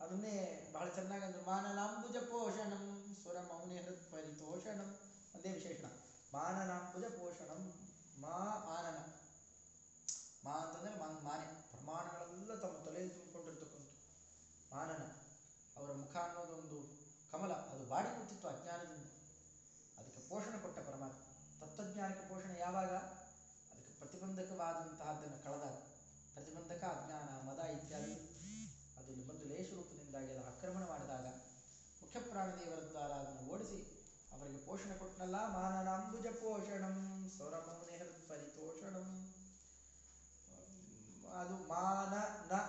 A: ಅದನ್ನೇ ಬಹಳ ಚೆನ್ನಾಗಿ ಅಂದ್ರೆ ಮಾನನಾಂಬುಜ ಪೋಷಣಂ ಸುರ ಮೌನಿ ಹೃತ್ ಪರಿತೋಷಣಂ ಒಂದೇ ವಿಶೇಷಣ. ಮಾನನಾಂಬುಜ ಪೋಷಣಂ ಮಾ ಆನನ ಮಾ ಅಂತಂದ್ರೆ ಮಾನ್ ಮಾನೆ. ಪ್ರಮಾಣಗಳೆಲ್ಲ ತಮ್ಮ ತಲೆಯಲ್ಲಿ ತುಂಬಿಕೊಂಡಿರ್ತಕ್ಕಂಥ ಮಾನನ. ಅವರ ಮುಖ ಅನ್ನೋದೊಂದು ಕಮಲ. ಅದು ಬಾಡಿ ಕೂತಿತ್ತು ಅಜ್ಞಾನದಿಂದ. ಅದಕ್ಕೆ ಪೋಷಣೆ ಕೊಟ್ಟ ಪರಮಾತ್ಮ. ತತ್ವಜ್ಞಾನಕ್ಕೆ ಪೋಷಣೆ ಯಾವಾಗ? ಪ್ರತಿಬಂಧಕವಾದಂತಹದ್ದನ್ನು ಕಳೆದಾಗ, ಪ್ರತಿಬಂಧಕ ಅಜ್ಞಾನ, ಮದ ಇತ್ಯಾದಿ ಅದು ಬಂದು ಲೇಷ ರೂಪದಿಂದಾಗಿ ಅದು ಆಕ್ರಮಣ ಮಾಡಿದಾಗ ಮುಖ್ಯ ಪ್ರಾಣದೇವರ ದ್ವಾರ ಅದನ್ನು ಓಡಿಸಿ ಅವರಿಗೆ ಪೋಷಣೆ ಕೊಟ್ಟನಲ್ಲ ಮಾನನಾಂಬುಜ ಪೋಷಣಂ ಸೌರಮೌನಿ ಪರಿತೋಷಣಂ. ಅದು ಮಾನ, ನ,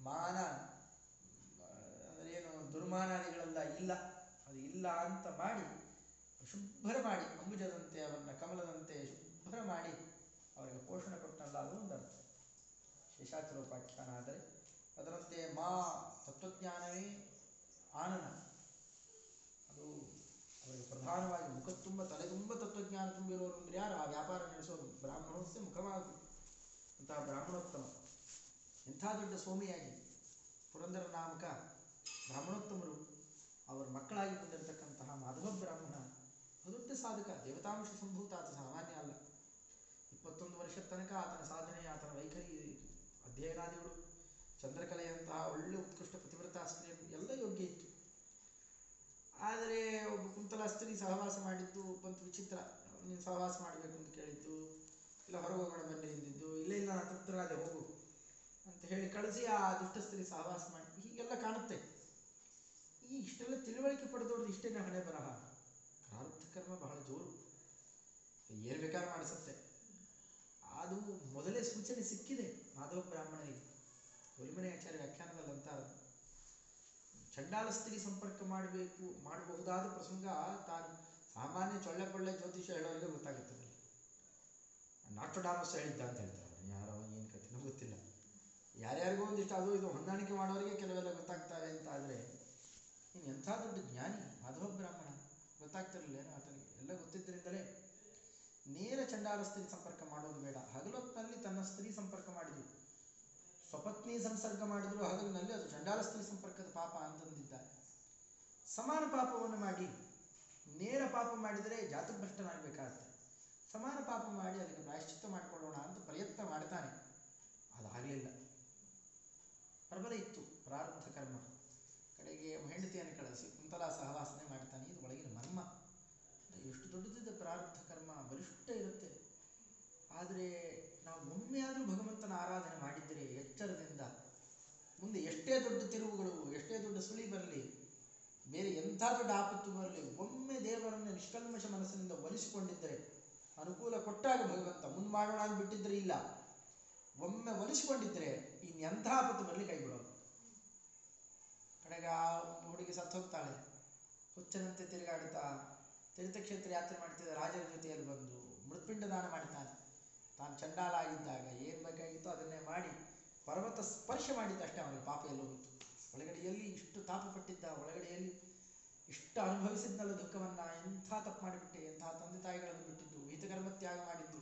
A: ಮಾನ, ಅಂದರೆ ಏನು, ದುರ್ಮಾನಾದಿಗಳೆಲ್ಲ, ಇಲ್ಲ, ಅದು ಇಲ್ಲ ಅಂತ ಮಾಡಿ, ಶುಭ್ರ ಮಾಡಿ, ಅಂಬುಜದಂತೆ ಅವರನ್ನ ಕಮಲದಂತೆ ಶುಭ್ರ ಮಾಡಿ ಪೋಷಣೆ ಕೊಟ್ಟನಲ್ಲ, ಅದು ಒಂದು ಅರ್ಥ ಶೇಷಾಚಲೋಪಾಖ್ಯಾನ ಆದರೆ ಅದರಂತೆ ಮಾ ತತ್ವಜ್ಞಾನವೇ ಆನನ. ಅದು ಅವರಿಗೆ ಪ್ರಧಾನವಾಗಿ ಮುಖ ತುಂಬ, ತಲೆ ತುಂಬ ತತ್ವಜ್ಞಾನ ತುಂಬಿರೋರು ಅಂದ್ರೆ ಯಾರು? ಆ ವ್ಯಾಪಾರ ನಡೆಸೋರು ಬ್ರಾಹ್ಮಣೋತ್ಸವ ಮುಖವಾಗಿ. ಅಂತಹ ಬ್ರಾಹ್ಮಣೋತ್ತಮ. ಎಂಥ ದೊಡ್ಡ ಸ್ವಾಮಿಯಾಗಿ? ಪುರಂದರ ನಾಮಕ ಬ್ರಾಹ್ಮಣೋತ್ತಮರು ಅವರ ಮಕ್ಕಳಾಗಿ ಬಂದಿರತಕ್ಕಂತಹ ಮಾಧವ ಬ್ರಾಹ್ಮಣ ದೊಡ್ಡ ಸಾಧಕ. ದೇವತಾಂಶ ಸಂಭೂತ ಅದು ಸಾಮಾನ್ಯ ಅಲ್ಲ. ಇಪ್ಪತ್ತೊಂದು ವರ್ಷದ ತನಕ ಆತನ ಸಾಧನೆ, ಆತನ ವೈಖರಿ, ಅಧ್ಯಯನಾದಿಗಳು, ಚಂದ್ರಕಲೆಯಂತಹ ಒಳ್ಳೆ ಉತ್ಕೃಷ್ಟ ಪ್ರತಿವ್ರತ ಸ್ತ್ರೀ ಎಲ್ಲ ಯೋಗ್ಯ ಇತ್ತು. ಆದರೆ ಒಬ್ಬ ಕುಂತಲ ಸ್ತ್ರೀ ಸಹವಾಸ ಮಾಡಿದ್ದು ಒಂದು ವಿಚಿತ್ರ. ನೀನು ಸಹವಾಸ ಮಾಡಬೇಕು ಅಂತ ಕೇಳಿದ್ದು, ಇಲ್ಲ ಹೊರಗೆ ಹೋಗೋಣ ಬನ್ನಿ ಇದ್ದಿದ್ದು ಇಲ್ಲ ಇಲ್ಲ, ನಾನು ಹೋಗು ಅಂತ ಹೇಳಿ ಕಳಿಸಿ ಆ ದುಷ್ಟ ಸ್ತ್ರೀ ಸಹವಾಸ ಮಾಡಿ. ಹೀಗೆಲ್ಲ ಕಾಣುತ್ತೆ. ಈ ಇಷ್ಟೆಲ್ಲ ತಿಳುವಳಿಕೆ ಪಡೆದವ್ರದ್ದು ಇಷ್ಟೇನೆ ಹಣೆ ಬರಹ ಪ್ರಾರಬ್ಧ ಕರ್ಮ ಬಹಳ ಜೋರು. ಏನು ಬೇಕಾದ್ರೂ ಮಾಡಿಸುತ್ತೆ. ಅದು ಮೊದಲೇ ಸೂಚನೆ ಸಿಕ್ಕಿದೆ, ಮಾಧವ ಬ್ರಾಹ್ಮಣನಿಗೆ ಒಲಿಮನೆ ಆಚಾರ್ಯ ವ್ಯಾಖ್ಯಾನದಲ್ಲಿ ಅಂತ ಚಂಡಾಲ ಸ್ತ್ರೀ ಸಂಪರ್ಕ ಮಾಡಬೇಕು, ಮಾಡಬಹುದಾದ ಪ್ರಸಂಗ ತಾನು ಸಾಮಾನ್ಯ ಚೊಳ್ಳೆ ಪೊಳ್ಳೆ ಜ್ಯೋತಿಷ ಹೇಳೋರಿಗೆ ಗೊತ್ತಾಗುತ್ತದೆ. ನಾಟ್ರಡಾಮಸ್ ಹೇಳಿದ್ದ ಅಂತ ಹೇಳ್ತಾರೆ ಯಾರು ಏನು ಕತೆ ನಮ್ಗೆ ಗೊತ್ತಿಲ್ಲ. ಯಾರ್ಯಾರಿಗೋ ಒಂದಿಷ್ಟು ಅದು ಇದು ಹೊಂದಾಣಿಕೆ ಮಾಡೋರಿಗೆ ಕೆಲವೆಲ್ಲ ಗೊತ್ತಾಗ್ತಾರೆ ಅಂತ ಆದರೆ ಇನ್ನು ಎಂಥ ದೊಡ್ಡ ಜ್ಞಾನಿ ಮಾಧವ ಬ್ರಾಹ್ಮಣ ಗೊತ್ತಾಗ್ತಿರಲಿಲ್ಲ ಆತನಿಗೆ. ಎಲ್ಲ ಗೊತ್ತಿದ್ದರಿಂದಲೇ ನೇರ ಚಂಡಾಲ ಸ್ತ್ರೀ ಸಂಪರ್ಕ ಮಾಡೋದು ಬೇಡ. ಹಗಲೊತ್ತಿನಲ್ಲಿ ತನ್ನ ಸ್ತ್ರೀ ಸಂಪರ್ಕ ಮಾಡಿದ್ರು. ಸ್ವಪತ್ನಿ ಸಂಸರ್ಗ ಮಾಡಿದ್ರು. ಹಗಲಿನಲ್ಲಿ ಅದು ಚಂಡಾಲ ಸ್ತ್ರೀ ಸಂಪರ್ಕದ ಪಾಪ ಅಂತಂದಿದ್ದಾರೆ. ಸಮಾನ ಪಾಪವನ್ನು ಮಾಡಿ, ನೇರ ಪಾಪ ಮಾಡಿದರೆ ಜಾತಭ್ರಷ್ಟನಾಗಬೇಕಾಗತ್ತೆ. ಸಮಾನ ಪಾಪ ಮಾಡಿ ಅದಕ್ಕೆ ಪ್ರಾಯಶ್ಚಿತ್ತ ಮಾಡಿಕೊಳ್ಳೋಣ ಅಂತ ಪ್ರಯತ್ನ ಮಾಡ್ತಾನೆ. ಅದಾಗಲಿಲ್ಲ. ಪ್ರಬಲ ಇತ್ತು. ಪ್ರಾರಬ್ಧ ಕರ್ಮ. ಕಡೆಗೆ ಹೆಂಡತಿಯನ್ನು ಕಳಿಸಿ. ಕುಂತಲಾ ಸಹವಾಸನೆ ಮಾಡ್ತಾನೆ ಇದು ಒಳಗಿನ ಮರ್ಮ ಎಷ್ಟು ದೊಡ್ಡದಿದೆ ಪ್ರಾರಬ್ಧ ಕರ್ಮ ಬಲಿಷ್ಠ ಇರುತ್ತೆ ಆದರೆ ನಾವು ಒಮ್ಮೆ ಆದರೂ ಭಗವಂತನ ಆರಾಧನೆ ಮಾಡಿದರೆ ಎಚ್ಚರದಿಂದ ಮುಂದೆ ಎಷ್ಟೇ ದೊಡ್ಡ ತಿರುವುಗಳು, ಎಷ್ಟೇ ದೊಡ್ಡ ಸುಳಿ ಬರಲಿ, ಬೇರೆ ಎಂಥ ದೊಡ್ಡ ಆಪತ್ತು ಬರಲಿ, ಒಮ್ಮೆ ದೇವರನ್ನು ನಿಷ್ಕಲ್ಮಶ ಮನಸ್ಸಿನಿಂದ ಒಲಿಸಿಕೊಂಡಿದ್ದರೆ ಅನುಕೂಲ ಕೊಟ್ಟಾಗ ಭಗವಂತ ಮುಂದೆ ಮಾಡೋಣ ಅಂತ ಬಿಟ್ಟಿದ್ರೆ ಇಲ್ಲ. ಒಮ್ಮೆ ಒಲಿಸಿಕೊಂಡಿದ್ದರೆ ಎಂಥ ಆಪತ್ತು ಬರಲಿ ಕೈ ಬಿಡೋದು ಕಡೆಗೆ ಆ ಹುಡುಗಿ ಸತ್ತು ಹೋಗ್ತಾಳೆ. ಹುಚ್ಚನಂತೆ ತಿರುಗಾಡ್ತಾ ತೀರ್ಥಕ್ಷೇತ್ರ ಯಾತ್ರೆ ಮಾಡ್ತಿದ್ದ ರಾಜರ ಜೊತೆಯಲ್ಲಿ ಬಂದು ಮೃತ್ಪಿಂಡ ದಾನ ಮಾಡ್ತಾನೆ ತಾನು ಚಂಡಾಲ ಆಗಿದ್ದಾಗ ಏನು ಬೇಕಾಗಿತ್ತೋ ಅದನ್ನೇ ಮಾಡಿ ಪರ್ವತ ಸ್ಪರ್ಶ ಮಾಡಿದ್ದಷ್ಟೇ ಅವನಿಗೆ ಪಾಪ ಎಲ್ಲ ಒಳಗಡೆಯಲ್ಲಿ ಇಷ್ಟು ತಾಪ ಪಟ್ಟಿದ್ದ, ಒಳಗಡೆಯಲ್ಲಿ ಇಷ್ಟು ಅನುಭವಿಸಿದ್ನಲ್ಲ ದುಃಖವನ್ನ, ಎಂಥ ತಪ್ಪು ಮಾಡಿಬಿಟ್ಟೆ, ಎಂಥ ತಂದೆ ತಾಯಿಗಳನ್ನು ಬಿಟ್ಟಿದ್ದು ವಿಹಿತಕರ್ಮ ತ್ಯಾಗ ಮಾಡಿದ್ದು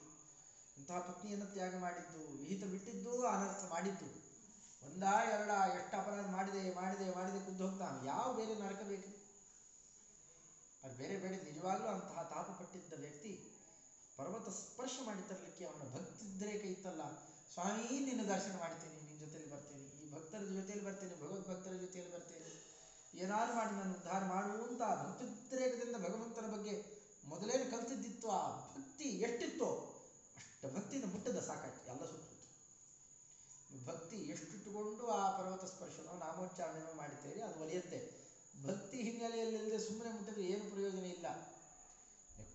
A: ಇಂಥ ಪತ್ನಿಯನ್ನು ತ್ಯಾಗ ಮಾಡಿದ್ದು, ವಿಹಿತ ಬಿಟ್ಟಿದ್ದು, ಅನರ್ಥ ಮಾಡಿದ್ದು. ಒಂದಾ ಎರಡ, ಎಷ್ಟು ಅಪರಾಧ ಮಾಡಿದೆ ಮಾಡಿದೆ ಮಾಡಿದೆ ಕುದ್ದು ಹೋಗ್ತಾನೆ ಯಾವ ಬೇರೆ ನರಕ ಬೇಕು? ಅದು ಬೇರೆ ಬೇರೆ ನಿಜವಾಗ್ಲೂ ಅಂತಹ ತಾಪ ಪಟ್ಟಿದ್ದ ವ್ಯಕ್ತಿ ಪರ್ವತ ಸ್ಪರ್ಶ ಮಾಡಿ ತರಲಿಕ್ಕೆ ಅವನ ಭಕ್ತಿದ್ರೇಕ ಇತ್ತಲ್ಲ ಸ್ವಾಮಿ, ನಿನ್ನ ದರ್ಶನ ಮಾಡ್ತೀನಿ, ನಿನ್ನ ಜೊತೆಲಿ ಬರ್ತೀನಿ, ಈ ಭಕ್ತರ ಜೊತೆಯಲ್ಲಿ ಬರ್ತೇನೆ ಭಗವದ್ ಭಕ್ತರ ಜೊತೆಯಲ್ಲಿ ಬರ್ತೀನಿ, ಏನಾದ್ರು ಮಾಡಿ ನಾನು ಉದ್ಧಾರ ಮಾಡುವಂತ ಭಕ್ತಿದ್ರೇಕದಿಂದ ಭಗವಂತನ ಬಗ್ಗೆ ಮೊದಲೇನು ಕಲ್ತಿದ್ದಿತ್ತು, ಆ ಭಕ್ತಿ ಎಷ್ಟಿತ್ತೋ ಅಷ್ಟು ಭಕ್ತಿನ ಮುಟ್ಟದ ಸಾಕಾಯ್ತು, ಎಲ್ಲ ಸುತ್ತು ಭಕ್ತಿ ಎಷ್ಟಿಟ್ಟುಕೊಂಡು ಆ ಪರ್ವತ ಸ್ಪರ್ಶನೋ, ನಾಮೋಚ್ಚಾರಣೆನೋ ಮಾಡಿದ್ದೀರಿ ಅದು ಒಲಿಯುತ್ತೆ. ಭಕ್ತಿ ಹಿನ್ನೆಲೆಯಲ್ಲಿ ಸುಮ್ಮನೆ ಮುಟ್ಟಿದ್ರೆ ಏನು ಪ್ರಯೋಜನ ಇಲ್ಲ.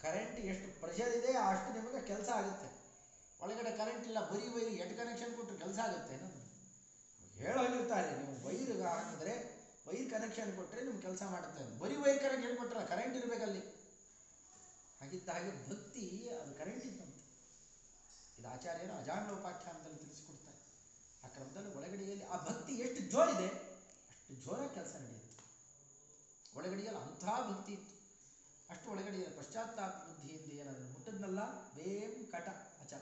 A: ಕರೆಂಟ್ ಎಷ್ಟು ಪ್ರೆಷರ್ ಇದೆ, ಅಷ್ಟು ನಿಮಗೆ ಕೆಲಸ ಆಗುತ್ತೆ. ಒಳಗಡೆ ಕರೆಂಟ್ ಇಲ್ಲ, ಬರೀ ವೈರ್ ಎಟ್ ಕನೆಕ್ಷನ್ ಕೊಟ್ಟರೆ ಕೆಲಸ ಆಗುತ್ತೆ ಅನ್ನೋದು ಹೇಳೋ ಹೇಳಿರ್ತಾರೆ ನೀವು ವೈರ್ ಹಾಕಿದ್ರೆ ವೈರ್ ಕನೆಕ್ಷನ್ ಕೊಟ್ಟರೆ ನಿಮ್ಗೆ ಕೆಲಸ ಮಾಡುತ್ತೆ. ಬರೀ ವೈರ್ ಕನೆಕ್ಷನ್ ಕೊಟ್ಟರೆ ಕರೆಂಟ್ ಇರಬೇಕಲ್ಲಿ. ಹಾಗಿದ್ದ ಹಾಗೆ ಭಕ್ತಿ, ಅದು ಕರೆಂಟ್ ಇದ್ದಂತೆ ಇದು ಆಚಾರ್ಯರು ಅಜಾಂಡೋಪಾಖ್ಯಾನದಲ್ಲಿ ತಿಳಿಸಿಕೊಡ್ತಾರೆ. ಆ ಕ್ರಮದಲ್ಲಿ ಒಳಗಡೆಯಲ್ಲಿ ಆ ಭಕ್ತಿ ಎಷ್ಟು ಜೋರಿದೆ, ಅಷ್ಟು ಜೋರಾಗಿ ಕೆಲಸ ನಡೆಯುತ್ತೆ. ಒಳಗಡೆಯಲ್ಲಿ ಅಂಥ ಭಕ್ತಿ ಒಳಗಡೆಯಲ್ಲಿ ಪಶ್ಚಾತ್ತಾಪ ಬುದ್ಧಿಯಿಂದ ಏನಾದರೂ ಮುಟ್ಟದ್ನಲ್ಲ? ಬೇಮ್ ಕಟ ಅಚ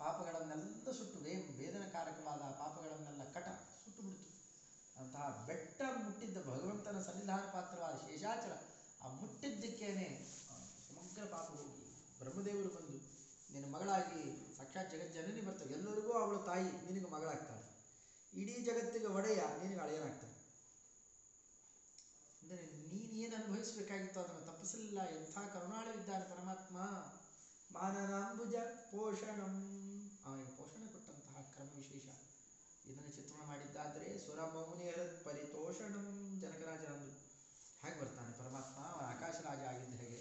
A: ಪಾಪಗಳನ್ನೆಲ್ಲ ಸುಟ್ಟು ಬೇಮ್ ವೇದನಕಾರಕವಾದ ಪಾಪಗಳನ್ನೆಲ್ಲ ಕಟ ಸುಟ್ಟು ಬಿಡ್ತು. ಅಂತಹ ಬೆಟ್ಟ ಮುಟ್ಟಿದ್ದ ಭಗವಂತನ ಸನ್ನಿಧಾನ ಪಾತ್ರವಾದ ಶೇಷಾಚಲ, ಆ ಮುಟ್ಟಿದ್ದಕ್ಕೇನೆ ಸಮಗ್ರ ಪಾಪ ಹೋಗಿ ಬ್ರಹ್ಮದೇವರು ಬಂದು, ನಿನ್ನ ಮಗಳಾಗಿ ಸಾಕ್ಷಾತ್ ಜಗಜ್ಜನನಿ ಬರ್ತವೆ. ಎಲ್ಲರಿಗೂ ಅವಳು ತಾಯಿ ನಿನಗೆ ಮಗಳಾಗ್ತಾಳೆ. ಇಡೀ ಜಗತ್ತಿಗೆ ಒಡೆಯ ನಿನಗೆ ಅಳೆಯನಾಗ್ತಾನೆ ಅಂದರೆ ನೀನು ಏನು ಅನುಭವಿಸಬೇಕಾಗಿತ್ತು ಅದನ್ನು ತಪ್ಪಿಸಲಿಲ್ಲ ಎಂಥ ಕರುಣಾಳವಿದ್ದಾನೆ ಪರಮಾತ್ಮ. ಮಾನನಾಂಬುಜ ಪೋಷಣಂ. ಅವನಿಗೆ ಪೋಷಣೆ ಕೊಟ್ಟಂತಹ ಕ್ರಮ ವಿಶೇಷ. ಇದನ್ನು ಚಿತ್ರಣ ಮಾಡಿದ್ದಾದರೆ ಸುರಮೌನಿಯರ ಪರಿತೋಷಣಂ ಜನಕರಾಜನಂದು. ಹಾಗೆ ಬರ್ತಾನೆ ಪರಮಾತ್ಮ? ಅವನ ಆಕಾಶ ರಾಜ ಆಗಿದ್ದ ಹೇಗೆ?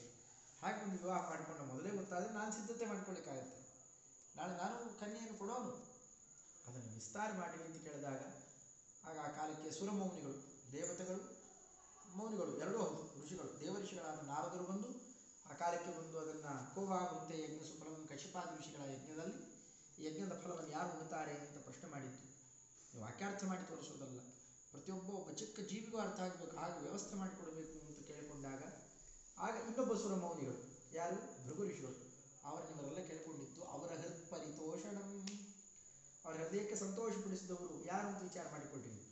A: ಹಾಗೆ ಒಂದು ವಿವಾಹ ಮಾಡಿಕೊಂಡು ಮೊದಲೇ ಗೊತ್ತಾದರೆ ನಾನು ಸಿದ್ಧತೆ ಮಾಡ್ಕೊಳ್ಳಿಕ್ಕಾಗತ್ತೆ. ನಾಳೆ ನಾನು ಕನ್ಯೆಯನ್ನು ಕೊಡೋನು. ಅದನ್ನು ವಿಸ್ತಾರ ಮಾಡಿ ಅಂತ ಕೇಳಿದಾಗ, ಆಗ ಆ ಕಾಲಕ್ಕೆ ಸುರಮೌನಿಗಳು, ದೇವತೆಗಳು, ಮೌನಿಗಳು ಎರಡೂ ಹೌದು. ಋಷಿಗಳು, ದೇವಋಷಿಗಳಾದ ನಾರದರು ಬಂದು ಆ ಬಂದು ಅದನ್ನು ಕೋವಾಗುವಂತೆ ಯಜ್ಞ ಸುಫಲಂ ಕಶಿಪಾದ ಋಷಿಗಳ ಯಜ್ಞದಲ್ಲಿ ಯಜ್ಞದ ಫಲವನ್ನು ಯಾರು ಉಣ್ತಾರೆ ಅಂತ ಪ್ರಶ್ನೆ ಮಾಡಿತ್ತು ವಾಕ್ಯಾರ್ಥ ಮಾಡಿ ತೋರಿಸೋದಲ್ಲ. ಪ್ರತಿಯೊಬ್ಬ ಒಬ್ಬ ಚಿಕ್ಕ ಜೀವಿಗೂ ಅರ್ಥ ಆಗಬೇಕು, ಹಾಗೆ ವ್ಯವಸ್ಥೆ ಮಾಡಿಕೊಡಬೇಕು ಅಂತ ಕೇಳಿಕೊಂಡಾಗ, ಆಗ ಇನ್ನೊಬ್ಬ ಸುರ ಮೌನಿಗಳು ಯಾರು? ಭೃಗು ಋಷಿಗಳು. ಅವರನ್ನಿವರೆಲ್ಲ ಕೇಳಿಕೊಂಡಿತ್ತು ಅವರ ಹೃತ್ ಪರಿತೋಷಣಂ ಅವರ ಹೃದಯಕ್ಕೆ ಸಂತೋಷಪಡಿಸಿದವರು ಯಾರು ಅಂತ ವಿಚಾರ ಮಾಡಿಕೊಟ್ಟಿದ್ರು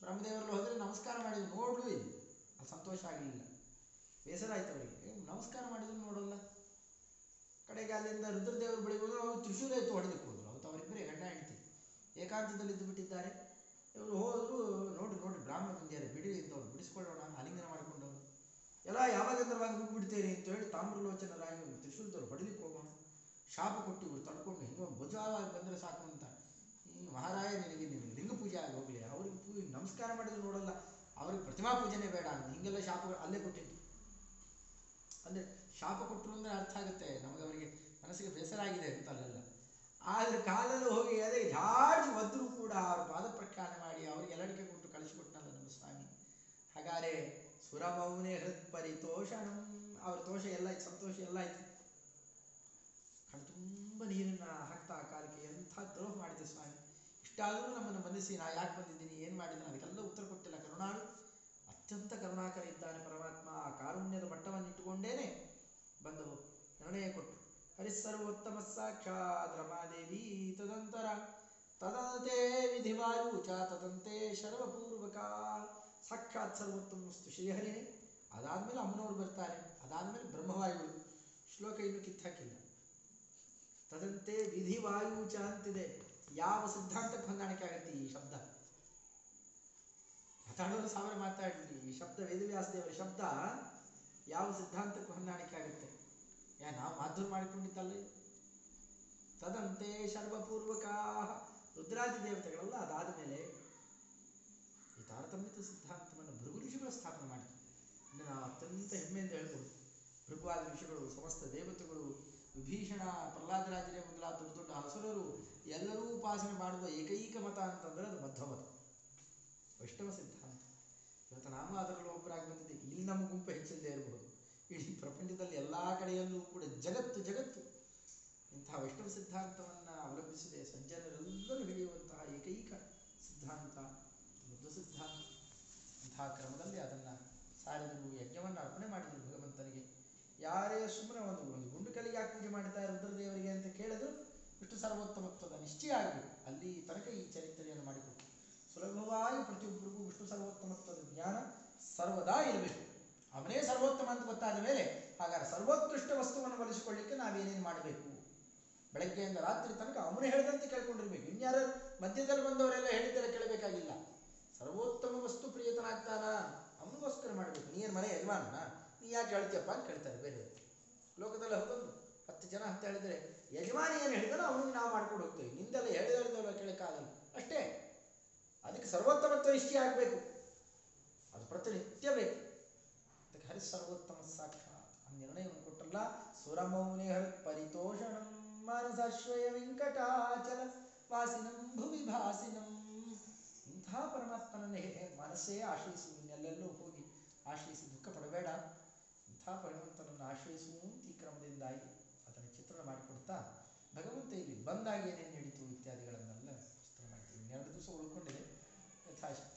A: ಬ್ರಹ್ಮದೇವರಲ್ಲಿ ಹೋದರೆ ನಮಸ್ಕಾರ ಮಾಡಿದ್ರು, ನೋಡಲು ಇಲ್ಲ. ಸಂತೋಷ ಆಗಲಿಲ್ಲ. ಬೇಸರ ಆಯ್ತು ಅವರಿಗೆ ನಮಸ್ಕಾರ ಮಾಡಿದ್ರು ನೋಡಲ್ಲ. ಕಡೆಗೆ ಅಲ್ಲಿಂದ ರುದ್ರದೇವರು ಬಳಿ ಹೋದ್ರು, ಅವರು ತ್ರಿಶೂಲ ಎತ್ತು ಹೊಡೆದಕ್ಕೆ ಹೋದ್ರು. ಅವತ್ತು ಅವರಿಬ್ಬರೇ ಗಂಡ ಹೆಂಡತಿ ಏಕಾಂತದಲ್ಲಿ ಇದ್ದು ಬಿಟ್ಟಿದ್ದಾರೆ. ಇವರು ಹೋದ್ರು, ನೋಡ್ರಿ ನೋಡ್ರಿ ಬ್ರಾಹ್ಮಣ ಬಂದಿದ್ದಾರೆ ಬಿಡಿ ಅಂತವ್ರು ಬಿಡಿಸ್ಕೊಳ್ಳೋಣ ಆಲಿಂಗನ ಮಾಡಿಕೊಂಡವ್ರು. ಎಲ್ಲ ಯಾವಾಗ ಗಂಧರ್ವಾಗಿ ಬಿಡ್ತೀರಿ ಅಂತ ಹೇಳಿ ತಾಮ್ರಲೋಚನರಾಗಿ ಒಂದು ತ್ರಿಶೂಲದವ್ರು ಹೊಡಿಲಿಕ್ಕೆ ಹೋಗೋಣ. ಶಾಪ ಕೊಟ್ಟು ಇವ್ರು ತಡ್ಕೊಂಡು ಹಿಂಗೆ ಭುಜವಾಗಿ ಬಂದರೆ ಸಾಕು ಅಂತ. ಈ ಮಹಾರಾಯ ನಿನಗೆ ನೀವು ಲಿಂಗ ಪೂಜೆ ಆಗಿ ಹೋಗಲಿ. ಅವ್ರಿಗೆ ನಮಸ್ಕಾರ ಮಾಡಿದ್ರು ನೋಡಲ್ಲ. ಅವ್ರಿಗೆ ಪ್ರತಿಮಾ ಪೂಜೆನೇ ಬೇಡ ಅಂತ. ಹಿಂಗೆಲ್ಲ ಶಾಪಗಳು ಅಲ್ಲೇ ಕೊಟ್ಟಿದ್ದು ಅಂದರೆ ಶಾಪ ಕೊಟ್ಟರು ಅಂದರೆ ಅರ್ಥ ಆಗುತ್ತೆ. ನಮಗೆ ಅವರಿಗೆ ಮನಸ್ಸಿಗೆ ಬೇಸರ ಆಗಿದೆ ಅಂತ ಅಲ್ಲೆಲ್ಲ. ಆದರೆ ಕಾಲಲ್ಲಿ ಹೋಗಿ ಅದೇ ಜಾಡ್ಜ್ ಒದ್ರೂ ಕೂಡ ಅವ್ರ ಪಾದ ಪ್ರಖ್ಯಾನ ಮಾಡಿ ಅವ್ರಿಗೆ ಎಲ್ಲಡಿಕೆ ಕೊಟ್ಟು ಕಳಿಸಿಕೊಟ್ಟನಲ್ಲ ನಮ್ಮ ಸ್ವಾಮಿ. ಹಾಗಾದ್ರೆ ಸುರಮೌನೇ ಹೃತ್ ಪರಿತೋಷಣಂ ಅವ್ರ ತೋಷ ಎಲ್ಲ ಆಯ್ತು, ಸಂತೋಷ ಎಲ್ಲ ಆಯ್ತು. ಕಣ್ಣು ತುಂಬ ನೀರನ್ನ ಹಾಕ್ತಾ ಕಾಲಕ್ಕೆ ಎಂಥ ದ್ರೋಹ ಮಾಡಿದೆ ಸ್ವಾಮಿ. ಇಷ್ಟಾದರೂ ನಮ್ಮನ್ನು ಬಂಧಿಸಿ ನಾ ಯಾಕೆ ಬಂದಿದ್ದೀನಿ, ಏನು ಮಾಡಿದ್ದೀನಿ, ಅದಕ್ಕೆಲ್ಲ ಉತ್ತರ ಕೊಟ್ಟಿಲ್ಲ ಕರುಣಾಳು. ಅತ್ಯಂತ ಕರುಣಾಕರ ಇದ್ದಾನೆ ಪರಮಾತ್ಮ. ಆ ಕಾರುಣ್ಯದ ಮಟ್ಟವನ್ನು ಇಟ್ಟುಕೊಂಡೇನೆ ಬಂದು ನಿರ್ಣಯ ಕೊಟ್ಟು ಹರಿಸರ್ವೋತ್ತಮ ಸಾಕ್ಷಾತ್ ರಮಾದೇವಿ ತದಂತರ ತದಂತೆ ವಿಧಿವಾಯು ಚ ತದಂತೆ ಶರ್ವಪೂರ್ವಕ ಸಾಕ್ಷಾತ್ ಸರ್ವೋತ್ತಮ ವಸ್ತು ಶ್ರೀಹರಿನೇ, ಅದಾದ್ಮೇಲೆ ಅಮ್ಮನವರು ಬರ್ತಾರೆ. ಅದಾದ್ಮೇಲೆ ಬ್ರಹ್ಮವಾಯುಗಳು. ಶ್ಲೋಕ ಇನ್ನು ಕಿತ್ತಾಕಿಲ್ಲ. ತದಂತೆ ವಿಧಿವಾಯು ಚ ಅಂತಿದೆ. ಯಾವ ಸಿದ್ಧಾಂತಕ್ಕೆ ಹೊಂದಾಣಿಕೆ ಆಗುತ್ತೆ ಈ ಶಬ್ದ? ಮಾತಾಡೋರು ಸಾವಿರ ಮಾತಾಡಲಿ ಈ ಶಬ್ದ ವೇದವ್ಯಾಸ ದೇವರ ಶಬ್ದ ಯಾವ ಸಿದ್ಧಾಂತಕ್ಕೆ ಹೊಂದಾಣಿಕೆ ಆಗುತ್ತೆ. ಯಾ ನಾವು ಮಾಧುರ್ ಮಾಡಿಕೊಂಡಿದ್ದಲ್ಲ ತದಂತೆ ಸರ್ವಪೂರ್ವಕ ರುದ್ರಾದಿ ದೇವತೆಗಳೆಲ್ಲ ಅದಾದ ಮೇಲೆ ಈ ತಾರತಮ್ಯದ ಸಿದ್ಧಾಂತವನ್ನು ಭೃಗು ಋಷಿಗಳು ಸ್ಥಾಪನೆ ಮಾಡಿದ್ರು. ಅಂದರೆ ನಾವು ಅತ್ಯಂತ ಹೆಮ್ಮೆಯಿಂದ ಹೇಳ್ಬೋದು. ಭೃಗುವಾದ ಋಷಿಗಳು, ಸಮಸ್ತ ದೇವತೆಗಳು, ವಿಭೀಷಣ, ಪ್ರಹ್ಲಾದರಾಜರೇ ಮೊದಲಾದ ದೊಡ್ಡ ದೊಡ್ಡ ಹಸುರರು ಎಲ್ಲರೂ ಉಪಾಸನೆ ಮಾಡುವ ಏಕೈಕ ಮತ ಅಂತಂದ್ರೆ ಅದು ಮಧ್ವ ವೈಷ್ಣವ ಸಿದ್ಧಾಂತ ಇವತ್ತು ನಾವು ಅದರಲ್ಲಿ ಒಬ್ಬರಾಗಿ ಇಲ್ಲಿ ನಮ್ಮ ಗುಂಪು ಹೆಚ್ಚಿಲ್ಲದೆ ಇರಬಹುದು ಇಡೀ ಪ್ರಪಂಚದಲ್ಲಿ ಎಲ್ಲ ಕಡೆಯಲ್ಲೂ ಕೂಡ ಜಗತ್ತು ಜಗತ್ತು. ಇಂತಹ ವೈಷ್ಣವ ಸಿದ್ಧಾಂತವನ್ನು ಅವಲಂಬಿಸಿದೆ ಸಜ್ಜನರೆಲ್ಲರೂ ಹಿಡಿಯುವಂತಹ ಏಕೈಕ ಸಿದ್ಧಾಂತ ಮೃದು ಸಿದ್ಧಾಂತ. ಇಂತಹ ಕ್ರಮದಲ್ಲಿ ಅದನ್ನು ಸಾರಿದರು ಯಜ್ಞವನ್ನು ಅರ್ಪಣೆ ಮಾಡಿದರು ಭಗವಂತನಿಗೆ. ಯಾರೇ ಸುಮ್ಮನೆ ಒಂದು ಒಂದು ಗುಂಡು ಕಲಿಗೆ ಯಾಕೆ ಪೂಜೆ ಮಾಡ್ತಾರೆ ರುದ್ರದೇವರಿಗೆ ಅಂತ ಕೇಳಿದ್ರು ವಿಷ್ಣು ಸರ್ವೋತ್ತಮತ್ವದ ನಿಶ್ಚಯ ಆಗಬೇಕು ಅಲ್ಲಿ ತನಕ ಈ ಚರಿತ್ರೆಯನ್ನು ಮಾಡಿಕೊಟ್ಟು ಸುಲಭವಾಗಿ ಪ್ರತಿಯೊಬ್ಬರಿಗೂ ವಿಷ್ಣು ಸರ್ವೋತ್ತಮತ್ವದ ಜ್ಞಾನ ಸರ್ವದಾ ಇರಬೇಕು. ಅವನೇ ಸರ್ವೋತ್ತಮ ಅಂತ ಗೊತ್ತಾದ ಮೇಲೆ ಹಾಗಾದ್ರೆ ಸರ್ವೋತ್ಕೃಷ್ಟ ವಸ್ತುವನ್ನು ಬಳಸಿಕೊಳ್ಳಿಕ್ಕೆ ನಾವೇನೇನು ಮಾಡಬೇಕು? ಬೆಳಗ್ಗೆಯಿಂದ ರಾತ್ರಿ ತನಕ ಅವನು ಹೇಳಿದಂತೆ ಕೇಳ್ಕೊಂಡಿರ್ಬೇಕು. ಇನ್ಯಾರು ಮಧ್ಯದಲ್ಲಿ ಬಂದವರೆಲ್ಲ ಹೇಳಿದ್ದೆಲ್ಲ ಕೇಳಬೇಕಾಗಿಲ್ಲ. ಸರ್ವೋತ್ತಮ ವಸ್ತು ಪ್ರಿಯತನಾಗ್ತಾನ? ಅವನಿಗೋಸ್ಕರ ಮಾಡಬೇಕು. ನೀನು ಮನೆ ಯಜಮಾನ ನೀ ಯಾಕೆ ಹೇಳ್ತೀಯಪ್ಪ ಅಂತ ಕೇಳ್ತಾರೆ ಬೇರೆ ಲೋಕದಲ್ಲಿ ಹೋಗೋದು ಹತ್ತು ಜನ ಅಂತ ಹೇಳಿದರೆ, ಯಜಮಾನಿ ಏನು ಹೇಳಿದಾನೋ ಅವನಿಗೆ ನಾವು ಮಾಡ್ಕೊಂಡು ಹೋಗ್ತೇವೆ. ನಿಂದೆಲ್ಲ ಹೇಳಿದ ಕೇಳೋಕ್ಕಾಗಲ್ಲ ಕೇಳಕ್ಕಾಗಲ್ಲ ಅಷ್ಟೇ. ಅದಕ್ಕೆ ಸರ್ವೋತ್ತಮತ್ವ ಇಷ್ಟೇ ಆಗಬೇಕು, ಅದು ಪ್ರತಿನಿತ್ಯ ಬೇಕು. ಅದಕ್ಕೆ ಹರಿ ಸರ್ವೋತ್ತಮ ಸಾಕ್ಷಾತ್ ನಿರ್ಣಯವನ್ನು ಕೊಟ್ಟಲ್ಲ. ಸುರಮೌನಿ ಹರಿ ಪರಿತೋಷಣಂ ಮಾನಸಾಶ್ವಯ ವೆಂಕಟಾಚಲ ವಾಸಿನಂ ಭುವಿ ಭಾಸಿನಂ. ಇಂತಹ ಪರಮಾತ್ಮನನ್ನೇ ಮನಸ್ಸೇ ಆಶ್ರಯಿಸು ಇನ್ನೆಲ್ಲೆಲ್ಲೂ ಹೋಗಿ ಆಶ್ರಯಿಸಿ ದುಃಖ ಪಡಬೇಡ. ಇಂಥ ಪರಮಾತ್ಮನನ್ನು ಆಶ್ರಯಿಸು ಈ ಕ್ರಮದಿಂದಾಗಿ. ಅದನ್ನು ಚಿತ್ರಣ ಮಾಡಿಕೊಡ್ತಾ Faz